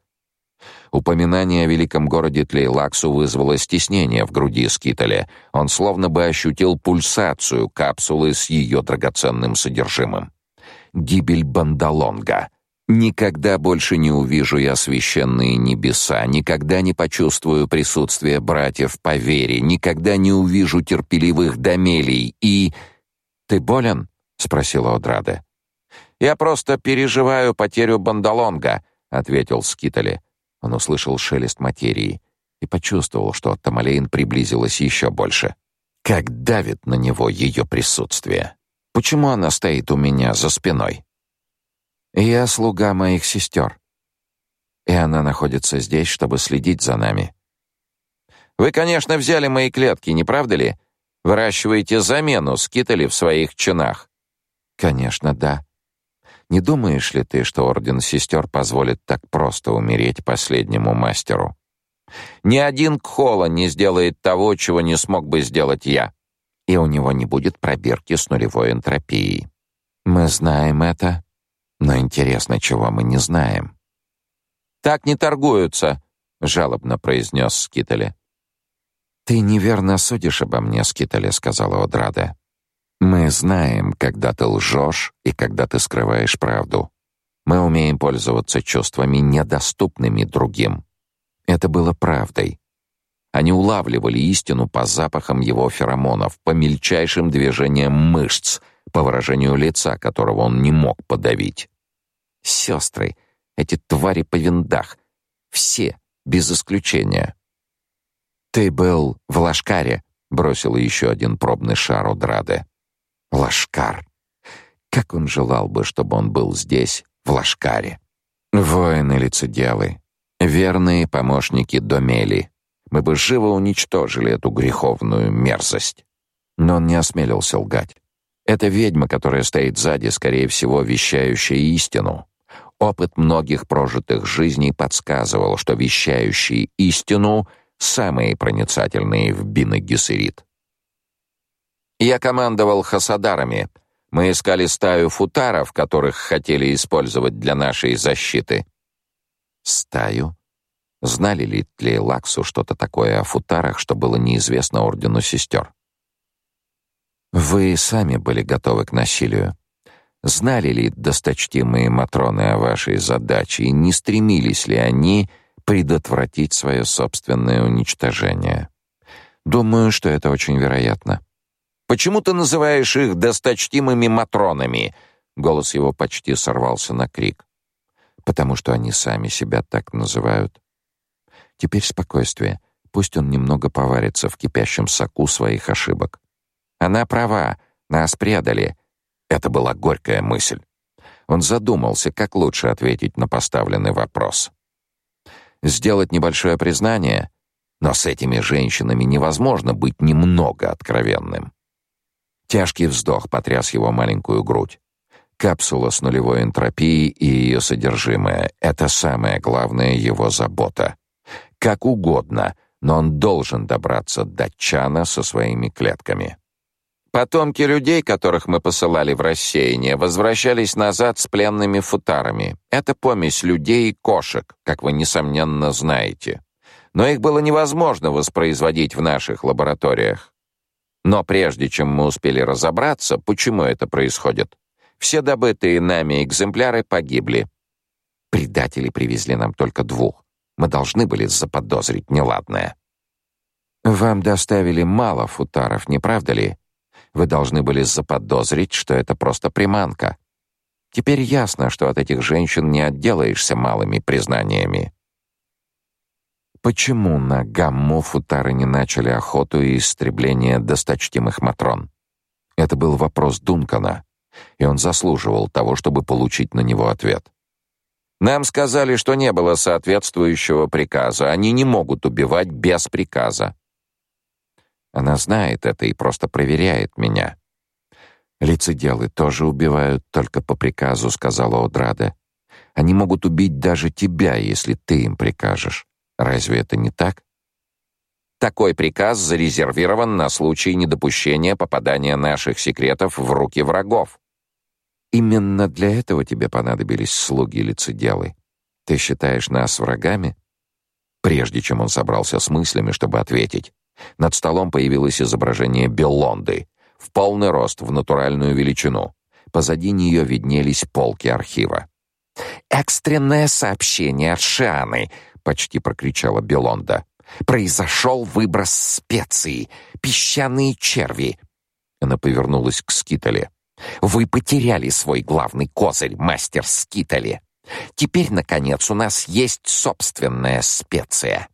Упоминание о великом городе Тлейлаксу вызвало стеснение в груди Скитали. Он словно бы ощутил пульсацию капсулы с ее драгоценным содержимым. Гибель Бандалонга. Никогда больше не увижу я священные небеса, никогда не почувствую присутствие братьев по вере, никогда не увижу терпеливых домелей и... «Ты болен?» — спросила Одраде. «Я просто переживаю потерю Бандалонга», — ответил Скитали. Он услышал шелест материи и почувствовал, что Тамалейн приблизилась еще больше. Как давит на него ее присутствие. Почему она стоит у меня за спиной? Я слуга моих сестер. И она находится здесь, чтобы следить за нами. Вы, конечно, взяли мои клетки, не правда ли? Выращиваете замену скитали в своих чинах. Конечно, да. Не думаешь ли ты, что орден сестер позволит так просто умереть последнему мастеру? Ни один Кхола не сделает того, чего не смог бы сделать я. И у него не будет пробирки с нулевой энтропией. Мы знаем это, но интересно, чего мы не знаем. Так не торгуются, жалобно произнес Скитали. Ты неверно судишь обо мне, Скитали, сказала Одрада. Мы знаем, когда ты лжешь и когда ты скрываешь правду. Мы умеем пользоваться чувствами, недоступными другим. Это было правдой. Они улавливали истину по запахам его феромонов, по мельчайшим движениям мышц, по выражению лица, которого он не мог подавить. Сестры, эти твари по виндах, все, без исключения. «Ты был в Лашкаре», — бросил еще один пробный шар Одраде. «Лашкар! Как он желал бы, чтобы он был здесь, в Лашкаре. Воины-лицеделы, верные помощники Домели. Мы бы живо уничтожили эту греховную мерзость. Но он не осмелился лгать. Эта ведьма, которая стоит сзади, скорее всего, вещающая истину. Опыт многих прожитых жизней подсказывал, что вещающие истину самые проницательные в Бина-Гессерит. Я командовал хасадарами. Мы искали стаю футаров, которых хотели использовать для нашей защиты. Стаю? Знали ли Тлейлаксу что-то такое о футарах, что было неизвестно ордену сестер? Вы сами были готовы к насилию. Знали ли досточтимые матроны о вашей задаче и не стремились ли они предотвратить свое собственное уничтожение? Думаю, что это очень вероятно. Почему ты называешь их досточтимыми матронами? Голос его почти сорвался на крик. Потому что они сами себя так называют. Теперь спокойствие. Пусть он немного поварится в кипящем соку своих ошибок. Она права, нас предали. Это была горькая мысль. Он задумался, как лучше ответить на поставленный вопрос. Сделать небольшое признание, но с этими женщинами невозможно быть немного откровенным. Тяжкий вздох потряс его маленькую грудь. Капсула с нулевой энтропией и ее содержимое — это самая главная его забота. Как угодно, но он должен добраться до Чана со своими клетками. Потомки людей, которых мы посылали в рассеяние, возвращались назад с пленными футарами. Это помесь людей и кошек, как вы несомненно знаете. Но их было невозможно воспроизводить в наших лабораториях. Но прежде чем мы успели разобраться, почему это происходит, все добытые нами экземпляры погибли. Предатели привезли нам только двух. Мы должны были заподозрить неладное. Вам доставили мало футаров, не правда ли? Вы должны были заподозрить, что это просто приманка. Теперь ясно, что от этих женщин не отделаешься малыми признаниями. Почему на гамму футары не начали охоту и истребление досточтимых матрон? Это был вопрос Дункана, и он заслуживал того, чтобы получить на него ответ. Нам сказали, что не было соответствующего приказа. Они не могут убивать без приказа. Она знает это и просто проверяет меня. Лицеделы тоже убивают только по приказу, сказала Одрада. Они могут убить даже тебя, если ты им прикажешь. Разве это не так? Такой приказ зарезервирован на случай недопущения попадания наших секретов в руки врагов. Именно для этого тебе понадобились слуги лицеделы. Ты считаешь нас врагами? Прежде чем он собрался с мыслями, чтобы ответить, над столом появилось изображение Беллонды в полный рост в натуральную величину. Позади нее виднелись полки архива. «Экстренное сообщение от Шианы!» — почти прокричала Белонда. «Произошел выброс специй, песчаные черви!» Она повернулась к Скитале. «Вы потеряли свой главный козырь, мастер Скитали. Теперь, наконец, у нас есть собственная специя».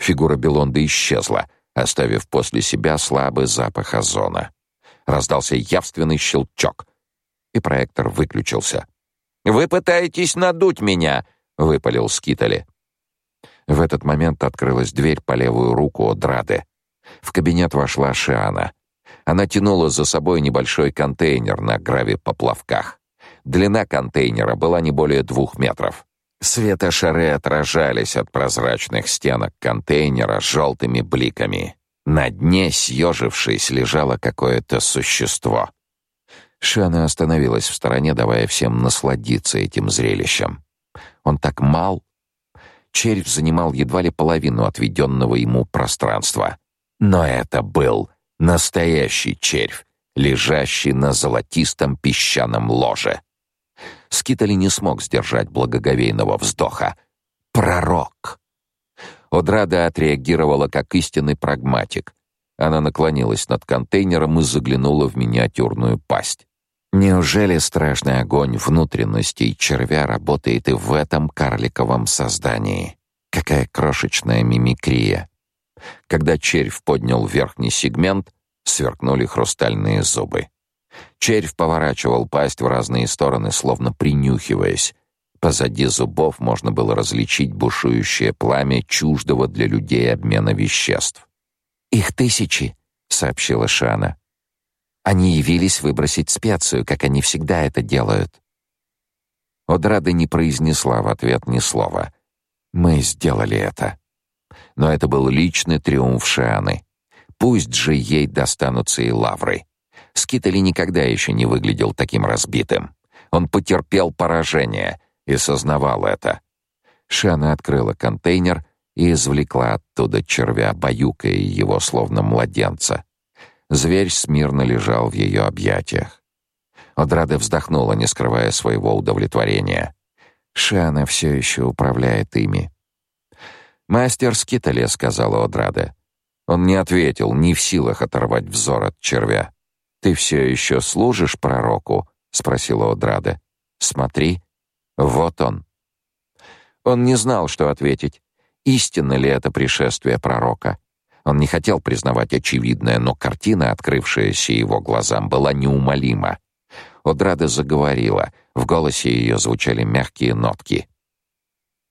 Фигура Белонды исчезла, оставив после себя слабый запах озона. Раздался явственный щелчок, и проектор выключился. «Вы пытаетесь надуть меня!» — выпалил Скитали. В этот момент открылась дверь по левую руку Одрады. В кабинет вошла Шиана. Она тянула за собой небольшой контейнер на граве-поплавках. Длина контейнера была не более двух метров. Светошары отражались от прозрачных стенок контейнера желтыми бликами. На дне, съежившись, лежало какое-то существо. Шана остановилась в стороне, давая всем насладиться этим зрелищем. Он так мал. Червь занимал едва ли половину отведенного ему пространства. Но это был настоящий червь, лежащий на золотистом песчаном ложе. Скитали не смог сдержать благоговейного вздоха. Пророк. Одрада отреагировала как истинный прагматик. Она наклонилась над контейнером и заглянула в миниатюрную пасть. Неужели страшный огонь внутренностей червя работает и в этом карликовом создании? Какая крошечная мимикрия. Когда червь поднял верхний сегмент, сверкнули хрустальные зубы. Червь поворачивал пасть в разные стороны, словно принюхиваясь. Позади зубов можно было различить бушующее пламя чуждого для людей обмена веществ. «Их тысячи», — сообщила Шана. «Они явились выбросить специю, как они всегда это делают». Одрада не произнесла в ответ ни слова. «Мы сделали это». Но это был личный триумф Шаны. Пусть же ей достанутся и лавры. Скитали никогда еще не выглядел таким разбитым. Он потерпел поражение и сознавал это. Шана открыла контейнер и извлекла оттуда червя, баюкая его словно младенца. Зверь смирно лежал в ее объятиях. Одрада вздохнула, не скрывая своего удовлетворения. Шана все еще управляет ими. «Мастер Скитале», — сказала Одрада. Он не ответил, не в силах оторвать взор от червя. «Ты все еще служишь пророку?» — спросила Одрада. «Смотри, вот он». Он не знал, что ответить. Истинно ли это пришествие пророка? Он не хотел признавать очевидное, но картина, открывшаяся его глазам, была неумолима. Одрада заговорила, в голосе ее звучали мягкие нотки —